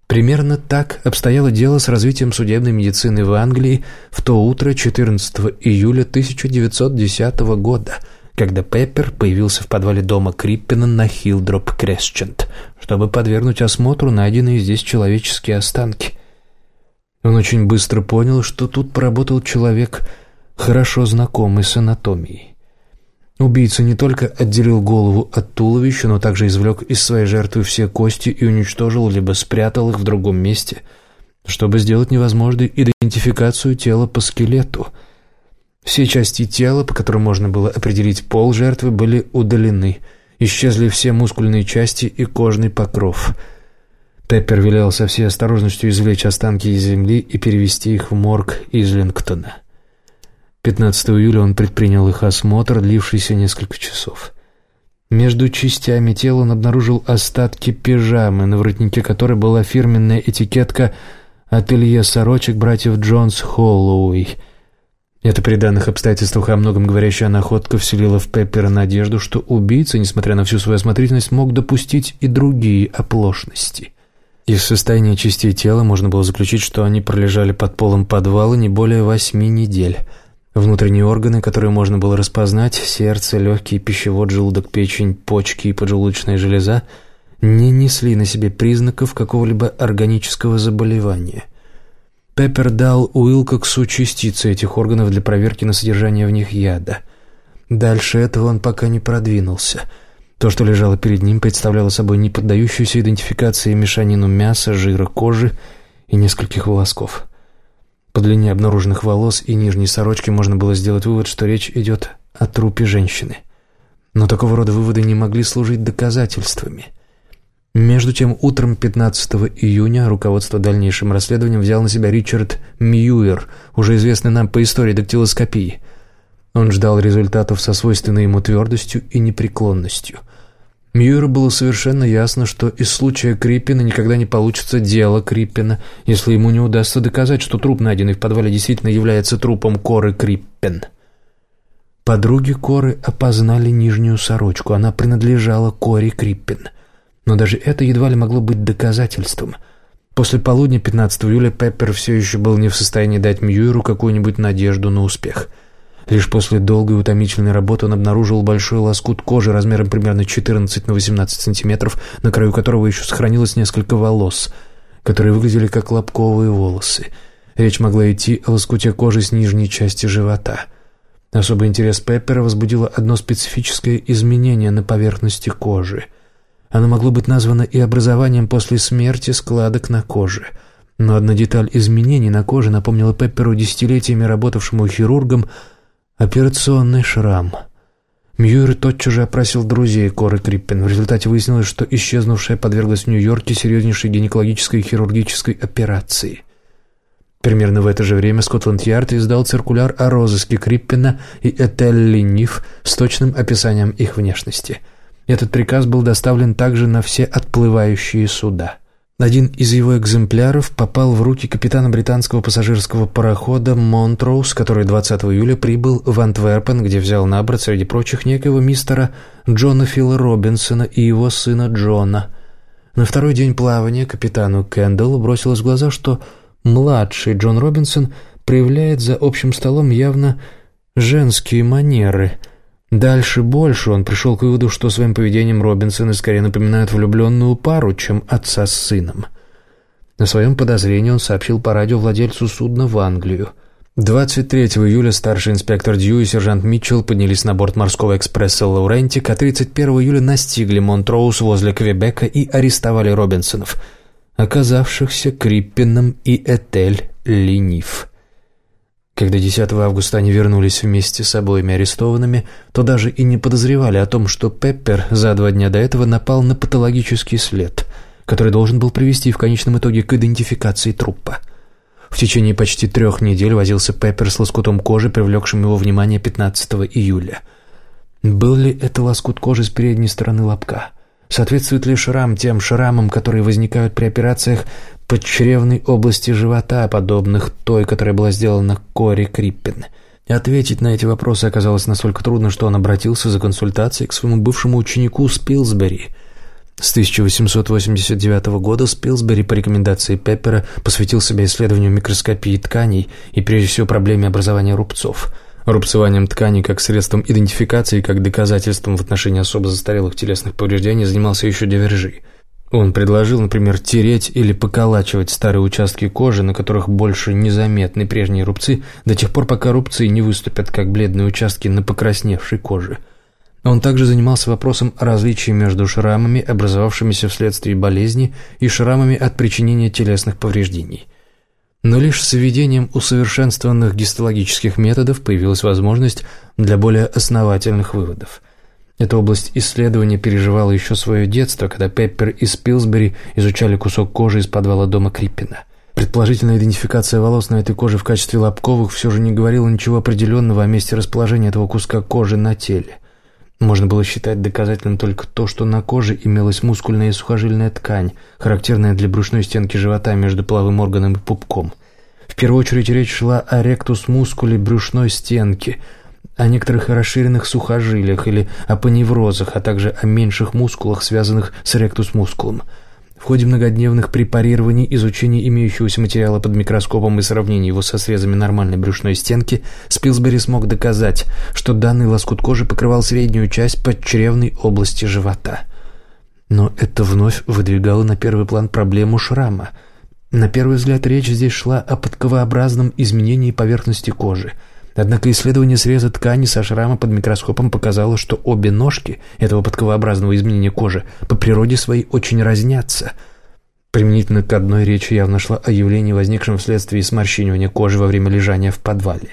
Примерно так обстояло дело с развитием судебной медицины в Англии в то утро 14 июля 1910 года – когда Пеппер появился в подвале дома Криппина на Хилдроп Кресчент, чтобы подвергнуть осмотру найденные здесь человеческие останки. Он очень быстро понял, что тут поработал человек, хорошо знакомый с анатомией. Убийца не только отделил голову от туловища, но также извлек из своей жертвы все кости и уничтожил, либо спрятал их в другом месте, чтобы сделать невозможной идентификацию тела по скелету – все части тела, по которым можно было определить пол жертвы, были удалены. Исчезли все мускульные части и кожный покров. Пеппер велел со всей осторожностью извлечь останки из земли и перевести их в морг Излингтона. 15 июля он предпринял их осмотр, длившийся несколько часов. Между частями тела он обнаружил остатки пижамы, на воротнике которой была фирменная этикетка «Ателье сорочек братьев Джонс Холлоуэй», это при данных обстоятельствах о многом говорящая находка вселила в Пеппера надежду, что убийца, несмотря на всю свою осмотрительность, мог допустить и другие оплошности. Из состояния частей тела можно было заключить, что они пролежали под полом подвала не более восьми недель. Внутренние органы, которые можно было распознать, сердце, легкий, пищевод, желудок, печень, почки и поджелудочная железа, не несли на себе признаков какого-либо органического заболевания – Пеппер дал Уилкоксу частицы этих органов для проверки на содержание в них яда. Дальше этого он пока не продвинулся. То, что лежало перед ним, представляло собой неподдающуюся идентификации мешанину мяса, жира, кожи и нескольких волосков. По длине обнаруженных волос и нижней сорочки можно было сделать вывод, что речь идет о трупе женщины. Но такого рода выводы не могли служить доказательствами. Между тем, утром 15 июня руководство дальнейшим расследованием взял на себя Ричард Мьюер, уже известный нам по истории дактилоскопии. Он ждал результатов со свойственной ему твердостью и непреклонностью. Мьюеру было совершенно ясно, что из случая Криппина никогда не получится дело Криппина, если ему не удастся доказать, что труп, найденный в подвале, действительно является трупом Коры Криппен. Подруги Коры опознали нижнюю сорочку, она принадлежала Коре Криппен – но даже это едва ли могло быть доказательством. После полудня 15 июля Пеппер все еще был не в состоянии дать Мьюеру какую-нибудь надежду на успех. Лишь после долгой утомительной работы он обнаружил большой лоскут кожи размером примерно 14 на 18 сантиметров, на краю которого еще сохранилось несколько волос, которые выглядели как лобковые волосы. Речь могла идти о лоскуте кожи с нижней части живота. Особый интерес Пеппера возбудило одно специфическое изменение на поверхности кожи – оно могло быть названо и образованием после смерти складок на коже. Но одна деталь изменений на коже напомнила Пепперу десятилетиями работавшему хирургом операционный шрам. Мьюир тотчас же опросил друзей Коры Криппен. В результате выяснилось, что исчезнувшая подверглась в Нью-Йорке серьезнейшей гинекологической и хирургической операции. Примерно в это же время Скотланд-Ярд издал циркуляр о розыске Криппена и Этелли Ниф с точным описанием их внешности – этот приказ был доставлен также на все отплывающие суда. Один из его экземпляров попал в руки капитана британского пассажирского парохода «Монтроуз», который 20 июля прибыл в Антверпен, где взял на борт среди прочих некого мистера Джона Фила Робинсона и его сына Джона. На второй день плавания капитану Кэндаллу бросилось в глаза, что младший Джон Робинсон проявляет за общим столом явно женские манеры – Дальше больше он пришел к выводу, что своим поведением Робинсоны скорее напоминают влюбленную пару, чем отца с сыном. На своем подозрении он сообщил по радио владельцу судна в Англию. 23 июля старший инспектор Дью и сержант Митчелл поднялись на борт морского экспресса «Лаурентик», а 31 июля настигли Монтроуз возле Квебека и арестовали Робинсонов, оказавшихся Криппином и Этель Ленив. Когда 10 августа они вернулись вместе с обоими арестованными, то даже и не подозревали о том, что Пеппер за два дня до этого напал на патологический след, который должен был привести в конечном итоге к идентификации трупа. В течение почти трех недель возился Пеппер с лоскутом кожи, привлекшим его внимание 15 июля. Был ли это лоскут кожи с передней стороны лобка? Соответствует ли шрам тем шрамам, которые возникают при операциях подчревной области живота, подобных той, которая была сделана Кори Криппен? ответить на эти вопросы оказалось настолько трудно, что он обратился за консультацией к своему бывшему ученику Спилсбери. С 1889 года Спилсбери по рекомендации Пеппера посвятил себя исследованию микроскопии тканей и прежде всего проблеме образования рубцов – Рубцеванием ткани как средством идентификации, как доказательством в отношении особо застарелых телесных повреждений занимался еще Девержи. Он предложил, например, тереть или поколачивать старые участки кожи, на которых больше незаметны прежние рубцы, до тех пор, пока рубцы не выступят как бледные участки на покрасневшей коже. Он также занимался вопросом различия между шрамами, образовавшимися вследствие болезни, и шрамами от причинения телесных повреждений – но лишь с введением усовершенствованных гистологических методов появилась возможность для более основательных выводов. Эта область исследования переживала еще свое детство, когда Пеппер и Спилсбери изучали кусок кожи из подвала дома Криппина. Предположительная идентификация волос на этой коже в качестве лобковых все же не говорила ничего определенного о месте расположения этого куска кожи на теле. Можно было считать доказательным только то, что на коже имелась мускульная и сухожильная ткань, характерная для брюшной стенки живота между половым органом и пупком. В первую очередь речь шла о ректус мускуле брюшной стенки, о некоторых расширенных сухожилиях или о паневрозах, а также о меньших мускулах, связанных с ректус мускулом – в ходе многодневных препарирований, изучения имеющегося материала под микроскопом и сравнения его со срезами нормальной брюшной стенки, Спилсбери смог доказать, что данный лоскут кожи покрывал среднюю часть подчревной области живота. Но это вновь выдвигало на первый план проблему шрама. На первый взгляд речь здесь шла о подковообразном изменении поверхности кожи – Однако исследование среза ткани со шрама под микроскопом показало, что обе ножки этого подковообразного изменения кожи по природе своей очень разнятся. Применительно к одной речи явно шла о явлении, возникшем вследствие сморщинивания кожи во время лежания в подвале.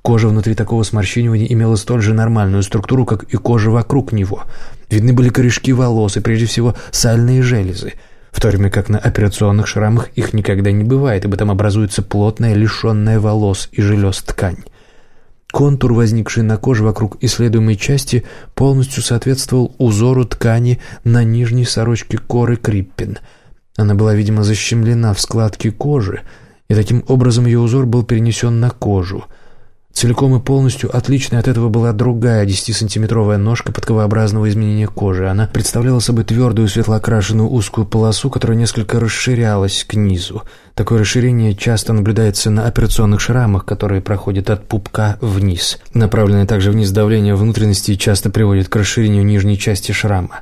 Кожа внутри такого сморщинивания имела столь же нормальную структуру, как и кожа вокруг него. Видны были корешки волос и, прежде всего, сальные железы – в то время как на операционных шрамах их никогда не бывает, ибо там образуется плотная, лишенная волос и желез ткань. Контур, возникший на коже вокруг исследуемой части, полностью соответствовал узору ткани на нижней сорочке коры Криппин. Она была, видимо, защемлена в складке кожи, и таким образом ее узор был перенесен на кожу. Целиком и полностью отличной от этого была другая 10-сантиметровая ножка подковообразного изменения кожи. Она представляла собой твердую светлоокрашенную узкую полосу, которая несколько расширялась к низу. Такое расширение часто наблюдается на операционных шрамах, которые проходят от пупка вниз. Направленное также вниз давление внутренности часто приводит к расширению нижней части шрама.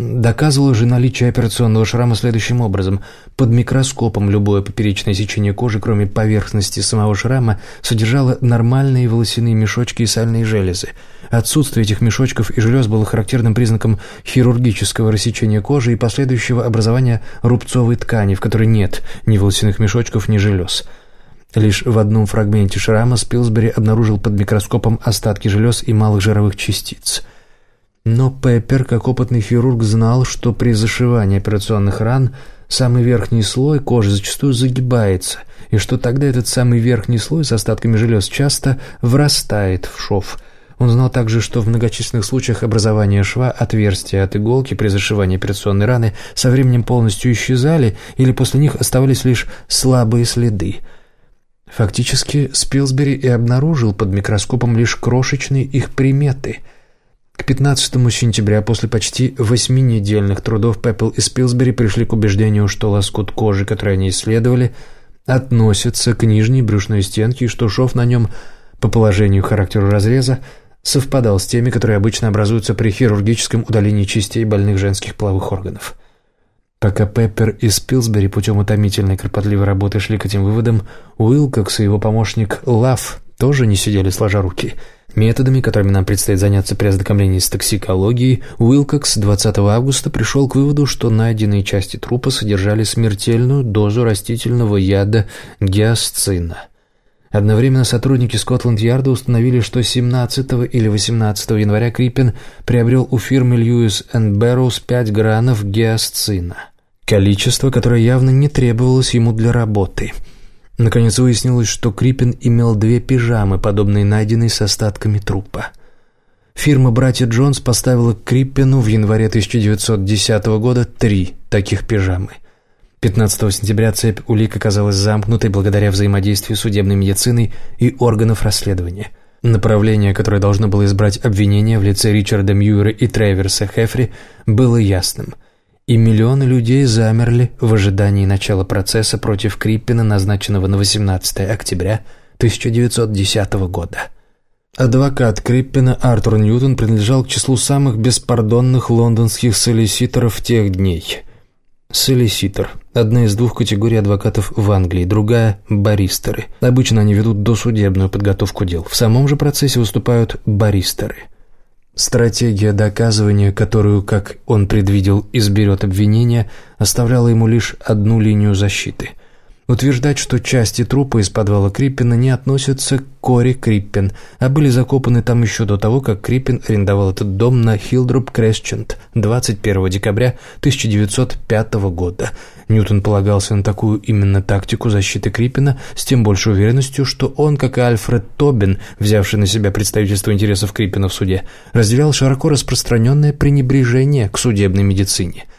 Доказывала же наличие операционного шрама следующим образом. Под микроскопом любое поперечное сечение кожи, кроме поверхности самого шрама, содержало нормальные волосяные мешочки и сальные железы. Отсутствие этих мешочков и желез было характерным признаком хирургического рассечения кожи и последующего образования рубцовой ткани, в которой нет ни волосяных мешочков, ни желез. Лишь в одном фрагменте шрама Спилсбери обнаружил под микроскопом остатки желез и малых жировых частиц – но Пеппер, как опытный хирург, знал, что при зашивании операционных ран самый верхний слой кожи зачастую загибается, и что тогда этот самый верхний слой с остатками желез часто врастает в шов. Он знал также, что в многочисленных случаях образования шва отверстия от иголки при зашивании операционной раны со временем полностью исчезали или после них оставались лишь слабые следы. Фактически Спилсбери и обнаружил под микроскопом лишь крошечные их приметы – к 15 сентября, после почти восьминедельных трудов, Пеппел и Спилсбери пришли к убеждению, что лоскут кожи, который они исследовали, относится к нижней брюшной стенке и что шов на нем, по положению характеру разреза, совпадал с теми, которые обычно образуются при хирургическом удалении частей больных женских половых органов. Пока Пеппер и Спилсбери путем утомительной кропотливой работы шли к этим выводам, Уилкокс и его помощник Лав тоже не сидели сложа руки – Методами, которыми нам предстоит заняться при ознакомлении с токсикологией, Уилкокс 20 августа пришел к выводу, что найденные части трупа содержали смертельную дозу растительного яда гиасцина. Одновременно сотрудники Скотланд-Ярда установили, что 17 или 18 января Криппин приобрел у фирмы Льюис энд Бэрроуз 5 гранов гиасцина. Количество, которое явно не требовалось ему для работы – Наконец выяснилось, что Крипин имел две пижамы, подобные найденной с остатками трупа. Фирма «Братья Джонс» поставила Криппину в январе 1910 года три таких пижамы. 15 сентября цепь улик оказалась замкнутой благодаря взаимодействию судебной медицины и органов расследования. Направление, которое должно было избрать обвинение в лице Ричарда Мьюера и Треверса Хефри, было ясным – и миллионы людей замерли в ожидании начала процесса против Криппина, назначенного на 18 октября 1910 года. Адвокат Криппина Артур Ньютон принадлежал к числу самых беспардонных лондонских солиситоров тех дней. Солиситор – одна из двух категорий адвокатов в Англии, другая – баристеры. Обычно они ведут досудебную подготовку дел. В самом же процессе выступают баристеры – Стратегия доказывания, которую, как он предвидел, изберет обвинение, оставляла ему лишь одну линию защиты. Утверждать, что части трупа из подвала Криппина не относятся к Кори Криппин, а были закопаны там еще до того, как Криппин арендовал этот дом на Хилдруп Кресчент 21 декабря 1905 года. Ньютон полагался на такую именно тактику защиты Криппина с тем большей уверенностью, что он, как и Альфред Тобин, взявший на себя представительство интересов Криппина в суде, разделял широко распространенное пренебрежение к судебной медицине –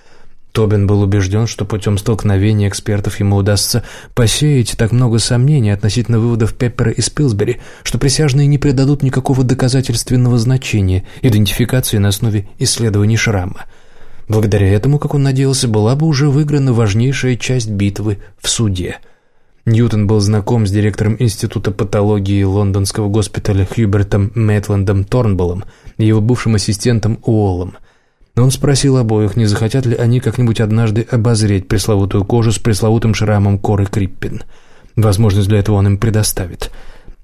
Тобин был убежден, что путем столкновения экспертов ему удастся посеять так много сомнений относительно выводов Пеппера и Спилсбери, что присяжные не придадут никакого доказательственного значения идентификации на основе исследований шрама. Благодаря этому, как он надеялся, была бы уже выиграна важнейшая часть битвы в суде. Ньютон был знаком с директором Института патологии лондонского госпиталя Хьюбертом Мэтландом Торнболлом и его бывшим ассистентом Уоллом – он спросил обоих, не захотят ли они как-нибудь однажды обозреть пресловутую кожу с пресловутым шрамом коры Криппин. Возможность для этого он им предоставит.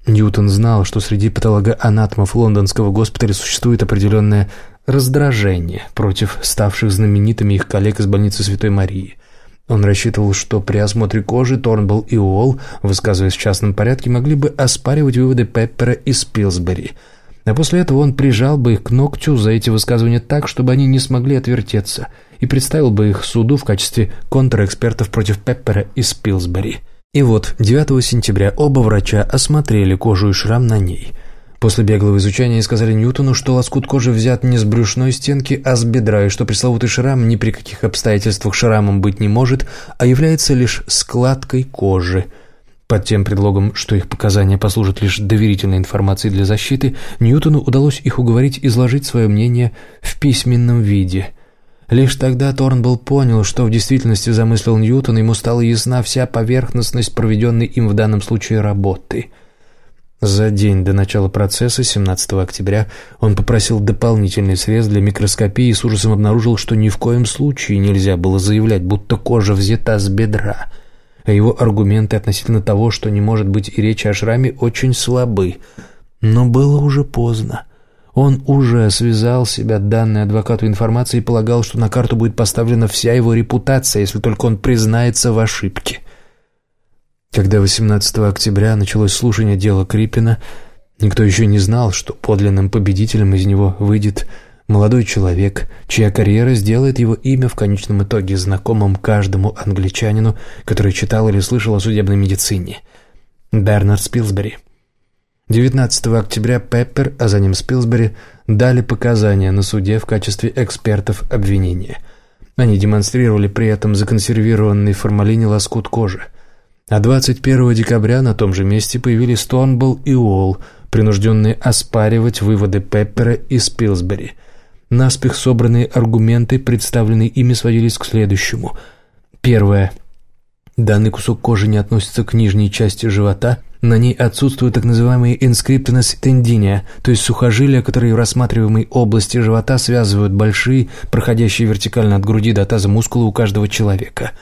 Ньютон знал, что среди патологоанатомов лондонского госпиталя существует определенное раздражение против ставших знаменитыми их коллег из больницы Святой Марии. Он рассчитывал, что при осмотре кожи Торнбелл и Уолл, высказываясь в частном порядке, могли бы оспаривать выводы Пеппера и Спилсбери – а после этого он прижал бы их к ногтю за эти высказывания так, чтобы они не смогли отвертеться, и представил бы их суду в качестве контрэкспертов против Пеппера и Спилсбери. И вот 9 сентября оба врача осмотрели кожу и шрам на ней. После беглого изучения сказали Ньютону, что лоскут кожи взят не с брюшной стенки, а с бедра, и что пресловутый шрам ни при каких обстоятельствах шрамом быть не может, а является лишь складкой кожи – Под тем предлогом, что их показания послужат лишь доверительной информацией для защиты, Ньютону удалось их уговорить изложить свое мнение в письменном виде. Лишь тогда Торнбелл понял, что в действительности замыслил Ньютон, ему стала ясна вся поверхностность проведенной им в данном случае работы. За день до начала процесса, 17 октября, он попросил дополнительный срез для микроскопии и с ужасом обнаружил, что ни в коем случае нельзя было заявлять, будто кожа взята с бедра – а его аргументы относительно того, что не может быть и речи о шраме, очень слабы. Но было уже поздно. Он уже связал себя данной адвокату информацией и полагал, что на карту будет поставлена вся его репутация, если только он признается в ошибке. Когда 18 октября началось слушание дела Крипина, никто еще не знал, что подлинным победителем из него выйдет Молодой человек, чья карьера сделает его имя в конечном итоге знакомым каждому англичанину, который читал или слышал о судебной медицине. Бернард Спилсбери. 19 октября Пеппер, а за ним Спилсбери, дали показания на суде в качестве экспертов обвинения. Они демонстрировали при этом законсервированный в формалине лоскут кожи. А 21 декабря на том же месте появились Тонбл и Уолл, принужденные оспаривать выводы Пеппера и Спилсбери – Наспех собранные аргументы, представленные ими, сводились к следующему. Первое. Данный кусок кожи не относится к нижней части живота, на ней отсутствуют так называемые инскриптонес тендиния, то есть сухожилия, которые в рассматриваемой области живота связывают большие, проходящие вертикально от груди до таза мускулы у каждого человека.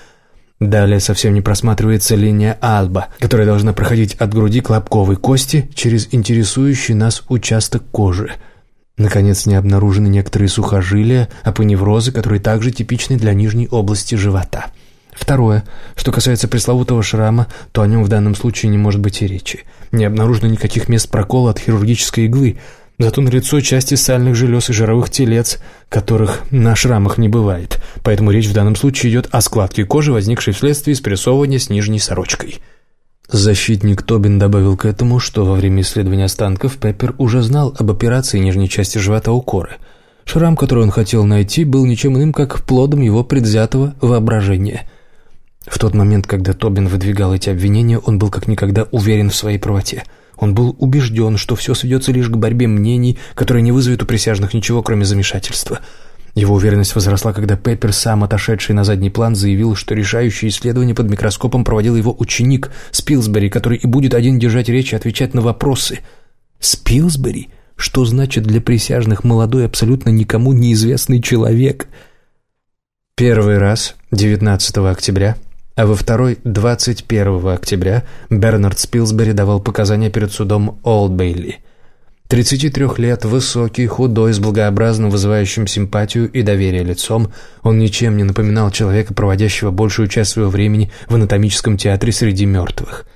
Далее совсем не просматривается линия альба, которая должна проходить от груди к лобковой кости через интересующий нас участок кожи – Наконец, не обнаружены некоторые сухожилия, апоневрозы, которые также типичны для нижней области живота. Второе. Что касается пресловутого шрама, то о нем в данном случае не может быть и речи. Не обнаружено никаких мест прокола от хирургической иглы, зато налицо части сальных желез и жировых телец, которых на шрамах не бывает. Поэтому речь в данном случае идет о складке кожи, возникшей вследствие спрессовывания с нижней сорочкой. Защитник Тобин добавил к этому, что во время исследования останков Пеппер уже знал об операции нижней части живота у Коры. Шрам, который он хотел найти, был ничем иным, как плодом его предвзятого воображения. В тот момент, когда Тобин выдвигал эти обвинения, он был как никогда уверен в своей правоте. Он был убежден, что все сведется лишь к борьбе мнений, которая не вызовет у присяжных ничего, кроме замешательства – его уверенность возросла, когда Пеппер, сам отошедший на задний план, заявил, что решающее исследование под микроскопом проводил его ученик Спилсбери, который и будет один держать речь и отвечать на вопросы. Спилсбери? Что значит для присяжных молодой, абсолютно никому неизвестный человек? Первый раз, 19 октября, а во второй, 21 октября, Бернард Спилсбери давал показания перед судом Олдбейли – 33 лет, высокий, худой, с благообразным, вызывающим симпатию и доверие лицом, он ничем не напоминал человека, проводящего большую часть своего времени в анатомическом театре среди мертвых.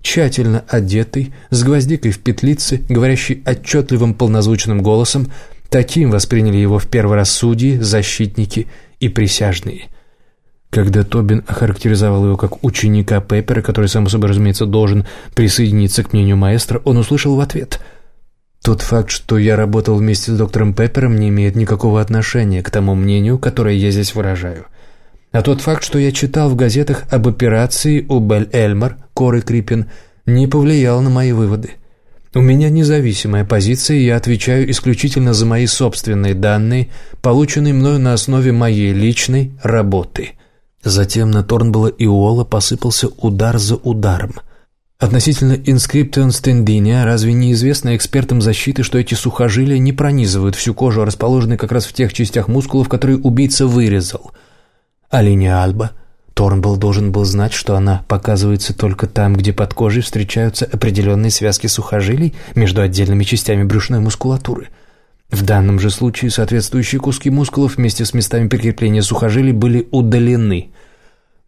Тщательно одетый, с гвоздикой в петлице, говорящий отчетливым полнозвучным голосом, таким восприняли его в первый раз судьи, защитники и присяжные. Когда Тобин охарактеризовал его как ученика Пеппера, который, само собой разумеется, должен присоединиться к мнению маэстро, он услышал в ответ – тот факт, что я работал вместе с доктором Пеппером, не имеет никакого отношения к тому мнению, которое я здесь выражаю. А тот факт, что я читал в газетах об операции у Бель-Эльмар, Коры Крипин, не повлиял на мои выводы. У меня независимая позиция, и я отвечаю исключительно за мои собственные данные, полученные мною на основе моей личной работы. Затем на Торнбелла и Уолла посыпался удар за ударом – Относительно инскриптион стендиния, разве не известно экспертам защиты, что эти сухожилия не пронизывают всю кожу, а расположены как раз в тех частях мускулов, которые убийца вырезал? А линия альба? Торнбелл должен был знать, что она показывается только там, где под кожей встречаются определенные связки сухожилий между отдельными частями брюшной мускулатуры. В данном же случае соответствующие куски мускулов вместе с местами прикрепления сухожилий были удалены –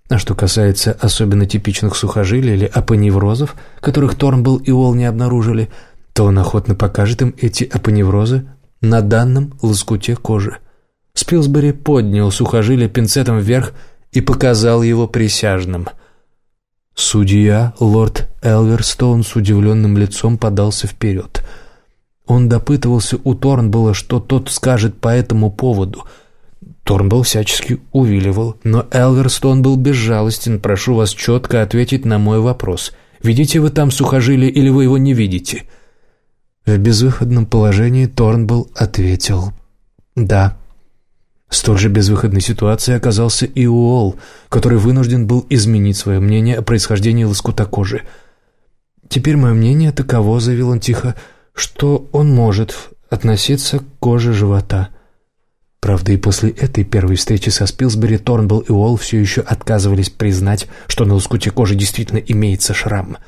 а что касается особенно типичных сухожилий или апоневрозов, которых Торнбелл и Уолл не обнаружили, то он охотно покажет им эти апоневрозы на данном лоскуте кожи. Спилсбери поднял сухожилие пинцетом вверх и показал его присяжным. Судья, лорд Элверстоун, с удивленным лицом подался вперед. Он допытывался у Торнбелла, что тот скажет по этому поводу – Торнбелл всячески увиливал, но Элверстон был безжалостен. «Прошу вас четко ответить на мой вопрос. Видите вы там сухожилие или вы его не видите?» В безвыходном положении Торнбелл ответил «Да». Столь же безвыходной ситуации оказался и Уолл, который вынужден был изменить свое мнение о происхождении лоскута кожи. «Теперь мое мнение таково», — заявил он тихо, — «что он может относиться к коже живота». Правда, и после этой первой встречи со Спилсбери Торнбелл и Уолл все еще отказывались признать, что на лоскуте кожи действительно имеется шрам.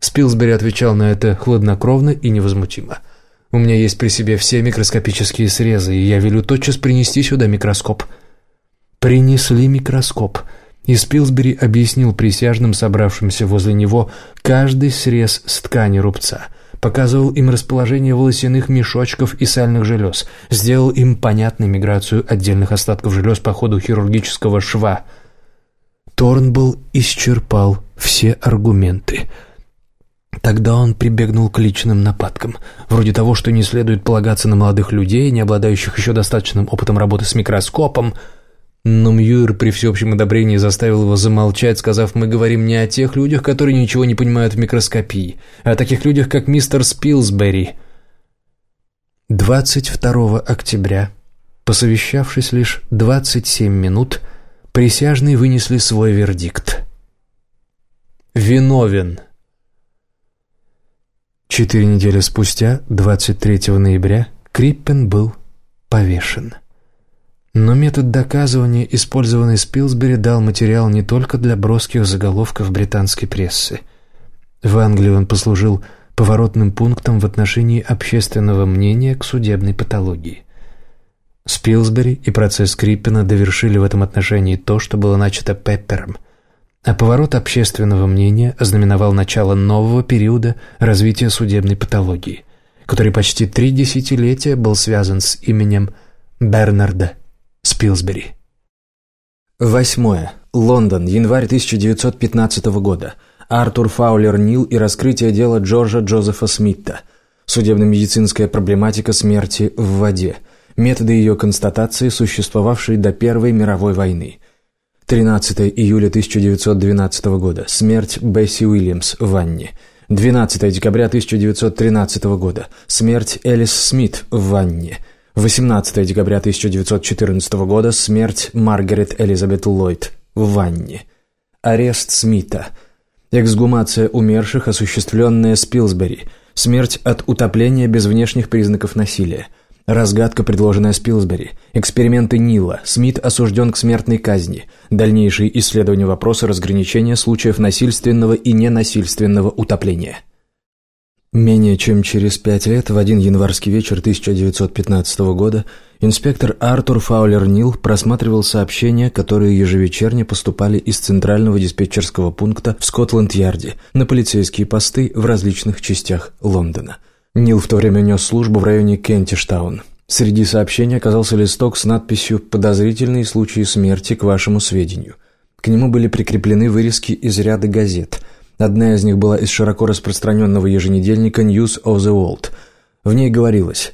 Спилсбери отвечал на это хладнокровно и невозмутимо — у меня есть при себе все микроскопические срезы, и я велю тотчас принести сюда микроскоп». Принесли микроскоп, и Спилсбери объяснил присяжным, собравшимся возле него, каждый срез с ткани рубца, показывал им расположение волосяных мешочков и сальных желез, сделал им понятной миграцию отдельных остатков желез по ходу хирургического шва. Торнбл исчерпал все аргументы – Тогда он прибегнул к личным нападкам, вроде того, что не следует полагаться на молодых людей, не обладающих еще достаточным опытом работы с микроскопом. Но Мьюир при всеобщем одобрении заставил его замолчать, сказав, мы говорим не о тех людях, которые ничего не понимают в микроскопии, а о таких людях, как мистер Спилсбери. 22 октября, посовещавшись лишь 27 минут, присяжные вынесли свой вердикт. «Виновен». Четыре недели спустя, 23 ноября, Криппен был повешен. Но метод доказывания, использованный Спилсбери, дал материал не только для броских заголовков британской прессы. В Англии он послужил поворотным пунктом в отношении общественного мнения к судебной патологии. Спилсбери и процесс Криппена довершили в этом отношении то, что было начато Пеппером – а поворот общественного мнения ознаменовал начало нового периода развития судебной патологии, который почти три десятилетия был связан с именем Бернарда Спилсбери. Восьмое. Лондон, январь 1915 года. Артур Фаулер Нил и раскрытие дела Джорджа Джозефа Смита. Судебно-медицинская проблематика смерти в воде. Методы ее констатации, существовавшие до Первой мировой войны – 13 июля 1912 года. Смерть Бесси Уильямс в ванне. 12 декабря 1913 года. Смерть Элис Смит в ванне. 18 декабря 1914 года. Смерть Маргарет Элизабет Ллойд в ванне. Арест Смита. Эксгумация умерших, осуществленная Спилсбери. Смерть от утопления без внешних признаков насилия. Разгадка, предложенная Спилсбери. Эксперименты Нила. Смит осужден к смертной казни. Дальнейшие исследования вопроса разграничения случаев насильственного и ненасильственного утопления. Менее чем через пять лет, в один январский вечер 1915 года, инспектор Артур Фаулер Нил просматривал сообщения, которые ежевечерне поступали из центрального диспетчерского пункта в Скотланд-Ярде на полицейские посты в различных частях Лондона – Нил в то время нес службу в районе Кентиштаун. Среди сообщений оказался листок с надписью «Подозрительные случаи смерти к вашему сведению». К нему были прикреплены вырезки из ряда газет. Одна из них была из широко распространенного еженедельника News of the World. В ней говорилось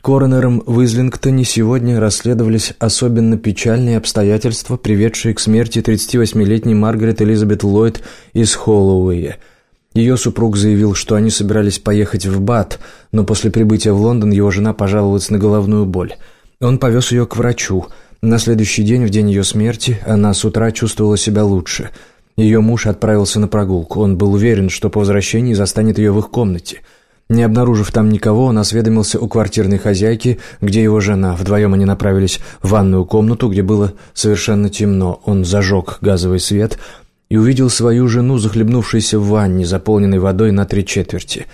Коронером в Излингтоне сегодня расследовались особенно печальные обстоятельства, приведшие к смерти 38-летней Маргарет Элизабет Ллойд из Холлоуэя – ее супруг заявил, что они собирались поехать в Бат, но после прибытия в Лондон его жена пожаловалась на головную боль. Он повез ее к врачу. На следующий день, в день ее смерти, она с утра чувствовала себя лучше. Ее муж отправился на прогулку. Он был уверен, что по возвращении застанет ее в их комнате. Не обнаружив там никого, он осведомился у квартирной хозяйки, где его жена. Вдвоем они направились в ванную комнату, где было совершенно темно. Он зажег газовый свет – и увидел свою жену, захлебнувшейся в ванне, заполненной водой на три четверти.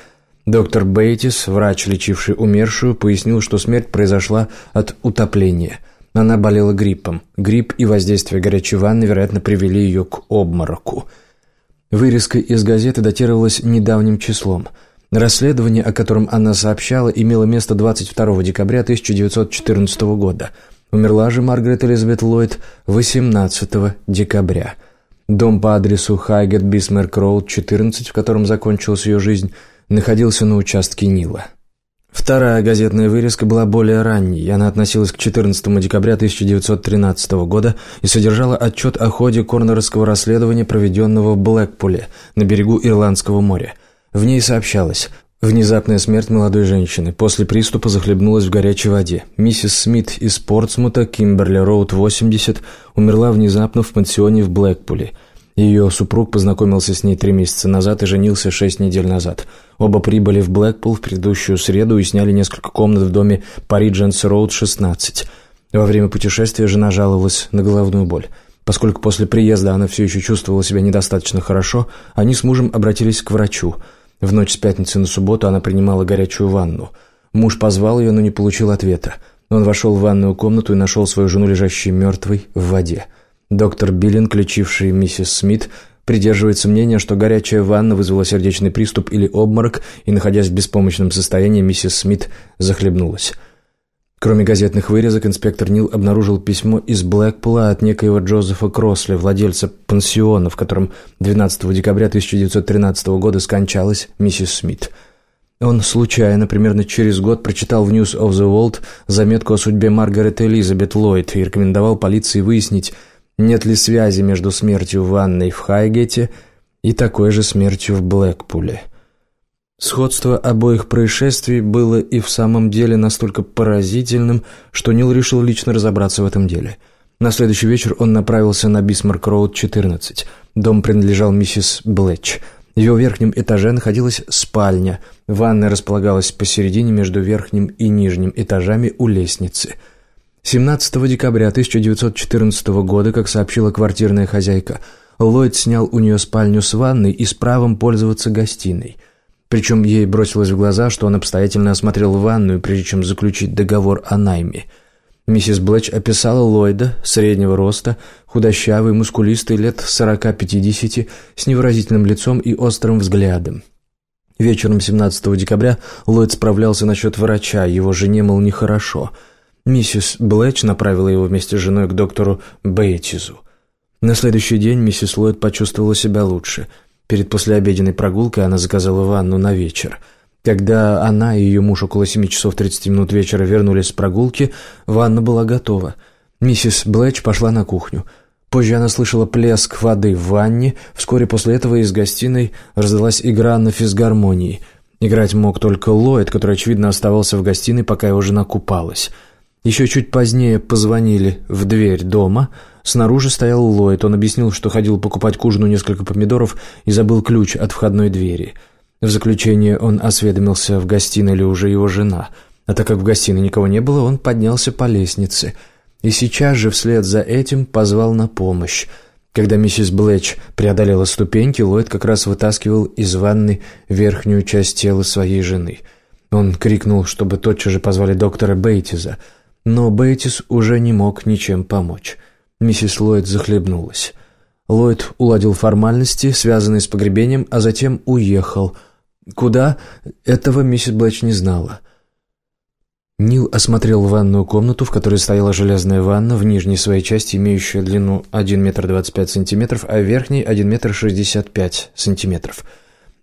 Доктор Бейтис, врач, лечивший умершую, пояснил, что смерть произошла от утопления. Она болела гриппом. Грипп и воздействие горячей ванны, вероятно, привели ее к обмороку. Вырезка из газеты датировалась недавним числом. Расследование, о котором она сообщала, имело место 22 декабря 1914 года. Умерла же Маргарет Элизабет Ллойд 18 декабря – Дом по адресу Хайгет Бисмерк Роуд, 14, в котором закончилась ее жизнь, находился на участке Нила. Вторая газетная вырезка была более ранней, она относилась к 14 декабря 1913 года и содержала отчет о ходе корнерского расследования, проведенного в Блэкпуле, на берегу Ирландского моря. В ней сообщалось Внезапная смерть молодой женщины. После приступа захлебнулась в горячей воде. Миссис Смит из Портсмута, Кимберли Роуд, 80, умерла внезапно в пансионе в Блэкпуле. Ее супруг познакомился с ней три месяца назад и женился шесть недель назад. Оба прибыли в Блэкпул в предыдущую среду и сняли несколько комнат в доме Паридженс Роуд, 16. Во время путешествия жена жаловалась на головную боль. Поскольку после приезда она все еще чувствовала себя недостаточно хорошо, они с мужем обратились к врачу – в ночь с пятницы на субботу она принимала горячую ванну. Муж позвал ее, но не получил ответа. Он вошел в ванную комнату и нашел свою жену, лежащей мертвой, в воде. Доктор Биллинг, лечивший миссис Смит, придерживается мнения, что горячая ванна вызвала сердечный приступ или обморок, и, находясь в беспомощном состоянии, миссис Смит захлебнулась. Кроме газетных вырезок, инспектор Нил обнаружил письмо из Блэкпула от некоего Джозефа Кросли, владельца пансиона, в котором 12 декабря 1913 года скончалась миссис Смит. Он случайно, примерно через год, прочитал в News of the World заметку о судьбе Маргарет Элизабет Ллойд и рекомендовал полиции выяснить, нет ли связи между смертью в ванной в Хайгете и такой же смертью в Блэкпуле. Сходство обоих происшествий было и в самом деле настолько поразительным, что Нил решил лично разобраться в этом деле. На следующий вечер он направился на Бисмарк-Роуд, 14. Дом принадлежал миссис Блетч. В ее верхнем этаже находилась спальня. Ванная располагалась посередине между верхним и нижним этажами у лестницы. 17 декабря 1914 года, как сообщила квартирная хозяйка, Ллойд снял у нее спальню с ванной и с правом пользоваться гостиной – причем ей бросилось в глаза, что он обстоятельно осмотрел ванную, прежде чем заключить договор о найме. Миссис Блэч описала Ллойда, среднего роста, худощавый, мускулистый, лет сорока-пятидесяти, с невыразительным лицом и острым взглядом. Вечером 17 декабря Ллойд справлялся насчет врача, его жене, мол, нехорошо. Миссис Блэч направила его вместе с женой к доктору Бейтизу. На следующий день миссис Ллойд почувствовала себя лучше – Перед послеобеденной прогулкой она заказала ванну на вечер. Когда она и ее муж около семи часов тридцати минут вечера вернулись с прогулки, ванна была готова. Миссис Блэч пошла на кухню. Позже она слышала плеск воды в ванне. Вскоре после этого из гостиной раздалась игра на физгармонии. Играть мог только Ллойд, который, очевидно, оставался в гостиной, пока его жена купалась. Еще чуть позднее позвонили в дверь дома — Снаружи стоял Ллойд. Он объяснил, что ходил покупать к ужину несколько помидоров и забыл ключ от входной двери. В заключение он осведомился, в гостиной ли уже его жена. А так как в гостиной никого не было, он поднялся по лестнице. И сейчас же вслед за этим позвал на помощь. Когда миссис Блэч преодолела ступеньки, Ллойд как раз вытаскивал из ванны верхнюю часть тела своей жены. Он крикнул, чтобы тотчас же позвали доктора Бейтиза, но Бейтиз уже не мог ничем помочь. Миссис Ллойд захлебнулась. Ллойд уладил формальности, связанные с погребением, а затем уехал. Куда? Этого миссис Блэч не знала. Нил осмотрел ванную комнату, в которой стояла железная ванна, в нижней своей части имеющая длину 1 метр 25 сантиметров, а в верхней 1 метр 65 сантиметров.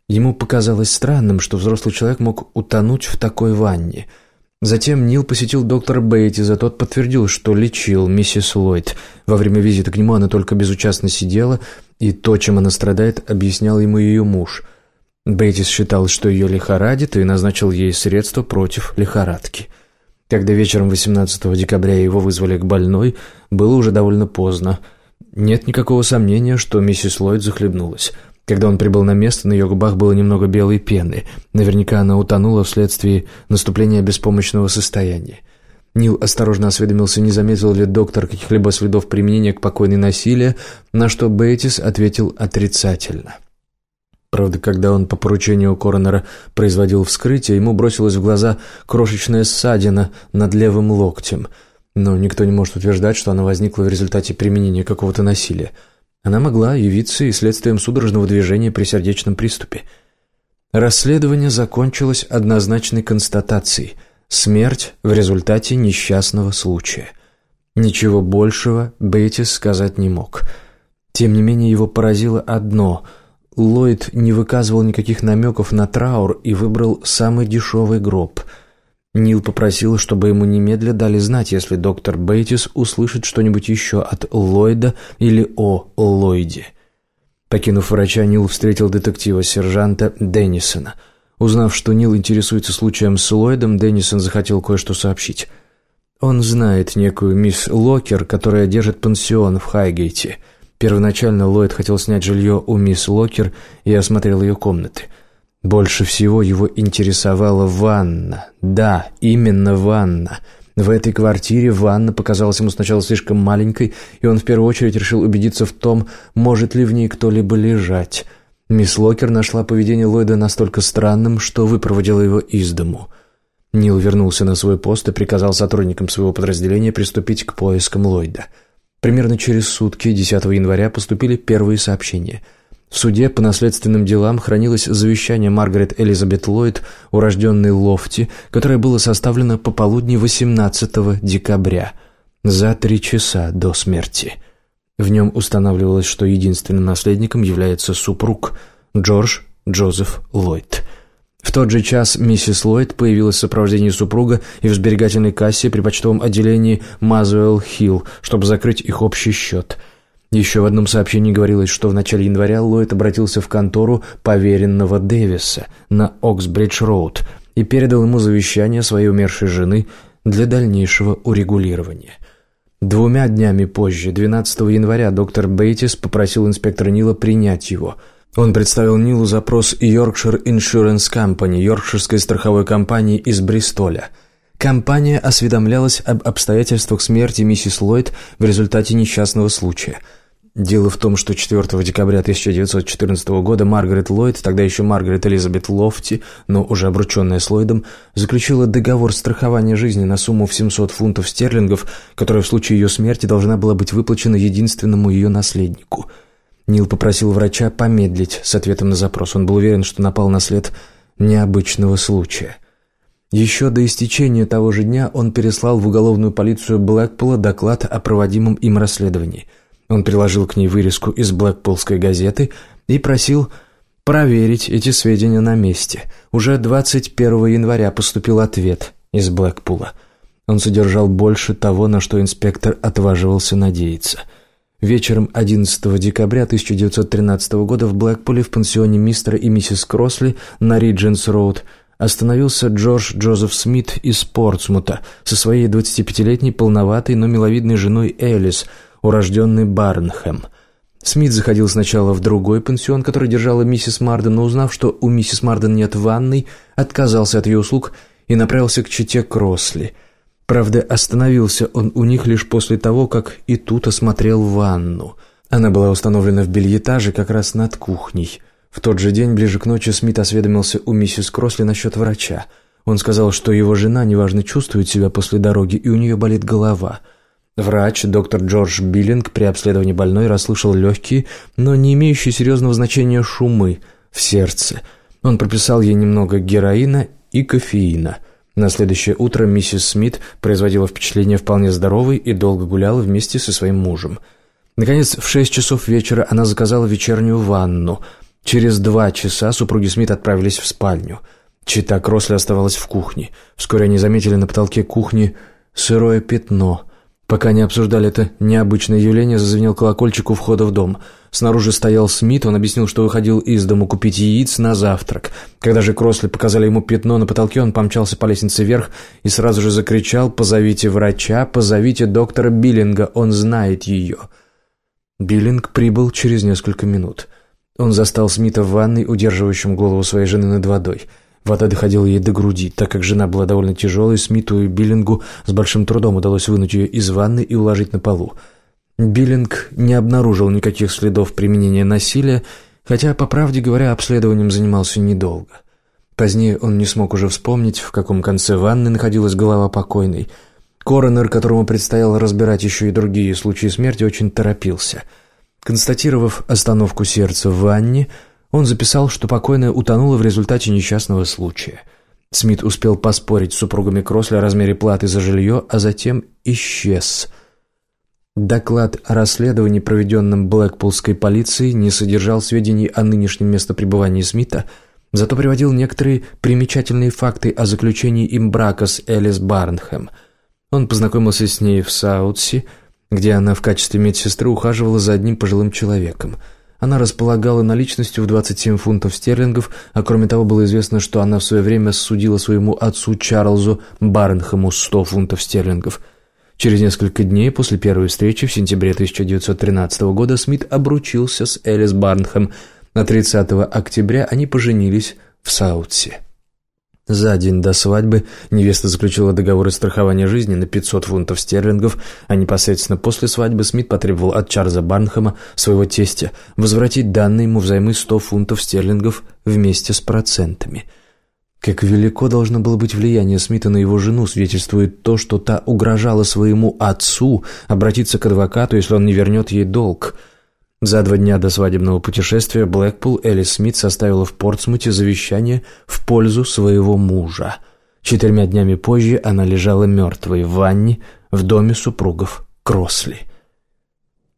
Ему показалось странным, что взрослый человек мог утонуть в такой ванне – Затем Нил посетил доктора Бейтиза, тот подтвердил, что лечил миссис Ллойд. Во время визита к нему она только безучастно сидела, и то, чем она страдает, объяснял ему ее муж. Бейтис считал, что ее лихорадит, и назначил ей средства против лихорадки. Когда вечером 18 декабря его вызвали к больной, было уже довольно поздно. Нет никакого сомнения, что миссис Ллойд захлебнулась. Когда он прибыл на место, на ее губах было немного белой пены. Наверняка она утонула вследствие наступления беспомощного состояния. Нил осторожно осведомился, не заметил ли доктор каких-либо следов применения к покойной насилия, на что Бейтис ответил отрицательно. Правда, когда он по поручению коронера производил вскрытие, ему бросилась в глаза крошечная ссадина над левым локтем, но никто не может утверждать, что она возникла в результате применения какого-то насилия. Она могла явиться и следствием судорожного движения при сердечном приступе. Расследование закончилось однозначной констатацией – смерть в результате несчастного случая. Ничего большего Бейтис сказать не мог. Тем не менее его поразило одно – Ллойд не выказывал никаких намеков на траур и выбрал самый дешевый гроб. Нил попросил, чтобы ему немедля дали знать, если доктор Бейтис услышит что-нибудь еще от Ллойда или о Ллойде. Покинув врача, Нил встретил детектива-сержанта Деннисона. Узнав, что Нил интересуется случаем с Ллойдом, Деннисон захотел кое-что сообщить. Он знает некую мисс Локер, которая держит пансион в Хайгейте. Первоначально Ллойд хотел снять жилье у мисс Локер и осмотрел ее комнаты – больше всего его интересовала ванна. Да, именно ванна. В этой квартире ванна показалась ему сначала слишком маленькой, и он в первую очередь решил убедиться в том, может ли в ней кто-либо лежать. Мисс Локер нашла поведение Ллойда настолько странным, что выпроводила его из дому. Нил вернулся на свой пост и приказал сотрудникам своего подразделения приступить к поискам Ллойда. Примерно через сутки, 10 января, поступили первые сообщения – в суде по наследственным делам хранилось завещание Маргарет Элизабет Ллойд, урожденной Лофти, которое было составлено пополудни 18 декабря, за три часа до смерти. В нем устанавливалось, что единственным наследником является супруг Джордж Джозеф Ллойд. В тот же час миссис Ллойд появилась в сопровождении супруга и в сберегательной кассе при почтовом отделении Мазуэлл Хилл, чтобы закрыть их общий счет – еще в одном сообщении говорилось, что в начале января Ллойд обратился в контору поверенного Дэвиса на Оксбридж-Роуд и передал ему завещание своей умершей жены для дальнейшего урегулирования. Двумя днями позже, 12 января, доктор Бейтис попросил инспектора Нила принять его. Он представил Нилу запрос Yorkshire Insurance Company, йоркширской страховой компании из Бристоля – Компания осведомлялась об обстоятельствах смерти миссис Ллойд в результате несчастного случая – Дело в том, что 4 декабря 1914 года Маргарет Ллойд, тогда еще Маргарет Элизабет Лофти, но уже обрученная с Ллойдом, заключила договор страхования жизни на сумму в 700 фунтов стерлингов, которая в случае ее смерти должна была быть выплачена единственному ее наследнику. Нил попросил врача помедлить с ответом на запрос. Он был уверен, что напал на след необычного случая. Еще до истечения того же дня он переслал в уголовную полицию Блэкпула доклад о проводимом им расследовании – он приложил к ней вырезку из Блэкпулской газеты и просил проверить эти сведения на месте. Уже 21 января поступил ответ из Блэкпула. Он содержал больше того, на что инспектор отваживался надеяться. Вечером 11 декабря 1913 года в Блэкпуле в пансионе мистера и миссис Кросли на Ридженс-Роуд остановился Джордж Джозеф Смит из Портсмута со своей 25-летней полноватой, но миловидной женой Элис – урожденный Барнхэм. Смит заходил сначала в другой пансион, который держала миссис Марден, но узнав, что у миссис Марден нет ванной, отказался от ее услуг и направился к чете Кросли. Правда, остановился он у них лишь после того, как и тут осмотрел ванну. Она была установлена в бельетаже как раз над кухней. В тот же день, ближе к ночи, Смит осведомился у миссис Кросли насчет врача. Он сказал, что его жена неважно чувствует себя после дороги, и у нее болит голова – Врач, доктор Джордж Биллинг, при обследовании больной расслышал легкие, но не имеющие серьезного значения шумы в сердце. Он прописал ей немного героина и кофеина. На следующее утро миссис Смит производила впечатление вполне здоровой и долго гуляла вместе со своим мужем. Наконец, в шесть часов вечера она заказала вечернюю ванну. Через два часа супруги Смит отправились в спальню. Чита Кросли оставалась в кухне. Вскоре они заметили на потолке кухни сырое пятно – Пока они обсуждали это необычное явление, зазвенел колокольчик у входа в дом. Снаружи стоял Смит, он объяснил, что выходил из дому купить яиц на завтрак. Когда же Кросли показали ему пятно на потолке, он помчался по лестнице вверх и сразу же закричал «Позовите врача, позовите доктора Биллинга, он знает ее». Биллинг прибыл через несколько минут. Он застал Смита в ванной, удерживающем голову своей жены над водой – Вода доходила ей до груди, так как жена была довольно тяжелой, Смиту и Биллингу с большим трудом удалось вынуть ее из ванны и уложить на полу. Биллинг не обнаружил никаких следов применения насилия, хотя, по правде говоря, обследованием занимался недолго. Позднее он не смог уже вспомнить, в каком конце ванны находилась голова покойной. Коронер, которому предстояло разбирать еще и другие случаи смерти, очень торопился. Констатировав остановку сердца в ванне, он записал, что покойная утонула в результате несчастного случая. Смит успел поспорить с супругами Кросли о размере платы за жилье, а затем исчез. Доклад о расследовании, проведенном Блэкпулской полицией, не содержал сведений о нынешнем местопребывании Смита, Зато приводил некоторые примечательные факты о заключении им брака с Элис Барнхэм. Он познакомился с ней в Саутси, где она в качестве медсестры ухаживала за одним пожилым человеком. Она располагала наличностью в 27 фунтов стерлингов, а кроме того было известно, что она в свое время судила своему отцу Чарльзу Барнхэму 100 фунтов стерлингов. Через несколько дней после первой встречи в сентябре 1913 года Смит обручился с Элис Барнхэм, а 30 октября они поженились в Саутсе. За день до свадьбы невеста заключила договор о страховании жизни на 500 фунтов стерлингов, а непосредственно после свадьбы Смит потребовал от Чарльза Барнхэма, своего тестя, возвратить данные ему взаймы 100 фунтов стерлингов вместе с процентами. Как велико должно было быть влияние Смита на его жену, свидетельствует то, что та угрожала своему отцу обратиться к адвокату, если он не вернет ей долг – за два дня до свадебного путешествия Блэкпул Элис Смит составила в Портсмуте завещание в пользу своего мужа. Четырьмя днями позже она лежала мертвой в ванне в доме супругов Кросли.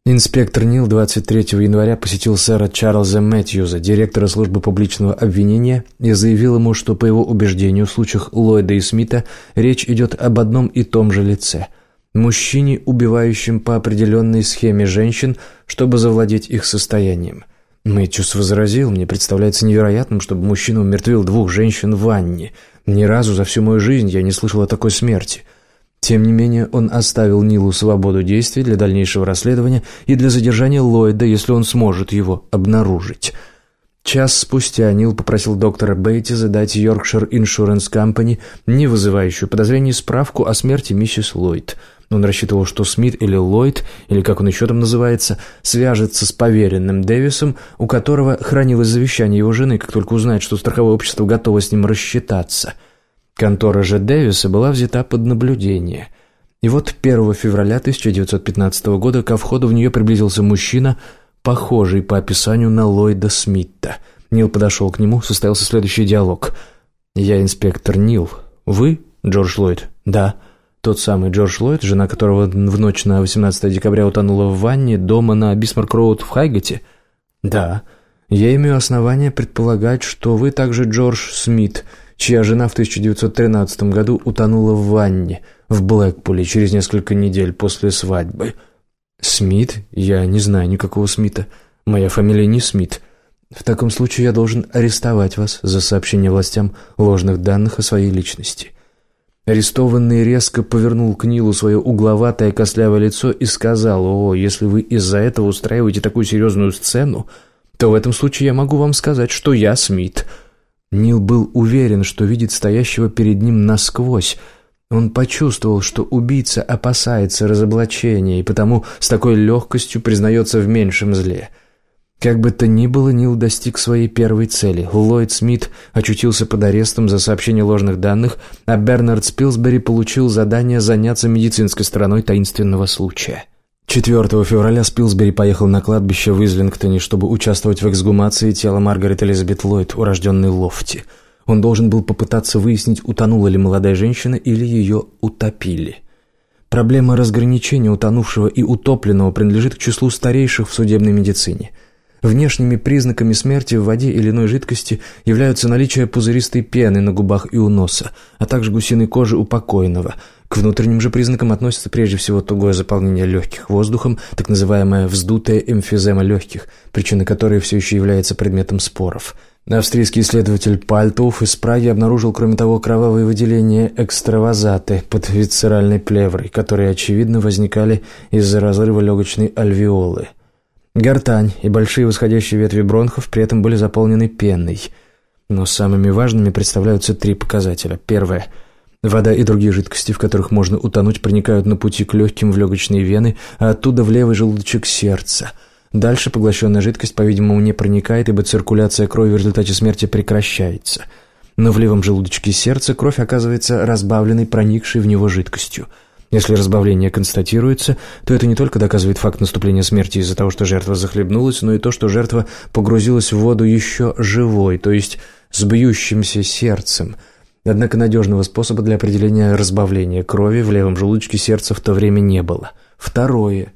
Инспектор Нил 23 января посетил сэра Чарльза Мэтьюза, директора службы публичного обвинения, и заявил ему, что, по его убеждению, в случаях Ллойда и Смита речь идет об одном и том же лице – мужчине, убивающем по определенной схеме женщин, чтобы завладеть их состоянием. Мэтьюс возразил, мне представляется невероятным, чтобы мужчина умертвил двух женщин в ванне. Ни разу за всю мою жизнь я не слышал о такой смерти. Тем не менее, он оставил Нилу свободу действий для дальнейшего расследования и для задержания Ллойда, если он сможет его обнаружить. Час спустя Нил попросил доктора Бейти задать Yorkshire Insurance Company, не вызывающую подозрений, справку о смерти миссис Ллойд – он рассчитывал, что Смит или Ллойд, или как он еще там называется, свяжется с поверенным Дэвисом, у которого хранилось завещание его жены, как только узнает, что страховое общество готово с ним рассчитаться. Контора же Дэвиса была взята под наблюдение. И вот 1 февраля 1915 года ко входу в нее приблизился мужчина, похожий по описанию на Ллойда Смита. Нил подошел к нему, состоялся следующий диалог. «Я инспектор Нил. Вы, Джордж Ллойд?» «Да». Тот самый Джордж Ллойд, жена которого в ночь на 18 декабря утонула в ванне дома на Бисмарк-Роуд в Хайгете? Да. Я имею основание предполагать, что вы также Джордж Смит, чья жена в 1913 году утонула в ванне в Блэкпуле через несколько недель после свадьбы. Смит? Я не знаю никакого Смита. Моя фамилия не Смит. В таком случае я должен арестовать вас за сообщение властям ложных данных о своей личности. Арестованный резко повернул к Нилу свое угловатое костлявое лицо и сказал, «О, если вы из-за этого устраиваете такую серьезную сцену, то в этом случае я могу вам сказать, что я Смит». Нил был уверен, что видит стоящего перед ним насквозь. Он почувствовал, что убийца опасается разоблачения и потому с такой легкостью признается в меньшем зле – как бы то ни было, Нил достиг своей первой цели. Ллойд Смит очутился под арестом за сообщение ложных данных, а Бернард Спилсбери получил задание заняться медицинской стороной таинственного случая. 4 февраля Спилсбери поехал на кладбище в Излингтоне, чтобы участвовать в эксгумации тела Маргарет Элизабет Ллойд, урожденной Лофти. Он должен был попытаться выяснить, утонула ли молодая женщина или ее утопили. Проблема разграничения утонувшего и утопленного принадлежит к числу старейших в судебной медицине – Внешними признаками смерти в воде или иной жидкости являются наличие пузыристой пены на губах и у носа, а также гусиной кожи у покойного. К внутренним же признакам относятся прежде всего тугое заполнение легких воздухом, так называемая вздутая эмфизема легких, причина которой все еще является предметом споров. Австрийский исследователь Пальтоф из Праги обнаружил, кроме того, кровавые выделения экстравазаты под висцеральной плеврой, которые, очевидно, возникали из-за разрыва легочной альвеолы – Гортань и большие восходящие ветви бронхов при этом были заполнены пеной. Но самыми важными представляются три показателя. Первое. Вода и другие жидкости, в которых можно утонуть, проникают на пути к легким в легочные вены, а оттуда в левый желудочек сердца. Дальше поглощенная жидкость, по-видимому, не проникает, ибо циркуляция крови в результате смерти прекращается. Но в левом желудочке сердца кровь оказывается разбавленной, проникшей в него жидкостью – если разбавление констатируется, то это не только доказывает факт наступления смерти из-за того, что жертва захлебнулась, но и то, что жертва погрузилась в воду еще живой, то есть с бьющимся сердцем. Однако надежного способа для определения разбавления крови в левом желудочке сердца в то время не было. Второе.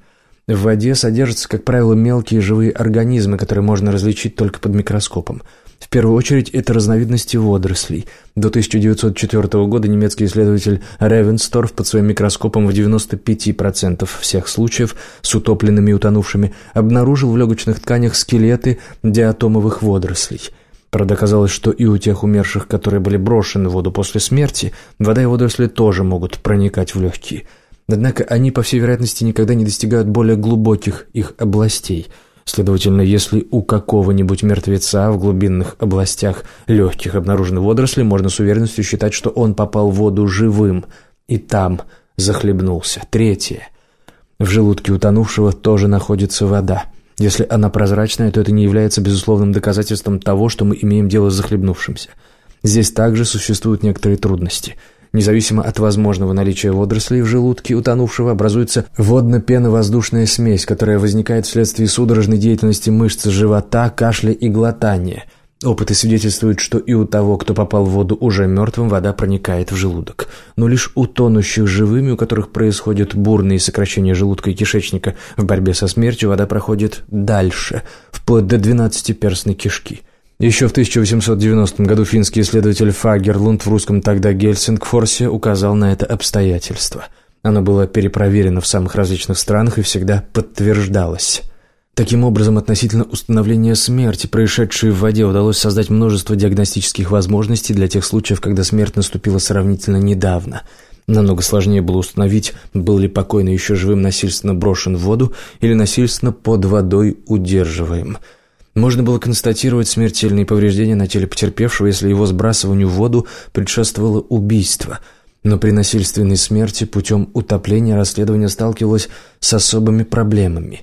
В воде содержатся, как правило, мелкие живые организмы, которые можно различить только под микроскопом. В первую очередь, это разновидности водорослей. До 1904 года немецкий исследователь Ревенсторф под своим микроскопом в 95% всех случаев с утопленными и утонувшими обнаружил в легочных тканях скелеты диатомовых водорослей. Правда, оказалось, что и у тех умерших, которые были брошены в воду после смерти, вода и водоросли тоже могут проникать в легкие. Однако они, по всей вероятности, никогда не достигают более глубоких их областей – Следовательно, если у какого-нибудь мертвеца в глубинных областях легких обнаружены водоросли, можно с уверенностью считать, что он попал в воду живым и там захлебнулся. Третье. В желудке утонувшего тоже находится вода. Если она прозрачная, то это не является безусловным доказательством того, что мы имеем дело с захлебнувшимся. Здесь также существуют некоторые трудности – Независимо от возможного наличия водорослей в желудке утонувшего образуется водно-пеновоздушная смесь, которая возникает вследствие судорожной деятельности мышц живота, кашля и глотания. Опыты свидетельствуют, что и у того, кто попал в воду уже мертвым, вода проникает в желудок. Но лишь у тонущих живыми, у которых происходят бурные сокращения желудка и кишечника в борьбе со смертью, вода проходит дальше, вплоть до двенадцатиперстной кишки. Еще в 1890 году финский исследователь Фагерлунд в русском тогда Гельсингфорсе указал на это обстоятельство. Оно было перепроверено в самых различных странах и всегда подтверждалось. Таким образом, относительно установления смерти, происшедшей в воде, удалось создать множество диагностических возможностей для тех случаев, когда смерть наступила сравнительно недавно. Намного сложнее было установить, был ли покойный еще живым насильственно брошен в воду или насильственно под водой удерживаем – можно было констатировать смертельные повреждения на теле потерпевшего, если его сбрасыванию в воду предшествовало убийство. Но при насильственной смерти путем утопления расследование сталкивалось с особыми проблемами.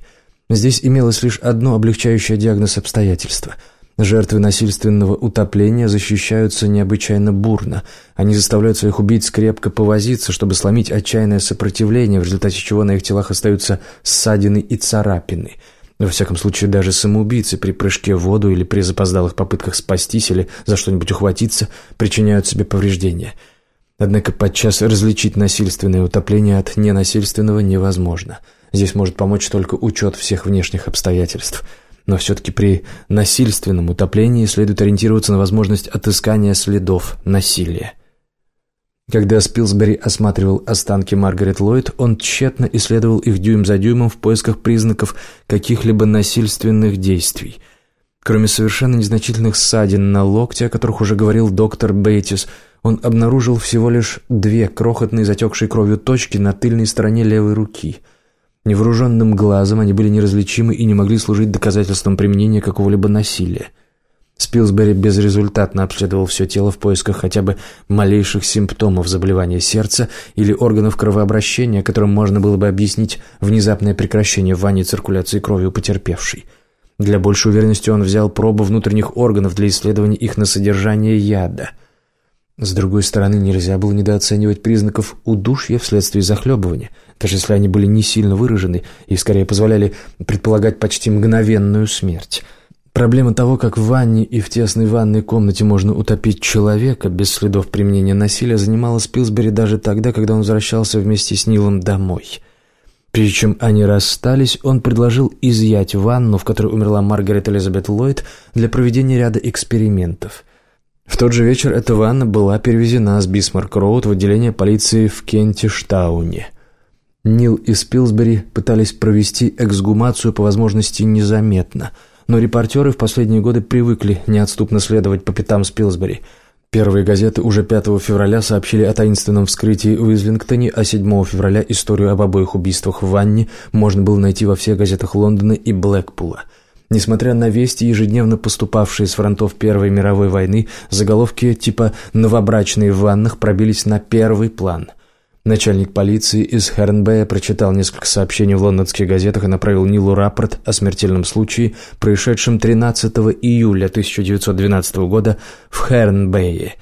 Здесь имелось лишь одно облегчающее диагноз обстоятельство – Жертвы насильственного утопления защищаются необычайно бурно. Они заставляют своих убийц крепко повозиться, чтобы сломить отчаянное сопротивление, в результате чего на их телах остаются ссадины и царапины – во всяком случае, даже самоубийцы при прыжке в воду или при запоздалых попытках спастись или за что-нибудь ухватиться причиняют себе повреждения. Однако подчас различить насильственное утопление от ненасильственного невозможно. Здесь может помочь только учет всех внешних обстоятельств. Но все-таки при насильственном утоплении следует ориентироваться на возможность отыскания следов насилия. Когда Спилсбери осматривал останки Маргарет Ллойд, он тщетно исследовал их дюйм за дюймом в поисках признаков каких-либо насильственных действий. Кроме совершенно незначительных ссадин на локте, о которых уже говорил доктор Бейтис, он обнаружил всего лишь две крохотные затекшие кровью точки на тыльной стороне левой руки. Невооруженным глазом они были неразличимы и не могли служить доказательством применения какого-либо насилия. Спилсбери безрезультатно обследовал все тело в поисках хотя бы малейших симптомов заболевания сердца или органов кровообращения, которым можно было бы объяснить внезапное прекращение в ванне циркуляции крови у потерпевшей. Для большей уверенности он взял пробу внутренних органов для исследования их на содержание яда. С другой стороны, нельзя было недооценивать признаков удушья вследствие захлебывания, даже если они были не сильно выражены и скорее позволяли предполагать почти мгновенную смерть. Проблема того, как в ванне и в тесной ванной комнате можно утопить человека без следов применения насилия, занимала Спилсбери даже тогда, когда он возвращался вместе с Нилом домой. Прежде чем они расстались, он предложил изъять ванну, в которой умерла Маргарет Элизабет Ллойд, для проведения ряда экспериментов. В тот же вечер эта ванна была перевезена с Бисмарк-Роуд в отделение полиции в Кентиш-Тауне. Нил и Спилсбери пытались провести эксгумацию по возможности незаметно – но репортеры в последние годы привыкли неотступно следовать по пятам Спилсбери. Первые газеты уже 5 февраля сообщили о таинственном вскрытии в Излингтоне, а 7 февраля историю об обоих убийствах в ванне можно было найти во всех газетах Лондона и Блэкпула. Несмотря на вести, ежедневно поступавшие с фронтов Первой мировой войны, заголовки типа «новобрачные в ваннах» пробились на первый план – Начальник полиции из Хернбея прочитал несколько сообщений в лондонских газетах и направил Нилу рапорт о смертельном случае, происшедшем 13 июля 1912 года в Хернбее.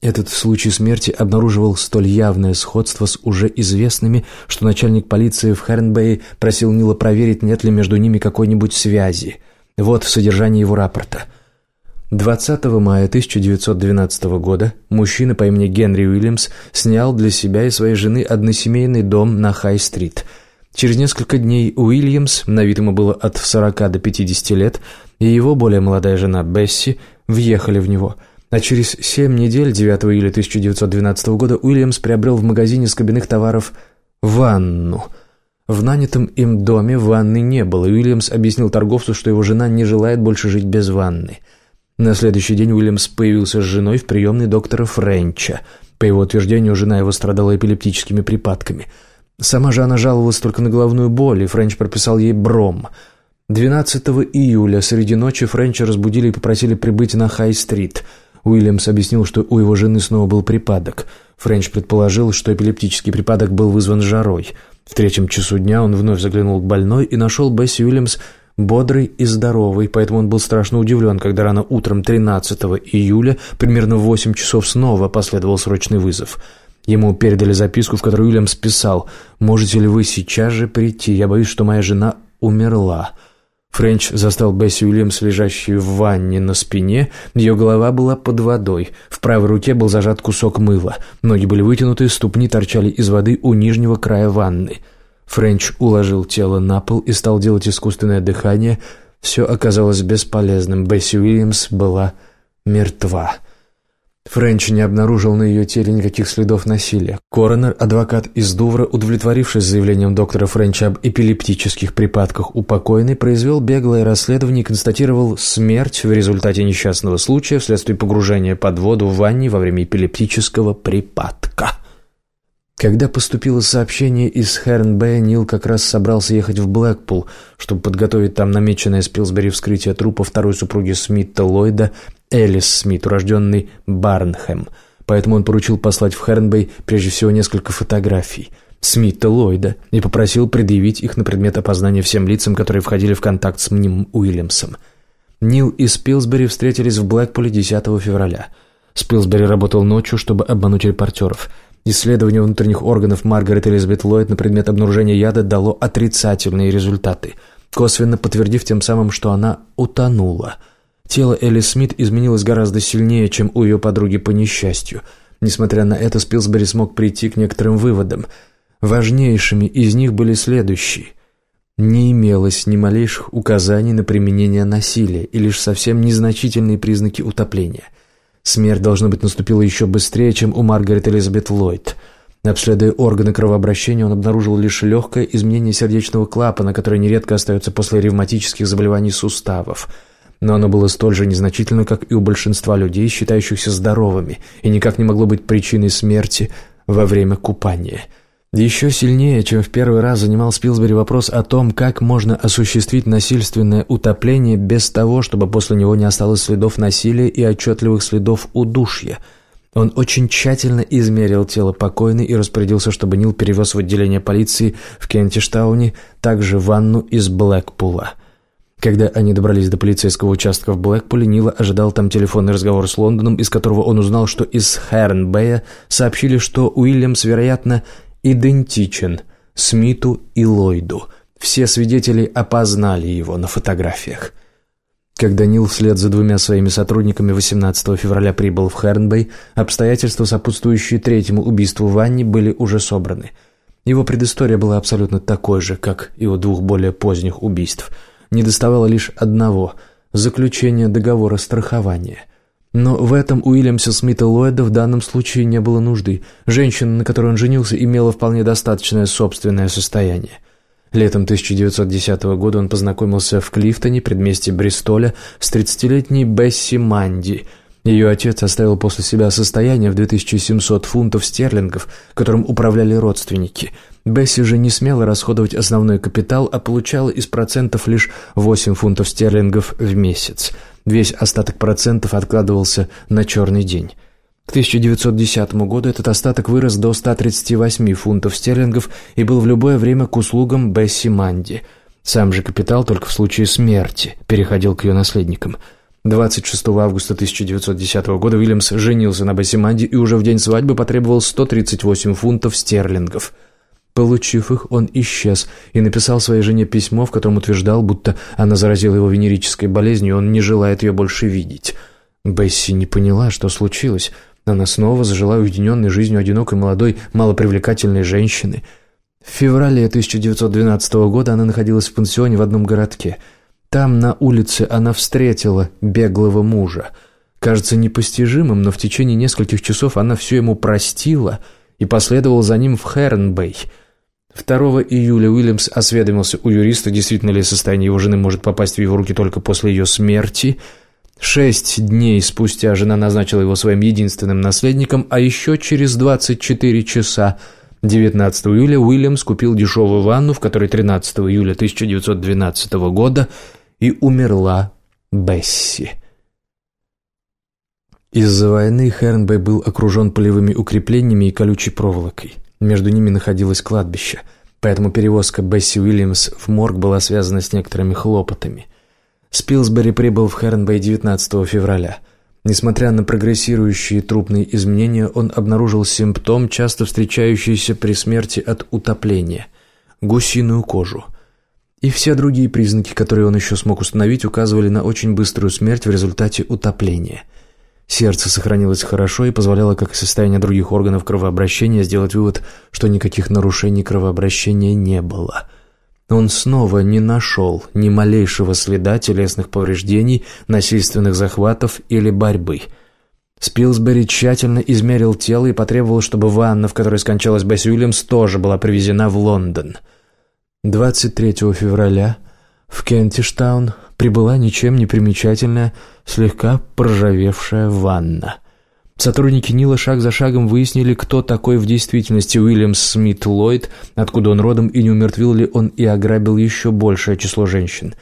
Этот случай смерти обнаруживал столь явное сходство с уже известными, что начальник полиции в Хернбее просил Нила проверить, нет ли между ними какой-нибудь связи. Вот содержание его рапорта – 20 мая 1912 года мужчина по имени Генри Уильямс снял для себя и своей жены односемейный дом на Хай-стрит. Через несколько дней Уильямс, на вид ему было от 40 до 50 лет, и его более молодая жена Бесси въехали в него. А через семь недель, 9 июля 1912 года, Уильямс приобрел в магазине скобяных товаров ванну. В нанятом им доме ванны не было, и Уильямс объяснил торговцу, что его жена не желает больше жить без ванны. На следующий день Уильямс появился с женой в приемной доктора Френча. По его утверждению, жена его страдала эпилептическими припадками. Сама же она жаловалась только на головную боль, и Френч прописал ей бром – 12 июля среди ночи Френча разбудили и попросили прибыть на Хай-стрит. Уильямс объяснил, что у его жены снова был припадок. Френч предположил, что эпилептический припадок был вызван жарой. В третьем часу дня он вновь заглянул к больной и нашел Бесси Уильямс бодрый и здоровый, поэтому он был страшно удивлен, когда рано утром 13 июля, примерно в 8 часов снова последовал срочный вызов. Ему передали записку, в которой Уильямс писал «Можете ли вы сейчас же прийти? Я боюсь, что моя жена умерла». Френч застал Бесси Уильямс, лежащую в ванне на спине. Ее голова была под водой. В правой руке был зажат кусок мыла. Ноги были вытянуты, ступни торчали из воды у нижнего края ванны. Френч уложил тело на пол и стал делать искусственное дыхание. Все оказалось бесполезным. Бесси Уильямс была мертва. Френч не обнаружил на ее теле никаких следов насилия. Коронер, адвокат из Дувра, удовлетворившись заявлением доктора Френча об эпилептических припадках у покойной, произвел беглое расследование и констатировал смерть в результате несчастного случая вследствие погружения под воду в ванне во время эпилептического припадка. Когда поступило сообщение из Хернбэя, Нил как раз собрался ехать в Блэкпул, чтобы подготовить там намеченное с Пилсбери вскрытие трупа второй супруги Смита Ллойда Элис Смит, урожденный Барнхэм, поэтому он поручил послать в Хернбей прежде всего несколько фотографий Смита Ллойда и попросил предъявить их на предмет опознания всем лицам, которые входили в контакт с мнимым Уильямсом. Нил и Спилсбери встретились в Блэкпуле 10 февраля. Спилсбери работал ночью, чтобы обмануть репортеров. Исследование внутренних органов Маргарет Элизабет Ллойд на предмет обнаружения яда дало отрицательные результаты, косвенно подтвердив тем самым, что она утонула – Тело Элли Смит изменилось гораздо сильнее, чем у ее подруги по несчастью. Несмотря на это, Спилсбери смог прийти к некоторым выводам. Важнейшими из них были следующие. Не имелось ни малейших указаний на применение насилия и лишь совсем незначительные признаки утопления. Смерть, должно быть, наступила еще быстрее, чем у Маргарет Элизабет Ллойд. Обследуя органы кровообращения, он обнаружил лишь легкое изменение сердечного клапана, которое нередко остается после ревматических заболеваний суставов – но оно было столь же незначительно, как и у большинства людей, считающихся здоровыми, и никак не могло быть причиной смерти во время купания. Еще сильнее, чем в первый раз занимал Спилсбери вопрос о том, как можно осуществить насильственное утопление без того, чтобы после него не осталось следов насилия и отчетливых следов удушья. Он очень тщательно измерил тело покойной и распорядился, чтобы Нил перевез в отделение полиции в Кентиштауне также ванну из Блэкпула – когда они добрались до полицейского участка в Блэкпуле, Нила ожидал там телефонный разговор с Лондоном, из которого он узнал, что из Хернбэя сообщили, что Уильямс, вероятно, идентичен Смиту и Ллойду. Все свидетели опознали его на фотографиях. Когда Нил вслед за двумя своими сотрудниками 18 февраля прибыл в Хернбэй, обстоятельства, сопутствующие третьему убийству Ванни, были уже собраны. Его предыстория была абсолютно такой же, как и у двух более поздних убийств – не доставало лишь одного – заключения договора страхования. Но в этом Уильямса Смита Ллойда в данном случае не было нужды. Женщина, на которой он женился, имела вполне достаточное собственное состояние. Летом 1910 года он познакомился в Клифтоне, предместе Бристоля, с 30-летней Бесси Манди. Ее отец оставил после себя состояние в 2700 фунтов стерлингов, которым управляли родственники – Бесси же не смела расходовать основной капитал, а получала из процентов лишь 8 фунтов стерлингов в месяц. Весь остаток процентов откладывался на черный день. К 1910 году этот остаток вырос до 138 фунтов стерлингов и был в любое время к услугам Бесси Манди. Сам же капитал только в случае смерти переходил к ее наследникам. 26 августа 1910 года Уильямс женился на Бесси Манди и уже в день свадьбы потребовал 138 фунтов стерлингов – Получив их, он исчез и написал своей жене письмо, в котором утверждал, будто она заразила его венерической болезнью, и он не желает ее больше видеть. Бесси не поняла, что случилось. Она снова зажила уединенной жизнью одинокой молодой, малопривлекательной женщины. В феврале 1912 года она находилась в пансионе в одном городке. Там, на улице, она встретила беглого мужа – Кажется непостижимым, но в течение нескольких часов она все ему простила и последовала за ним в Хернбей. 2 июля Уильямс осведомился у юриста, действительно ли состояние его жены может попасть в его руки только после ее смерти. Шесть дней спустя жена назначила его своим единственным наследником, а еще через 24 часа, 19 июля, Уильямс купил дешевую ванну, в которой 13 июля 1912 года и умерла Бесси. Из-за войны Хернбей был окружен полевыми укреплениями и колючей проволокой. Между ними находилось кладбище, поэтому перевозка Бесси Уильямс в морг была связана с некоторыми хлопотами. Спилсбери прибыл в Хернбей 19 февраля. Несмотря на прогрессирующие трупные изменения, он обнаружил симптом, часто встречающийся при смерти от утопления – гусиную кожу. И все другие признаки, которые он еще смог установить, указывали на очень быструю смерть в результате утопления – Сердце сохранилось хорошо и позволяло, как и состояние других органов кровообращения, сделать вывод, что никаких нарушений кровообращения не было. Он снова не нашел ни малейшего следа телесных повреждений, насильственных захватов или борьбы. Спилсбери тщательно измерил тело и потребовал, чтобы ванна, в которой скончалась Бесс Уильямс, тоже была привезена в Лондон. 23 февраля в Кентиштаун прибыла ничем не примечательная, слегка проржавевшая ванна. Сотрудники Нила шаг за шагом выяснили, кто такой в действительности Уильям Смит Ллойд, откуда он родом и не умертвил ли он и ограбил еще большее число женщин.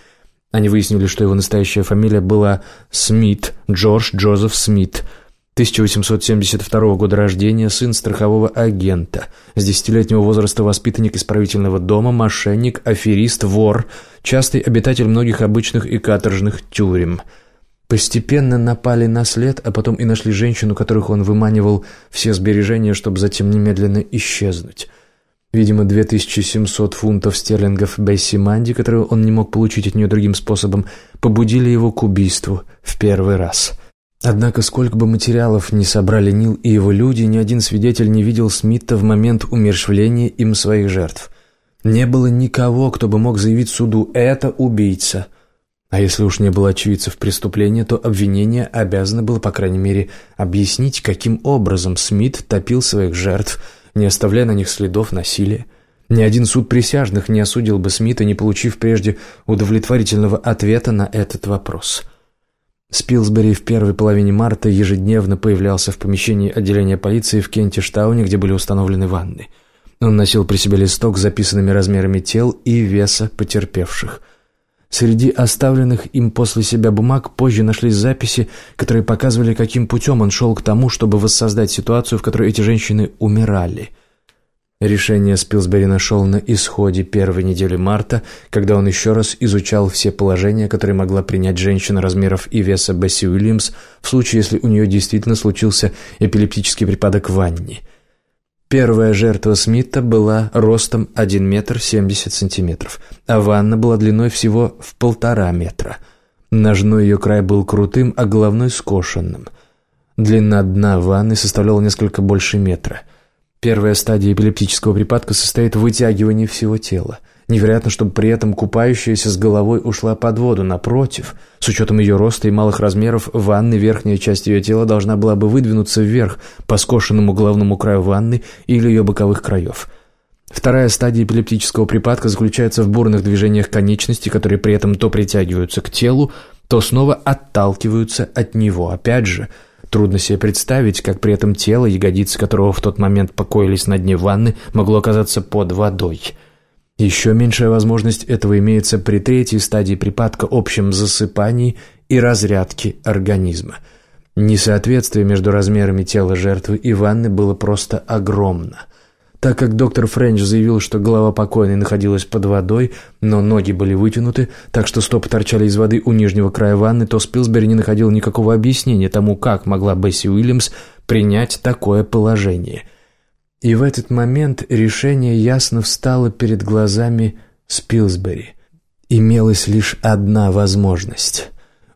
Они выяснили, что его настоящая фамилия была Смит, Джордж Джозеф Смит – 1872 года рождения, сын страхового агента, с десятилетнего возраста воспитанник исправительного дома, мошенник, аферист, вор, частый обитатель многих обычных и каторжных тюрем. Постепенно напали на след, а потом и нашли женщину, которых он выманивал все сбережения, чтобы затем немедленно исчезнуть. Видимо, 2700 фунтов стерлингов Бесси Манди, которые он не мог получить от нее другим способом, побудили его к убийству в первый раз – Однако, сколько бы материалов ни собрали Нил и его люди, ни один свидетель не видел Смита в момент умершвления им своих жертв. Не было никого, кто бы мог заявить суду «это убийца». А если уж не было очевидцев преступления, то обвинение обязано было, по крайней мере, объяснить, каким образом Смит топил своих жертв, не оставляя на них следов насилия. Ни один суд присяжных не осудил бы Смита, не получив прежде удовлетворительного ответа на этот вопрос – Спилсбери в первой половине марта ежедневно появлялся в помещении отделения полиции в Кентиштауне, где были установлены ванны. Он носил при себе листок с записанными размерами тел и веса потерпевших. Среди оставленных им после себя бумаг позже нашлись записи, которые показывали, каким путем он шел к тому, чтобы воссоздать ситуацию, в которой эти женщины умирали – Решение Спилсбери нашел на исходе первой недели марта, когда он еще раз изучал все положения, которые могла принять женщина размеров и веса Бесси Уильямс в случае, если у нее действительно случился эпилептический припадок в ванне. Первая жертва Смита была ростом 1 метр 70 сантиметров, а ванна была длиной всего в полтора метра. Ножной ее край был крутым, а головной скошенным. Длина дна ванны составляла несколько больше метра – Первая стадия эпилептического припадка состоит в вытягивании всего тела. Невероятно, чтобы при этом купающаяся с головой ушла под воду. Напротив, с учетом ее роста и малых размеров, ванны верхняя часть ее тела должна была бы выдвинуться вверх по скошенному головному краю ванны или ее боковых краев. Вторая стадия эпилептического припадка заключается в бурных движениях конечностей, которые при этом то притягиваются к телу, то снова отталкиваются от него. Опять же, Трудно себе представить, как при этом тело, ягодицы которого в тот момент покоились на дне ванны, могло оказаться под водой. Еще меньшая возможность этого имеется при третьей стадии припадка общем засыпании и разрядке организма. Несоответствие между размерами тела жертвы и ванны было просто огромно – так как доктор Френч заявил, что голова покойной находилась под водой, но ноги были вытянуты, так что стопы торчали из воды у нижнего края ванны, то Спилсбери не находил никакого объяснения тому, как могла Бесси Уильямс принять такое положение. И в этот момент решение ясно встало перед глазами Спилсбери. Имелась лишь одна возможность.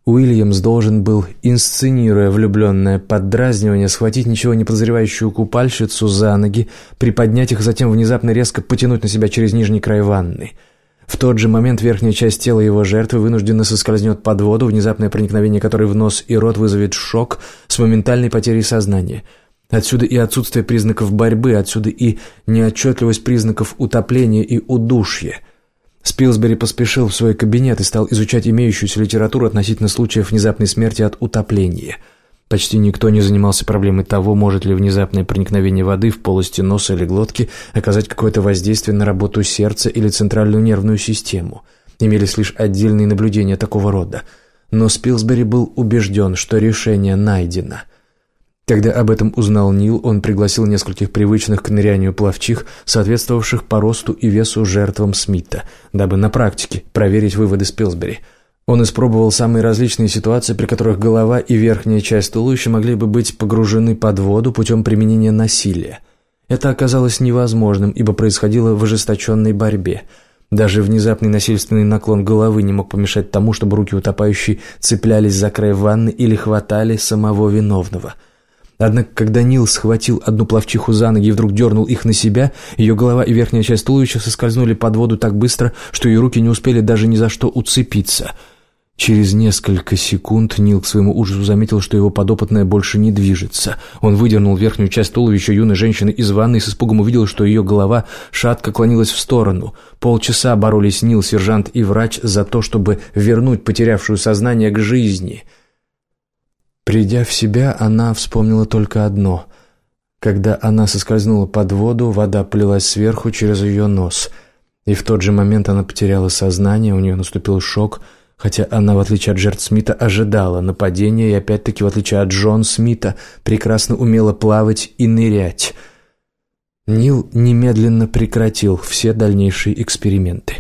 Уильямс должен был, инсценируя влюбленное поддразнивание, схватить ничего не подозревающую купальщицу за ноги, приподнять их, затем внезапно резко потянуть на себя через нижний край ванны. В тот же момент верхняя часть тела его жертвы вынужденно соскользнет под воду, внезапное проникновение которой в нос и рот вызовет шок с моментальной потерей сознания. Отсюда и отсутствие признаков борьбы, отсюда и неотчетливость признаков утопления и удушья. Спилсбери поспешил в свой кабинет и стал изучать имеющуюся литературу относительно случаев внезапной смерти от утопления – Почти никто не занимался проблемой того, может ли внезапное проникновение воды в полости носа или глотки оказать какое-то воздействие на работу сердца или центральную нервную систему. Имелись лишь отдельные наблюдения такого рода. Но Спилсбери был убежден, что решение найдено. Когда об этом узнал Нил, он пригласил нескольких привычных к нырянию пловчих, соответствовавших по росту и весу жертвам Смита, дабы на практике проверить выводы Спилсбери – он испробовал самые различные ситуации, при которых голова и верхняя часть туловища могли бы быть погружены под воду путем применения насилия. Это оказалось невозможным, ибо происходило в ожесточенной борьбе. Даже внезапный насильственный наклон головы не мог помешать тому, чтобы руки утопающей цеплялись за край ванны или хватали самого виновного. Однако, когда Нил схватил одну плавчиху за ноги и вдруг дернул их на себя, ее голова и верхняя часть туловища соскользнули под воду так быстро, что ее руки не успели даже ни за что уцепиться – Через несколько секунд Нил к своему ужасу заметил, что его подопытная больше не движется. Он выдернул верхнюю часть туловища юной женщины из ванны и с испугом увидел, что ее голова шатко клонилась в сторону. Полчаса боролись Нил, сержант и врач за то, чтобы вернуть потерявшую сознание к жизни. Придя в себя, она вспомнила только одно. Когда она соскользнула под воду, вода плелась сверху через ее нос. И в тот же момент она потеряла сознание, у нее наступил шок – хотя она, в отличие от жертв Смита, ожидала нападения и, опять-таки, в отличие от Джон Смита, прекрасно умела плавать и нырять. Нил немедленно прекратил все дальнейшие эксперименты.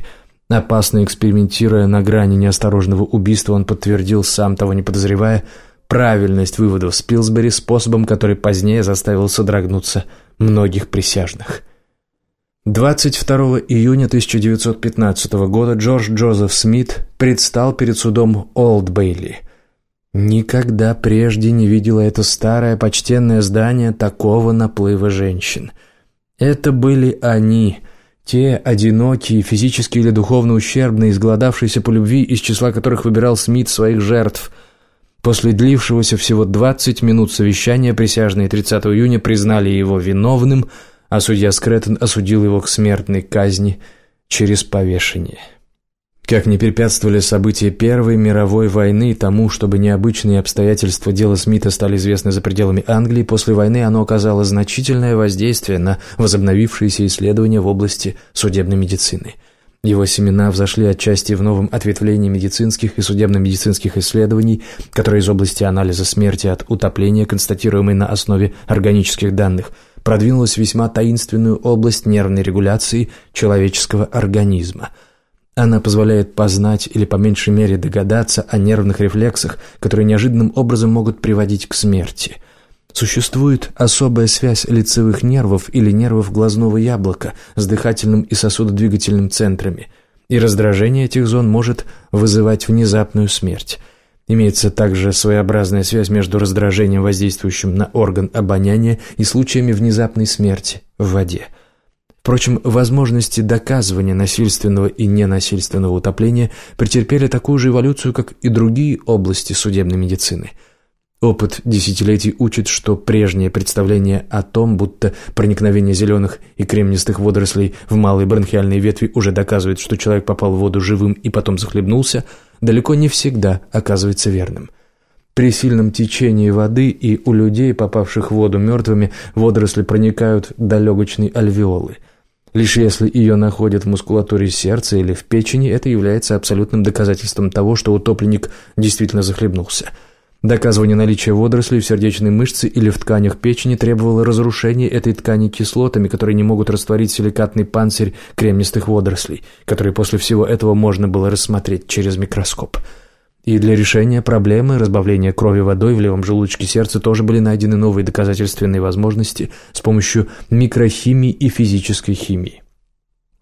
Опасно экспериментируя на грани неосторожного убийства, он подтвердил, сам того не подозревая, правильность выводов Спилсбери способом, который позднее заставил содрогнуться многих присяжных. 22 июня 1915 года Джордж Джозеф Смит предстал перед судом Олд Бейли. Никогда прежде не видела это старое почтенное здание такого наплыва женщин. Это были они, те одинокие, физически или духовно ущербные, изгладавшиеся по любви, из числа которых выбирал Смит своих жертв. После длившегося всего 20 минут совещания присяжные 30 июня признали его виновным – а судья Скреттон осудил его к смертной казни через повешение. Как не препятствовали события Первой мировой войны тому, чтобы необычные обстоятельства дела Смита стали известны за пределами Англии, после войны оно оказало значительное воздействие на возобновившиеся исследования в области судебной медицины. Его семена взошли отчасти в новом ответвлении медицинских и судебно-медицинских исследований, которые из области анализа смерти от утопления, констатируемой на основе органических данных – продвинулась весьма таинственную область нервной регуляции человеческого организма. Она позволяет познать или по меньшей мере догадаться о нервных рефлексах, которые неожиданным образом могут приводить к смерти. Существует особая связь лицевых нервов или нервов глазного яблока с дыхательным и сосудодвигательным центрами, и раздражение этих зон может вызывать внезапную смерть. Имеется также своеобразная связь между раздражением, воздействующим на орган обоняния, и случаями внезапной смерти в воде. Впрочем, возможности доказывания насильственного и ненасильственного утопления претерпели такую же эволюцию, как и другие области судебной медицины – Опыт десятилетий учит, что прежнее представление о том, будто проникновение зеленых и кремнистых водорослей в малые бронхиальные ветви уже доказывает, что человек попал в воду живым и потом захлебнулся, далеко не всегда оказывается верным. При сильном течении воды и у людей, попавших в воду мертвыми, водоросли проникают до легочной альвеолы. Лишь если ее находят в мускулатуре сердца или в печени, это является абсолютным доказательством того, что утопленник действительно захлебнулся – Доказывание наличия водорослей в сердечной мышце или в тканях печени требовало разрушения этой ткани кислотами, которые не могут растворить силикатный панцирь кремнистых водорослей, которые после всего этого можно было рассмотреть через микроскоп. И для решения проблемы разбавления крови водой в левом желудочке сердца тоже были найдены новые доказательственные возможности с помощью микрохимии и физической химии.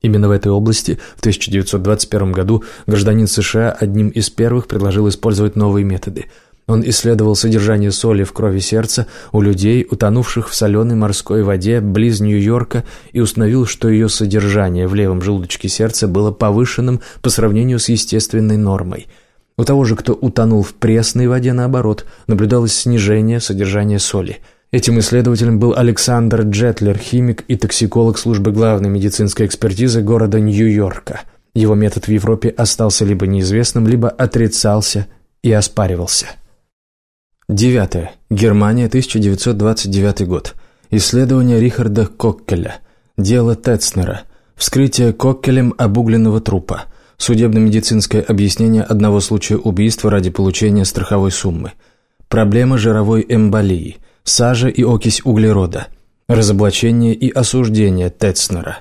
Именно в этой области в 1921 году гражданин США одним из первых предложил использовать новые методы – Он исследовал содержание соли в крови сердца у людей, утонувших в соленой морской воде близ Нью-Йорка, и установил, что ее содержание в левом желудочке сердца было повышенным по сравнению с естественной нормой. У того же, кто утонул в пресной воде, наоборот, наблюдалось снижение содержания соли. Этим исследователем был Александр Джетлер, химик и токсиколог службы главной медицинской экспертизы города Нью-Йорка. Его метод в Европе остался либо неизвестным, либо отрицался и оспаривался. Девятое. Германия, 1929 год. Исследование Рихарда Коккеля. Дело Тецнера. Вскрытие Коккелем обугленного трупа. Судебно-медицинское объяснение одного случая убийства ради получения страховой суммы. Проблема жировой эмболии. Сажа и окись углерода. Разоблачение и осуждение Тецнера.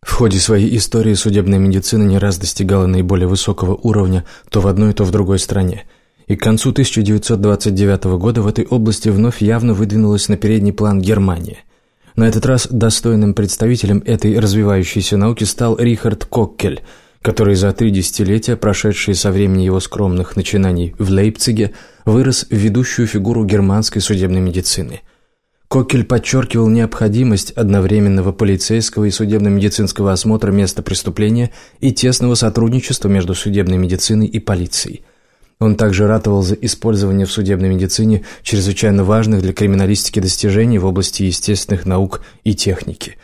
В ходе своей истории судебная медицина не раз достигала наиболее высокого уровня то в одной, то в другой стране – и к концу 1929 года в этой области вновь явно выдвинулась на передний план Германия. На этот раз достойным представителем этой развивающейся науки стал Рихард Коккель, который за три десятилетия, прошедшие со времени его скромных начинаний в Лейпциге, вырос в ведущую фигуру германской судебной медицины. Коккель подчеркивал необходимость одновременного полицейского и судебно-медицинского осмотра места преступления и тесного сотрудничества между судебной медициной и полицией – он также ратовал за использование в судебной медицине чрезвычайно важных для криминалистики достижений в области естественных наук и техники.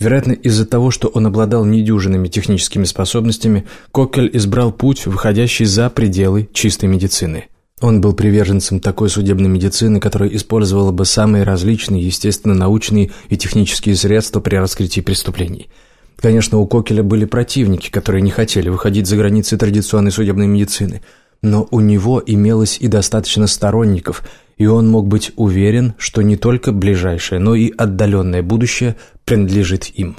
Вероятно, из-за того, что он обладал недюжинными техническими способностями, Коккель избрал путь, выходящий за пределы чистой медицины. Он был приверженцем такой судебной медицины, которая использовала бы самые различные естественно-научные и технические средства при раскрытии преступлений. Конечно, у Кокеля были противники, которые не хотели выходить за границы традиционной судебной медицины – но у него имелось и достаточно сторонников, и он мог быть уверен, что не только ближайшее, но и отдаленное будущее принадлежит им.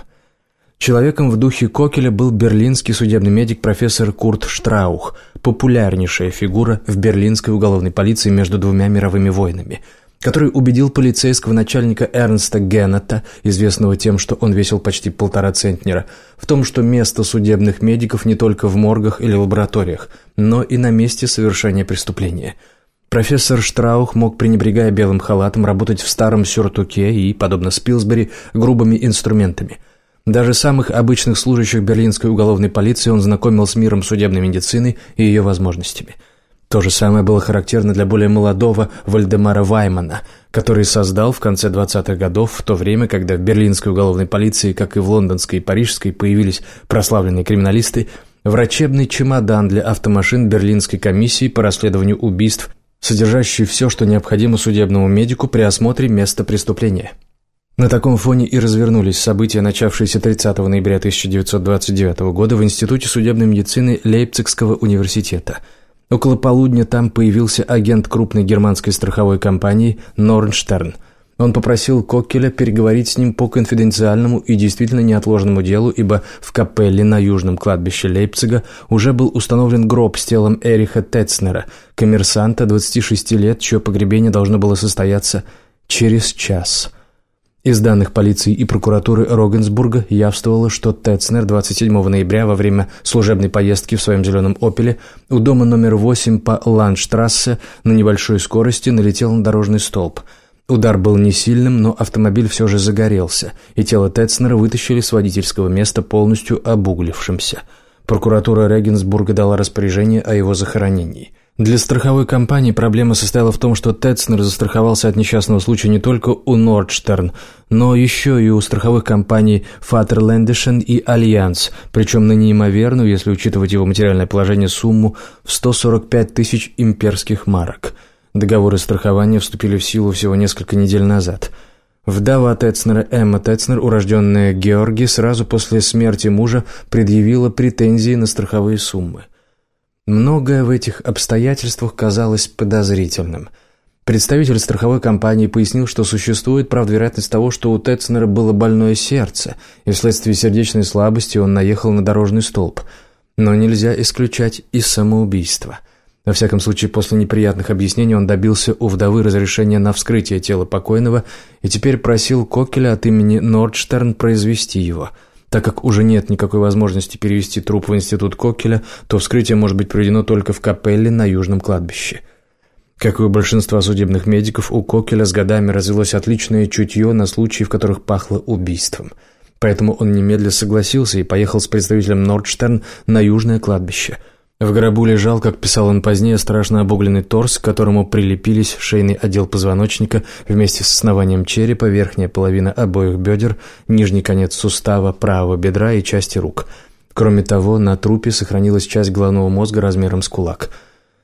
Человеком в духе Кокеля был берлинский судебный медик профессор Курт Штраух, популярнейшая фигура в берлинской уголовной полиции между двумя мировыми войнами – который убедил полицейского начальника Эрнста Геннета, известного тем, что он весил почти полтора центнера, в том, что место судебных медиков не только в моргах или лабораториях, но и на месте совершения преступления. Профессор Штраух мог, пренебрегая белым халатом, работать в старом сюртуке и, подобно Спилсбери, грубыми инструментами. Даже самых обычных служащих берлинской уголовной полиции он знакомил с миром судебной медицины и ее возможностями – то же самое было характерно для более молодого Вальдемара Ваймана, который создал в конце 20-х годов, в то время, когда в берлинской уголовной полиции, как и в лондонской и парижской, появились прославленные криминалисты, врачебный чемодан для автомашин Берлинской комиссии по расследованию убийств, содержащий все, что необходимо судебному медику при осмотре места преступления. На таком фоне и развернулись события, начавшиеся 30 ноября 1929 года в Институте судебной медицины Лейпцигского университета – Около полудня там появился агент крупной германской страховой компании «Норнштерн». Он попросил Коккеля переговорить с ним по конфиденциальному и действительно неотложному делу, ибо в капелле на южном кладбище Лейпцига уже был установлен гроб с телом Эриха Тецнера, коммерсанта 26 лет, чье погребение должно было состояться через час. Из данных полиции и прокуратуры Рогенсбурга явствовало, что Тецнер 27 ноября во время служебной поездки в своем зеленом «Опеле» у дома номер 8 по Ландштрассе на небольшой скорости налетел на дорожный столб. Удар был не сильным, но автомобиль все же загорелся, и тело Тецнера вытащили с водительского места полностью обуглившимся. Прокуратура Регенсбурга дала распоряжение о его захоронении – для страховой компании проблема состояла в том, что Тетцнер застраховался от несчастного случая не только у Нордштерн, но еще и у страховых компаний Фатерлендешен и Альянс, причем на неимоверную, если учитывать его материальное положение, сумму в 145 тысяч имперских марок. Договоры страхования вступили в силу всего несколько недель назад. Вдова Тетцнера Эмма Тетцнер, урожденная Георги, сразу после смерти мужа предъявила претензии на страховые суммы – Многое в этих обстоятельствах казалось подозрительным. Представитель страховой компании пояснил, что существует, правда, вероятность того, что у Тетцнера было больное сердце, и вследствие сердечной слабости он наехал на дорожный столб. Но нельзя исключать и самоубийство. Во всяком случае, после неприятных объяснений он добился у вдовы разрешения на вскрытие тела покойного и теперь просил Кокеля от имени Нордштерн произвести его – так как уже нет никакой возможности перевести труп в институт Кокеля, то вскрытие может быть проведено только в капелле на южном кладбище. Как и у большинства судебных медиков, у Кокеля с годами развилось отличное чутье на случаи, в которых пахло убийством. Поэтому он немедленно согласился и поехал с представителем Нордштерн на южное кладбище. В гробу лежал, как писал он позднее, страшно обугленный торс, к которому прилепились шейный отдел позвоночника вместе с основанием черепа, верхняя половина обоих бедер, нижний конец сустава, правого бедра и части рук. Кроме того, на трупе сохранилась часть головного мозга размером с кулак –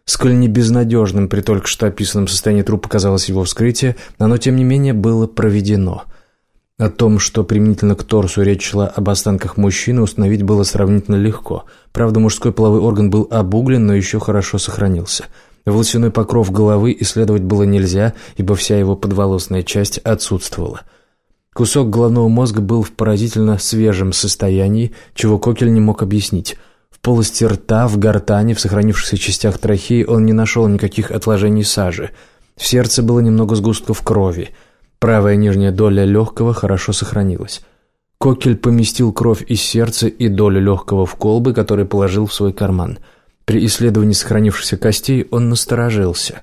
Сколь не безнадежным при только что описанном состоянии трупа казалось его вскрытие, оно, тем не менее, было проведено. О том, что применительно к торсу речь шла об останках мужчины, установить было сравнительно легко. Правда, мужской половой орган был обуглен, но еще хорошо сохранился. Волосяной покров головы исследовать было нельзя, ибо вся его подволосная часть отсутствовала. Кусок головного мозга был в поразительно свежем состоянии, чего Кокель не мог объяснить – полости рта, в гортани, в сохранившихся частях трахеи он не нашел никаких отложений сажи. В сердце было немного сгустков крови. Правая нижняя доля легкого хорошо сохранилась. Кокель поместил кровь из сердца и долю легкого в колбы, которые положил в свой карман. При исследовании сохранившихся костей он насторожился.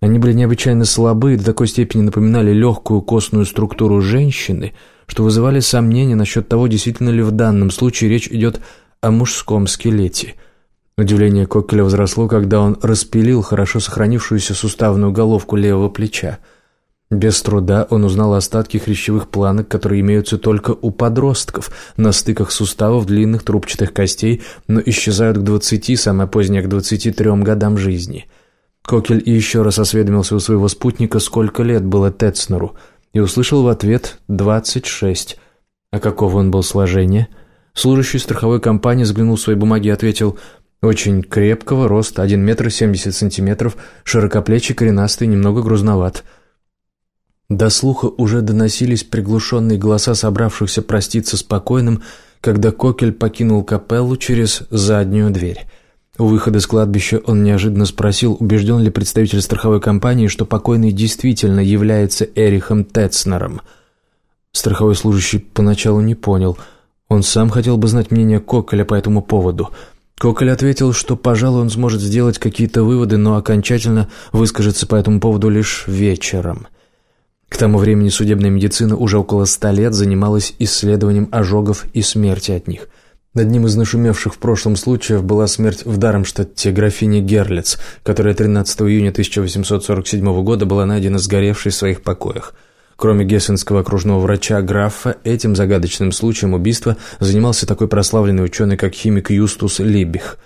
Они были необычайно слабы и до такой степени напоминали легкую костную структуру женщины, что вызывали сомнения насчет того, действительно ли в данном случае речь идет о мужском скелете. Удивление Кокеля возросло, когда он распилил хорошо сохранившуюся суставную головку левого плеча. Без труда он узнал остатки хрящевых планок, которые имеются только у подростков, на стыках суставов длинных трубчатых костей, но исчезают к двадцати, самое позднее к двадцати трем годам жизни. Кокель еще раз осведомился у своего спутника, сколько лет было Тецнеру, и услышал в ответ «двадцать шесть». А какого он был сложения – Служащий страховой компании взглянул в свои бумаги и ответил «Очень крепкого роста, 1 метр 70 сантиметров, широкоплечий, коренастый, немного грузноват». До слуха уже доносились приглушенные голоса собравшихся проститься спокойным, когда Кокель покинул капеллу через заднюю дверь. У выхода с кладбища он неожиданно спросил, убежден ли представитель страховой компании, что покойный действительно является Эрихом Тецнером. Страховой служащий поначалу не понял – он сам хотел бы знать мнение Коколя по этому поводу. Коколь ответил, что, пожалуй, он сможет сделать какие-то выводы, но окончательно выскажется по этому поводу лишь вечером. К тому времени судебная медицина уже около ста лет занималась исследованием ожогов и смерти от них. Одним из нашумевших в прошлом случаев была смерть в Дармштадте графини Герлиц, которая 13 июня 1847 года была найдена сгоревшей в своих покоях – Кроме гессенского окружного врача Граффа, этим загадочным случаем убийства занимался такой прославленный ученый, как химик Юстус Либих.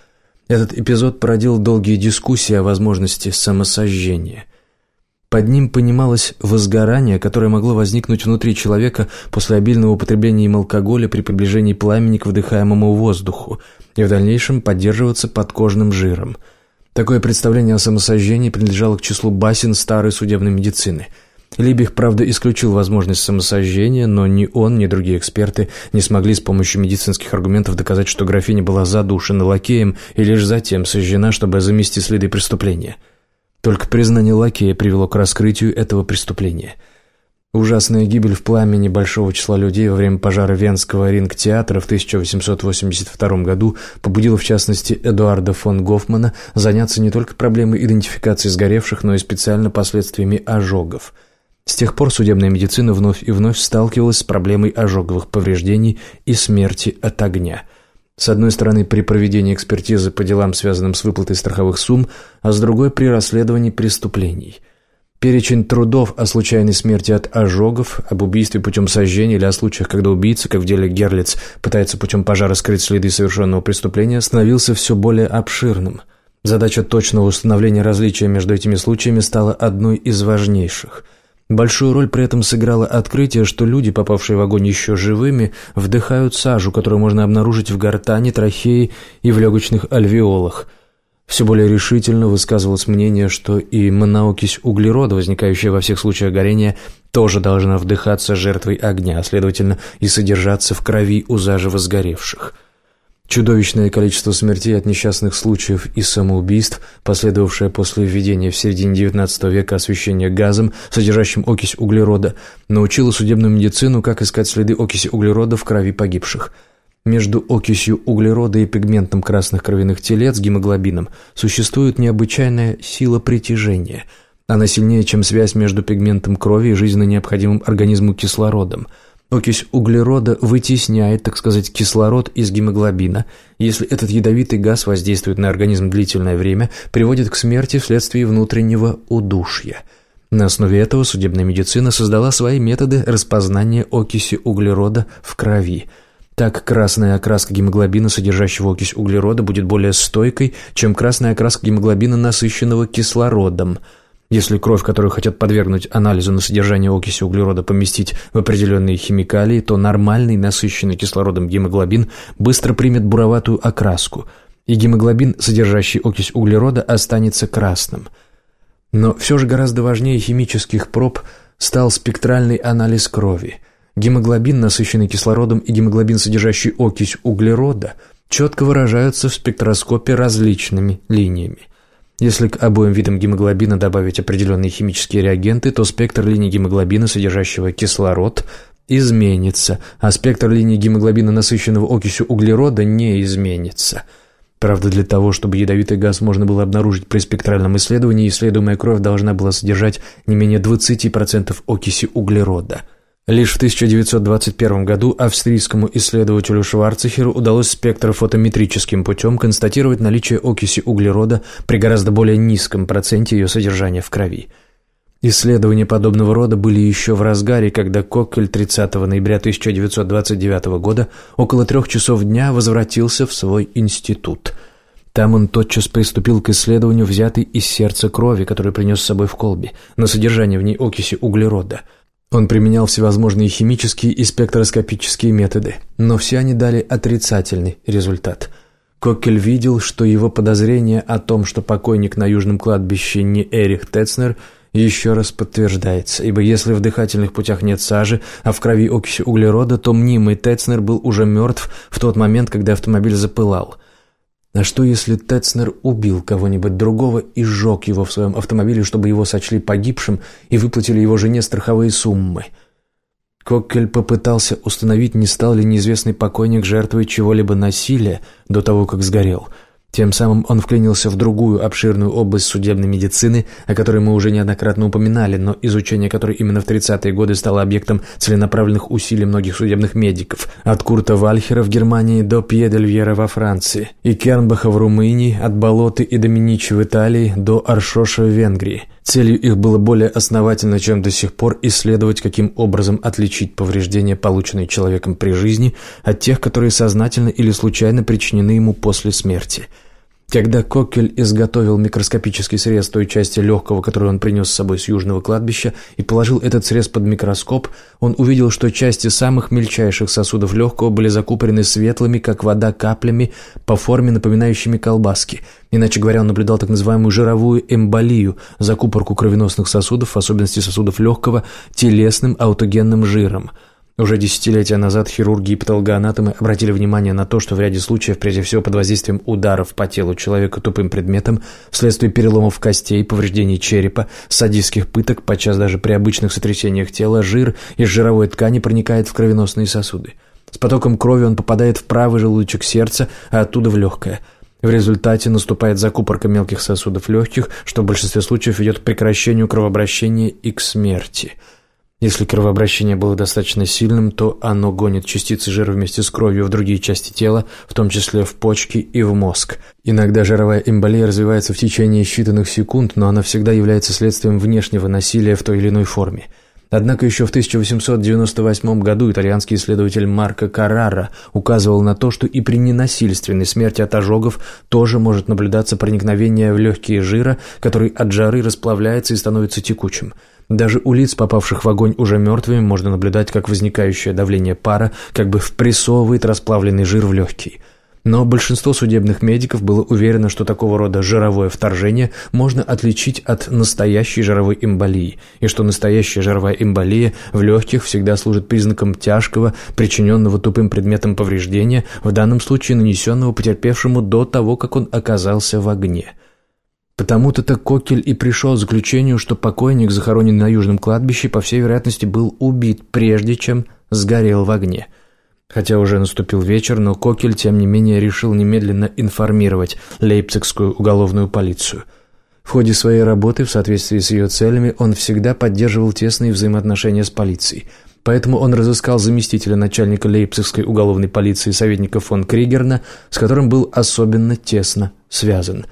Этот эпизод породил долгие дискуссии о возможности самосожжения. Под ним понималось возгорание, которое могло возникнуть внутри человека после обильного употребления им алкоголя при приближении пламени к вдыхаемому воздуху и в дальнейшем поддерживаться подкожным жиром. Такое представление о самосожжении принадлежало к числу басен старой судебной медицины – Либих, правда, исключил возможность самосожжения, но ни он, ни другие эксперты не смогли с помощью медицинских аргументов доказать, что графиня была задушена лакеем и лишь затем сожжена, чтобы замести следы преступления. Только признание лакея привело к раскрытию этого преступления. Ужасная гибель в пламени большого числа людей во время пожара Венского ринг-театра в 1882 году побудила, в частности, Эдуарда фон Гофмана заняться не только проблемой идентификации сгоревших, но и специально последствиями ожогов – с тех пор судебная медицина вновь и вновь сталкивалась с проблемой ожоговых повреждений и смерти от огня. С одной стороны, при проведении экспертизы по делам, связанным с выплатой страховых сумм, а с другой – при расследовании преступлений. Перечень трудов о случайной смерти от ожогов, об убийстве путем сожжения или о случаях, когда убийца, как в деле Герлиц, пытается путем пожара скрыть следы совершенного преступления, становился все более обширным. Задача точного установления различия между этими случаями стала одной из важнейших – Большую роль при этом сыграло открытие, что люди, попавшие в огонь еще живыми, вдыхают сажу, которую можно обнаружить в гортани, трахее и в легочных альвеолах. Все более решительно высказывалось мнение, что и моноокись углерода, возникающая во всех случаях горения, тоже должна вдыхаться жертвой огня, а следовательно и содержаться в крови у заживо сгоревших. Чудовищное количество смертей от несчастных случаев и самоубийств, последовавшее после введения в середине XIX века освещения газом, содержащим окись углерода, научило судебную медицину, как искать следы окиси углерода в крови погибших. Между окисью углерода и пигментом красных кровяных телец, гемоглобином, существует необычайная сила притяжения – Она сильнее, чем связь между пигментом крови и жизненно необходимым организму кислородом – Окись углерода вытесняет, так сказать, кислород из гемоглобина. Если этот ядовитый газ воздействует на организм длительное время, приводит к смерти вследствие внутреннего удушья. На основе этого судебная медицина создала свои методы распознания окиси углерода в крови. Так красная окраска гемоглобина, содержащего окись углерода, будет более стойкой, чем красная окраска гемоглобина, насыщенного кислородом – если кровь, которую хотят подвергнуть анализу на содержание окиси углерода, поместить в определенные химикалии, то нормальный, насыщенный кислородом гемоглобин быстро примет буроватую окраску, и гемоглобин, содержащий окись углерода, останется красным. Но все же гораздо важнее химических проб стал спектральный анализ крови. Гемоглобин, насыщенный кислородом, и гемоглобин, содержащий окись углерода, четко выражаются в спектроскопе различными линиями. Если к обоим видам гемоглобина добавить определенные химические реагенты, то спектр линий гемоглобина, содержащего кислород, изменится, а спектр линий гемоглобина, насыщенного окисью углерода, не изменится. Правда, для того, чтобы ядовитый газ можно было обнаружить при спектральном исследовании, исследуемая кровь должна была содержать не менее 20% окиси углерода – Лишь в 1921 году австрийскому исследователю Шварцехеру удалось спектрофотометрическим путем констатировать наличие окиси углерода при гораздо более низком проценте ее содержания в крови. Исследования подобного рода были еще в разгаре, когда Коккель 30 ноября 1929 года около трех часов дня возвратился в свой институт. Там он тотчас приступил к исследованию взятой из сердца крови, которую принес с собой в колбе, на содержание в ней окиси углерода – он применял всевозможные химические и спектроскопические методы, но все они дали отрицательный результат. Коккель видел, что его подозрение о том, что покойник на южном кладбище не Эрих Тецнер, еще раз подтверждается, ибо если в дыхательных путях нет сажи, а в крови окиси углерода, то мнимый Тецнер был уже мертв в тот момент, когда автомобиль запылал. А что, если Тецнер убил кого-нибудь другого и сжег его в своем автомобиле, чтобы его сочли погибшим и выплатили его жене страховые суммы? Коккель попытался установить, не стал ли неизвестный покойник жертвой чего-либо насилия до того, как сгорел – тем самым он вклинился в другую обширную область судебной медицины, о которой мы уже неоднократно упоминали, но изучение которой именно в 30-е годы стало объектом целенаправленных усилий многих судебных медиков, от Курта Вальхера в Германии до Пьедельвьера во Франции, и Кернбаха в Румынии, от Болоты и Доминичи в Италии до Аршоша в Венгрии. Целью их было более основательно, чем до сих пор, исследовать, каким образом отличить повреждения, полученные человеком при жизни, от тех, которые сознательно или случайно причинены ему после смерти – когда Коккель изготовил микроскопический срез той части легкого, которую он принес с собой с южного кладбища, и положил этот срез под микроскоп, он увидел, что части самых мельчайших сосудов легкого были закупорены светлыми, как вода, каплями, по форме напоминающими колбаски. Иначе говоря, он наблюдал так называемую жировую эмболию, закупорку кровеносных сосудов, в особенности сосудов легкого, телесным аутогенным жиром – уже десятилетия назад хирурги и патологоанатомы обратили внимание на то, что в ряде случаев, прежде всего под воздействием ударов по телу человека тупым предметом, вследствие переломов костей, повреждений черепа, садистских пыток, подчас даже при обычных сотрясениях тела, жир из жировой ткани проникает в кровеносные сосуды. С потоком крови он попадает в правый желудочек сердца, а оттуда в легкое. В результате наступает закупорка мелких сосудов легких, что в большинстве случаев ведет к прекращению кровообращения и к смерти – если кровообращение было достаточно сильным, то оно гонит частицы жира вместе с кровью в другие части тела, в том числе в почки и в мозг. Иногда жировая эмболия развивается в течение считанных секунд, но она всегда является следствием внешнего насилия в той или иной форме. Однако еще в 1898 году итальянский исследователь Марко Каррара указывал на то, что и при ненасильственной смерти от ожогов тоже может наблюдаться проникновение в легкие жира, который от жары расплавляется и становится текучим – даже у лиц, попавших в огонь уже мертвыми, можно наблюдать, как возникающее давление пара как бы впрессовывает расплавленный жир в легкий. Но большинство судебных медиков было уверено, что такого рода жировое вторжение можно отличить от настоящей жировой эмболии, и что настоящая жировая эмболия в легких всегда служит признаком тяжкого, причиненного тупым предметом повреждения, в данном случае нанесенного потерпевшему до того, как он оказался в огне – Потому-то так Кокель и пришел к заключению, что покойник, захороненный на южном кладбище, по всей вероятности был убит, прежде чем сгорел в огне. Хотя уже наступил вечер, но Кокель, тем не менее, решил немедленно информировать Лейпцигскую уголовную полицию. В ходе своей работы, в соответствии с ее целями, он всегда поддерживал тесные взаимоотношения с полицией. Поэтому он разыскал заместителя начальника Лейпцигской уголовной полиции советника фон Кригерна, с которым был особенно тесно связан.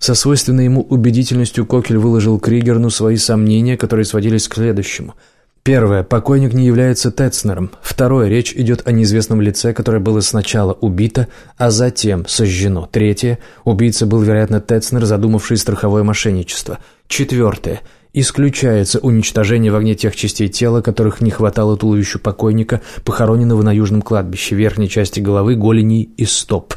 Со свойственной ему убедительностью Кокель выложил Кригерну свои сомнения, которые сводились к следующему – Первое. Покойник не является Тецнером. Второе. Речь идет о неизвестном лице, которое было сначала убито, а затем сожжено. Третье. Убийца был, вероятно, Тецнер, задумавший страховое мошенничество. Четвертое. Исключается уничтожение в огне тех частей тела, которых не хватало туловищу покойника, похороненного на южном кладбище, верхней части головы, голеней и стоп.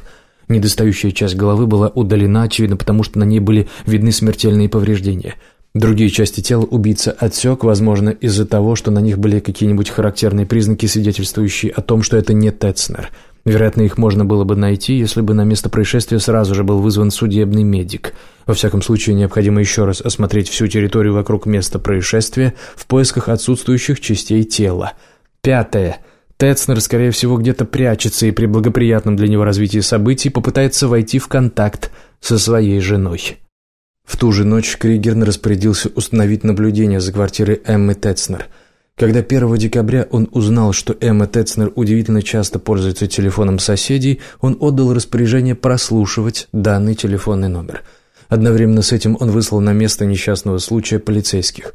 Недостающая часть головы была удалена, очевидно, потому что на ней были видны смертельные повреждения – Другие части тела убийца отсек, возможно, из-за того, что на них были какие-нибудь характерные признаки, свидетельствующие о том, что это не Тецнер. Вероятно, их можно было бы найти, если бы на место происшествия сразу же был вызван судебный медик. Во всяком случае, необходимо еще раз осмотреть всю территорию вокруг места происшествия в поисках отсутствующих частей тела. Пятое. Тецнер, скорее всего, где-то прячется и при благоприятном для него развитии событий попытается войти в контакт со своей женой. В ту же ночь Кригерн распорядился установить наблюдение за квартирой Эммы Тецнер. Когда 1 декабря он узнал, что Эмма Тецнер удивительно часто пользуется телефоном соседей, он отдал распоряжение прослушивать данный телефонный номер. Одновременно с этим он выслал на место несчастного случая полицейских.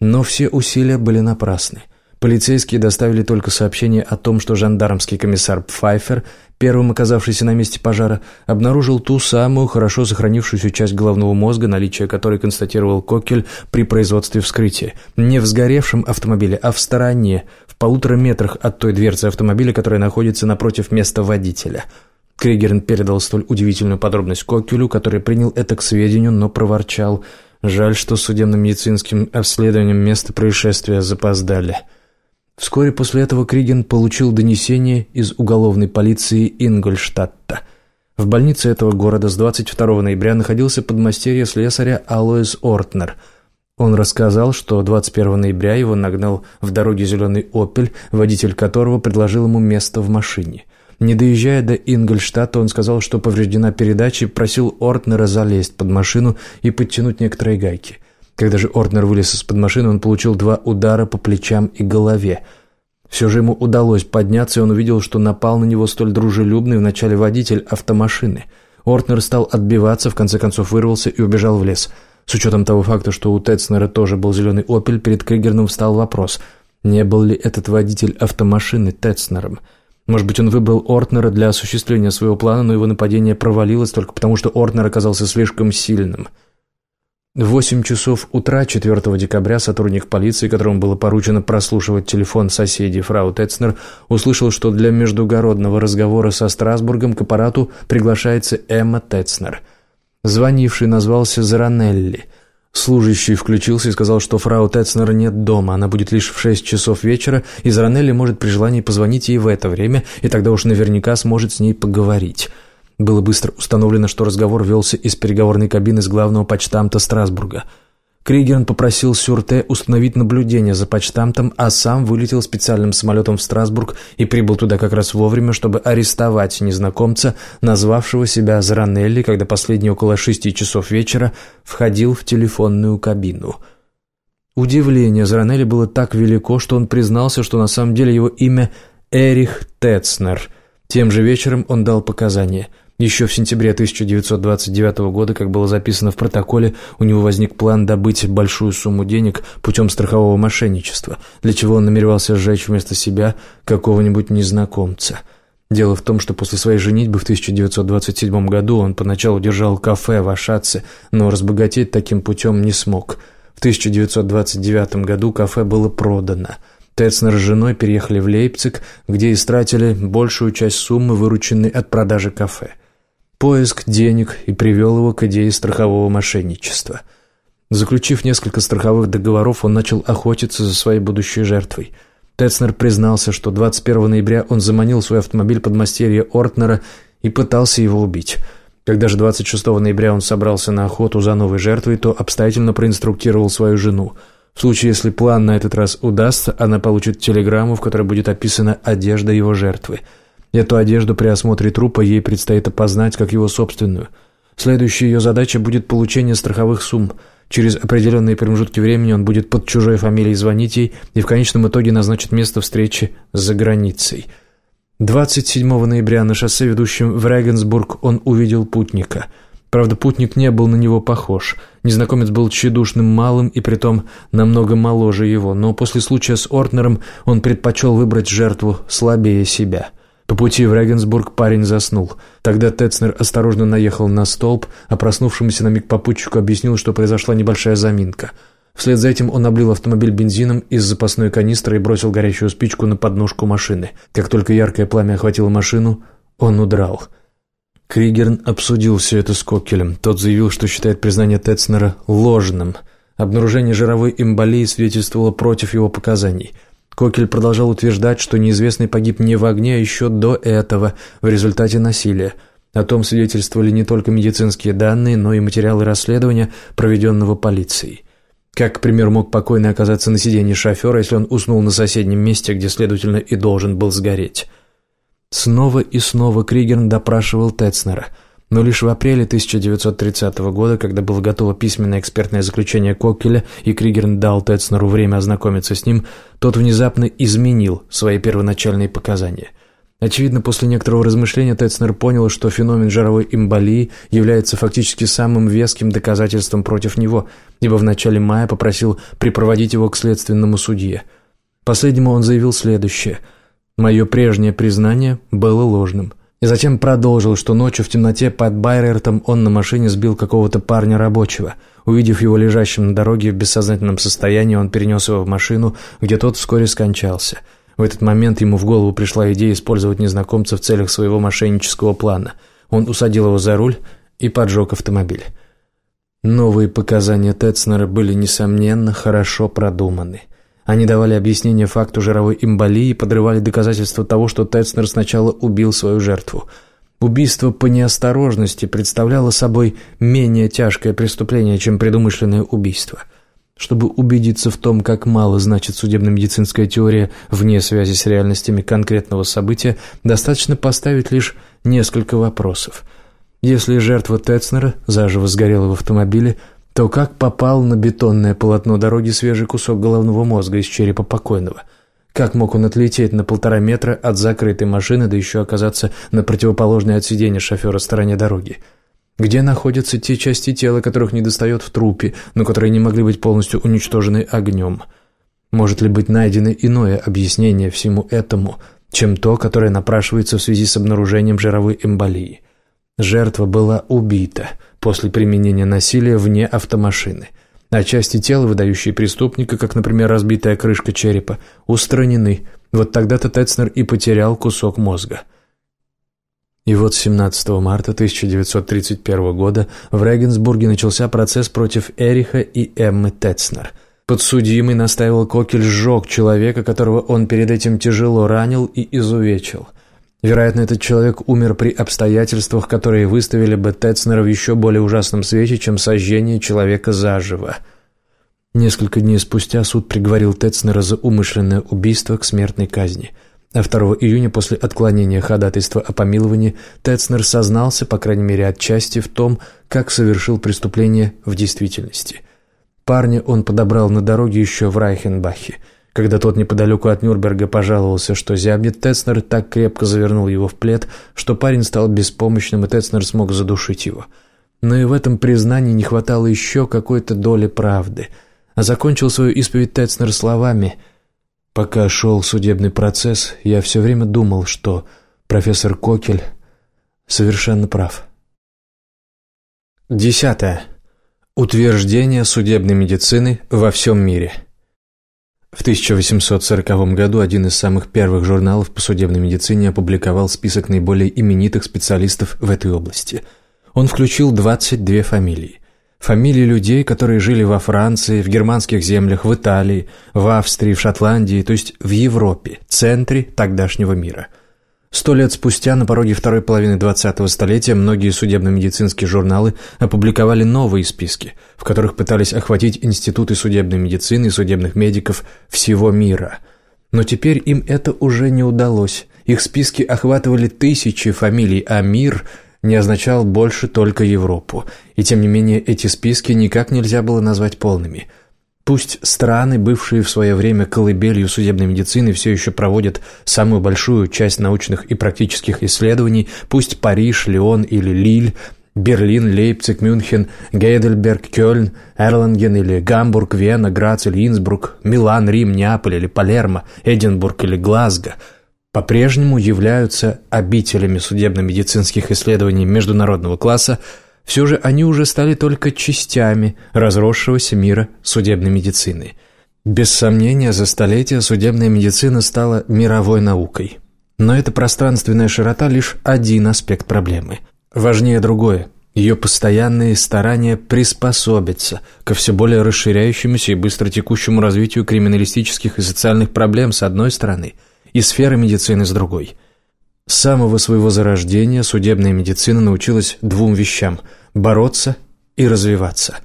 Но все усилия были напрасны – Полицейские доставили только сообщение о том, что жандармский комиссар Пфайфер, первым оказавшийся на месте пожара, обнаружил ту самую хорошо сохранившуюся часть головного мозга, наличие которой констатировал Кокель при производстве вскрытия. Не в сгоревшем автомобиле, а в стороне, в полутора метрах от той дверцы автомобиля, которая находится напротив места водителя. Кригерн передал столь удивительную подробность Кокелю, который принял это к сведению, но проворчал. Жаль, что судебно-медицинским обследованием места происшествия запоздали. Вскоре после этого Криген получил донесение из уголовной полиции Ингольштадта. В больнице этого города с 22 ноября находился подмастерье слесаря Алоис Ортнер. Он рассказал, что 21 ноября его нагнал в дороге зеленый «Опель», водитель которого предложил ему место в машине. Не доезжая до Ингольштадта, он сказал, что повреждена передача и просил Ортнера залезть под машину и подтянуть некоторые гайки. Когда же Орднер вылез из-под машины, он получил два удара по плечам и голове. Все же ему удалось подняться, и он увидел, что напал на него столь дружелюбный вначале водитель автомашины. Ортнер стал отбиваться, в конце концов вырвался и убежал в лес. С учетом того факта, что у Тецнера тоже был зеленый «Опель», перед Кригерном встал вопрос, не был ли этот водитель автомашины Тецнером. Может быть, он выбрал Ортнера для осуществления своего плана, но его нападение провалилось только потому, что Ортнер оказался слишком сильным – в 8 часов утра 4 декабря сотрудник полиции, которому было поручено прослушивать телефон соседей фрау Тецнер, услышал, что для междугородного разговора со Страсбургом к аппарату приглашается Эмма Тецнер. Звонивший назвался Заранелли. Служащий включился и сказал, что фрау Тецнер нет дома, она будет лишь в 6 часов вечера, и Заранелли может при желании позвонить ей в это время, и тогда уж наверняка сможет с ней поговорить. Было быстро установлено, что разговор велся из переговорной кабины с главного почтамта Страсбурга. Кригерн попросил Сюрте установить наблюдение за почтамтом, а сам вылетел специальным самолетом в Страсбург и прибыл туда как раз вовремя, чтобы арестовать незнакомца, назвавшего себя Заранелли, когда последний около шести часов вечера входил в телефонную кабину. Удивление Заранелли было так велико, что он признался, что на самом деле его имя Эрих Тецнер. Тем же вечером он дал показания – еще в сентябре 1929 года, как было записано в протоколе, у него возник план добыть большую сумму денег путем страхового мошенничества, для чего он намеревался сжечь вместо себя какого-нибудь незнакомца. Дело в том, что после своей женитьбы в 1927 году он поначалу держал кафе в Ашаце, но разбогатеть таким путем не смог. В 1929 году кафе было продано – Тецнер с женой переехали в Лейпциг, где истратили большую часть суммы, вырученной от продажи кафе поиск денег и привел его к идее страхового мошенничества. Заключив несколько страховых договоров, он начал охотиться за своей будущей жертвой. Тецнер признался, что 21 ноября он заманил свой автомобиль под мастерье Ортнера и пытался его убить. Когда же 26 ноября он собрался на охоту за новой жертвой, то обстоятельно проинструктировал свою жену. В случае, если план на этот раз удастся, она получит телеграмму, в которой будет описана одежда его жертвы – Эту одежду при осмотре трупа ей предстоит опознать как его собственную. Следующей ее задачей будет получение страховых сумм. Через определенные промежутки времени он будет под чужой фамилией звонить ей и в конечном итоге назначит место встречи за границей. 27 ноября на шоссе, ведущем в Регенсбург, он увидел путника – Правда, путник не был на него похож. Незнакомец был тщедушным малым и притом намного моложе его, но после случая с Ортнером он предпочел выбрать жертву слабее себя. По пути в Регенсбург парень заснул. Тогда Тецнер осторожно наехал на столб, а проснувшемуся на миг попутчику объяснил, что произошла небольшая заминка. Вслед за этим он облил автомобиль бензином из запасной канистры и бросил горящую спичку на подножку машины. Как только яркое пламя охватило машину, он удрал – Кригерн обсудил все это с Коккелем. Тот заявил, что считает признание Тецнера ложным. Обнаружение жировой эмболии свидетельствовало против его показаний. Кокель продолжал утверждать, что неизвестный погиб не в огне, а еще до этого, в результате насилия. О том свидетельствовали не только медицинские данные, но и материалы расследования, проведенного полицией. Как, к примеру, мог покойный оказаться на сиденье шофера, если он уснул на соседнем месте, где, следовательно, и должен был сгореть? Снова и снова Кригерн допрашивал Тецнера, но лишь в апреле 1930 года, когда было готово письменное экспертное заключение Коккеля, и Кригерн дал Тецнеру время ознакомиться с ним, тот внезапно изменил свои первоначальные показания. Очевидно, после некоторого размышления Тецнер понял, что феномен жировой эмболии является фактически самым веским доказательством против него, ибо в начале мая попросил припроводить его к следственному судье. Последнему он заявил следующее – Мое прежнее признание было ложным. И затем продолжил, что ночью в темноте под Байрертом он на машине сбил какого-то парня рабочего. Увидев его лежащим на дороге в бессознательном состоянии, он перенес его в машину, где тот вскоре скончался. В этот момент ему в голову пришла идея использовать незнакомца в целях своего мошеннического плана. Он усадил его за руль и поджег автомобиль. Новые показания Тецнера были, несомненно, хорошо продуманы – они давали объяснение факту жировой эмболии и подрывали доказательства того, что Тецнер сначала убил свою жертву. Убийство по неосторожности представляло собой менее тяжкое преступление, чем предумышленное убийство. Чтобы убедиться в том, как мало значит судебно-медицинская теория вне связи с реальностями конкретного события, достаточно поставить лишь несколько вопросов. Если жертва Тецнера заживо сгорела в автомобиле – то как попал на бетонное полотно дороги свежий кусок головного мозга из черепа покойного? Как мог он отлететь на полтора метра от закрытой машины, да еще оказаться на противоположной от сиденья шофера стороне дороги? Где находятся те части тела, которых не достает в трупе, но которые не могли быть полностью уничтожены огнем? Может ли быть найдено иное объяснение всему этому, чем то, которое напрашивается в связи с обнаружением жировой эмболии? Жертва была убита – после применения насилия вне автомашины, а части тела, выдающие преступника, как, например, разбитая крышка черепа, устранены. Вот тогда-то Тецнер и потерял кусок мозга. И вот 17 марта 1931 года в Регенсбурге начался процесс против Эриха и Эммы Тецнер. Подсудимый настаивал Кокель сжег человека, которого он перед этим тяжело ранил и изувечил – Вероятно, этот человек умер при обстоятельствах, которые выставили бы Тецнера в еще более ужасном свете, чем сожжение человека заживо. Несколько дней спустя суд приговорил Тецнера за умышленное убийство к смертной казни. А 2 июня после отклонения ходатайства о помиловании Тецнер сознался, по крайней мере отчасти, в том, как совершил преступление в действительности. Парня он подобрал на дороге еще в Райхенбахе – когда тот неподалеку от Нюрнберга пожаловался, что зябнет, Тецнер так крепко завернул его в плед, что парень стал беспомощным, и Тецнер смог задушить его. Но и в этом признании не хватало еще какой-то доли правды. А закончил свою исповедь Тецнер словами «Пока шел судебный процесс, я все время думал, что профессор Кокель совершенно прав». Десятое. Утверждение судебной медицины во всем мире – в 1840 году один из самых первых журналов по судебной медицине опубликовал список наиболее именитых специалистов в этой области. Он включил 22 фамилии. Фамилии людей, которые жили во Франции, в германских землях, в Италии, в Австрии, в Шотландии, то есть в Европе, центре тогдашнего мира – Сто лет спустя, на пороге второй половины 20-го столетия, многие судебно-медицинские журналы опубликовали новые списки, в которых пытались охватить институты судебной медицины и судебных медиков всего мира. Но теперь им это уже не удалось. Их списки охватывали тысячи фамилий, а мир не означал больше только Европу, и тем не менее эти списки никак нельзя было назвать полными – Пусть страны, бывшие в свое время колыбелью судебной медицины, все еще проводят самую большую часть научных и практических исследований, пусть Париж, Лион или Лиль, Берлин, Лейпциг, Мюнхен, Гейдельберг, Кёльн, Эрланген или Гамбург, Вена, Грац или Инсбрук, Милан, Рим, Неаполь или Палермо, Эдинбург или Глазго по-прежнему являются обителями судебно-медицинских исследований международного класса, все же они уже стали только частями разросшегося мира судебной медицины. Без сомнения, за столетия судебная медицина стала мировой наукой. Но эта пространственная широта – лишь один аспект проблемы. Важнее другое – ее постоянные старания приспособиться ко все более расширяющемуся и быстро текущему развитию криминалистических и социальных проблем с одной стороны и сферы медицины с другой – с самого своего зарождения судебная медицина научилась двум вещам – бороться и развиваться.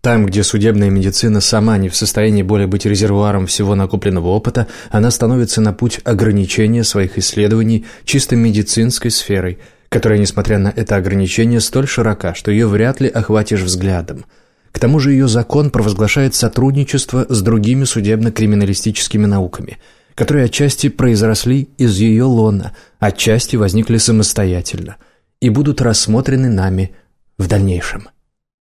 Там, где судебная медицина сама не в состоянии более быть резервуаром всего накопленного опыта, она становится на путь ограничения своих исследований чисто медицинской сферой, которая, несмотря на это ограничение, столь широка, что ее вряд ли охватишь взглядом. К тому же ее закон провозглашает сотрудничество с другими судебно-криминалистическими науками – которые отчасти произросли из ее лона, отчасти возникли самостоятельно и будут рассмотрены нами в дальнейшем.